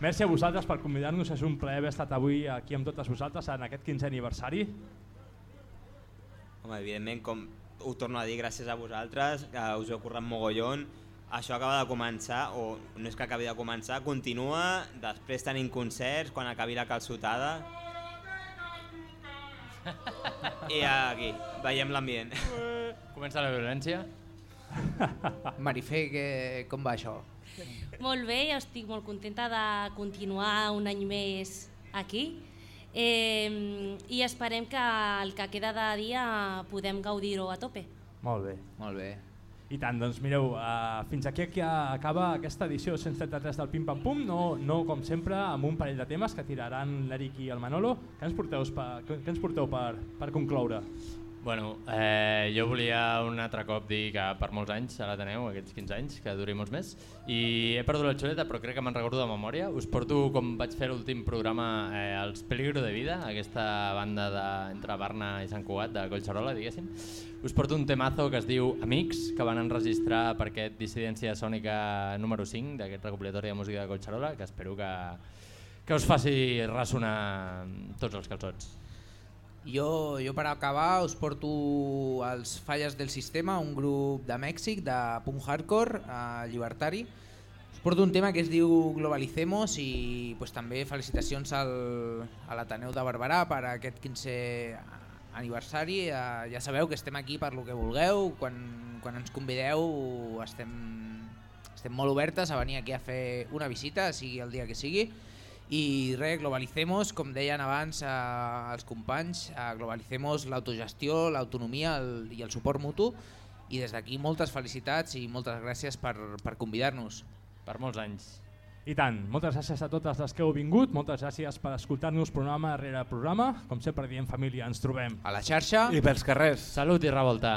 Speaker 2: Merci a vosaltres per convidar-nos, és un plaer haver estat avui aquí amb totes vosaltres en aquest 15è aniversari.
Speaker 19: Home, evidentment, com ho torno a dir, gràcies a vosaltres, que us heu currat mogollon. Això acaba de començar, o no és que acabi de començar, continua, després tenim concerts, quan acabi la calçotada. I aquí, veiem l'ambient.
Speaker 4: Comença la violència.
Speaker 5: Marifé, que, com va això?
Speaker 33: Molt bé, jo estic molt contenta de continuar un any més aquí eh, i esperem que el que queda de dia podem gaudir-ho a tope.
Speaker 2: Molt bé.
Speaker 5: Molt bé.
Speaker 2: I tant, doncs mireu, uh, fins aquí que acaba aquesta edició 133 del Pim Pam Pum, no, no com sempre amb un parell de temes que tiraran l'Eric i el Manolo. Què ens porteu, per, què ens porteu per, per concloure?
Speaker 4: Bueno, eh, jo volia un altre cop dir que per molts anys a l'Ateneu, aquests 15 anys, que duri molts més, i he perdut la xuleta però crec que me'n recordo de memòria. Us porto, com vaig fer l'últim programa, eh, els Peligro de Vida, aquesta banda de, entre Barna i Sant Cugat de Collserola, diguéssim. Us porto un temazo que es diu Amics, que van enregistrar per aquest Dissidència Sònica número 5 d'aquest recopilatori de música de Collserola, que espero que, que us faci ressonar tots els calçots.
Speaker 5: Jo, jo per acabar us porto els Falles del Sistema, un grup de Mèxic de punk hardcore eh, llibertari. Us porto un tema que es diu Globalicemos i pues, també felicitacions al, a l'Ateneu de Barberà per aquest 15 aniversari. Eh, ja sabeu que estem aquí per lo que vulgueu, quan, quan ens convideu estem, estem molt obertes a venir aquí a fer una visita, sigui el dia que sigui. I res, globalicemos, com deien abans eh, els companys, eh, globalicemos l'autogestió, l'autonomia el, i el suport mutu i des d'aquí moltes felicitats i moltes gràcies per, per convidar-nos.
Speaker 4: Per molts anys.
Speaker 2: I tant, moltes gràcies a totes les que heu vingut, moltes gràcies per escoltar-nos programa rere programa. Com sempre diem família, ens trobem.
Speaker 5: A la xarxa.
Speaker 3: I pels carrers.
Speaker 4: Salut i revolta.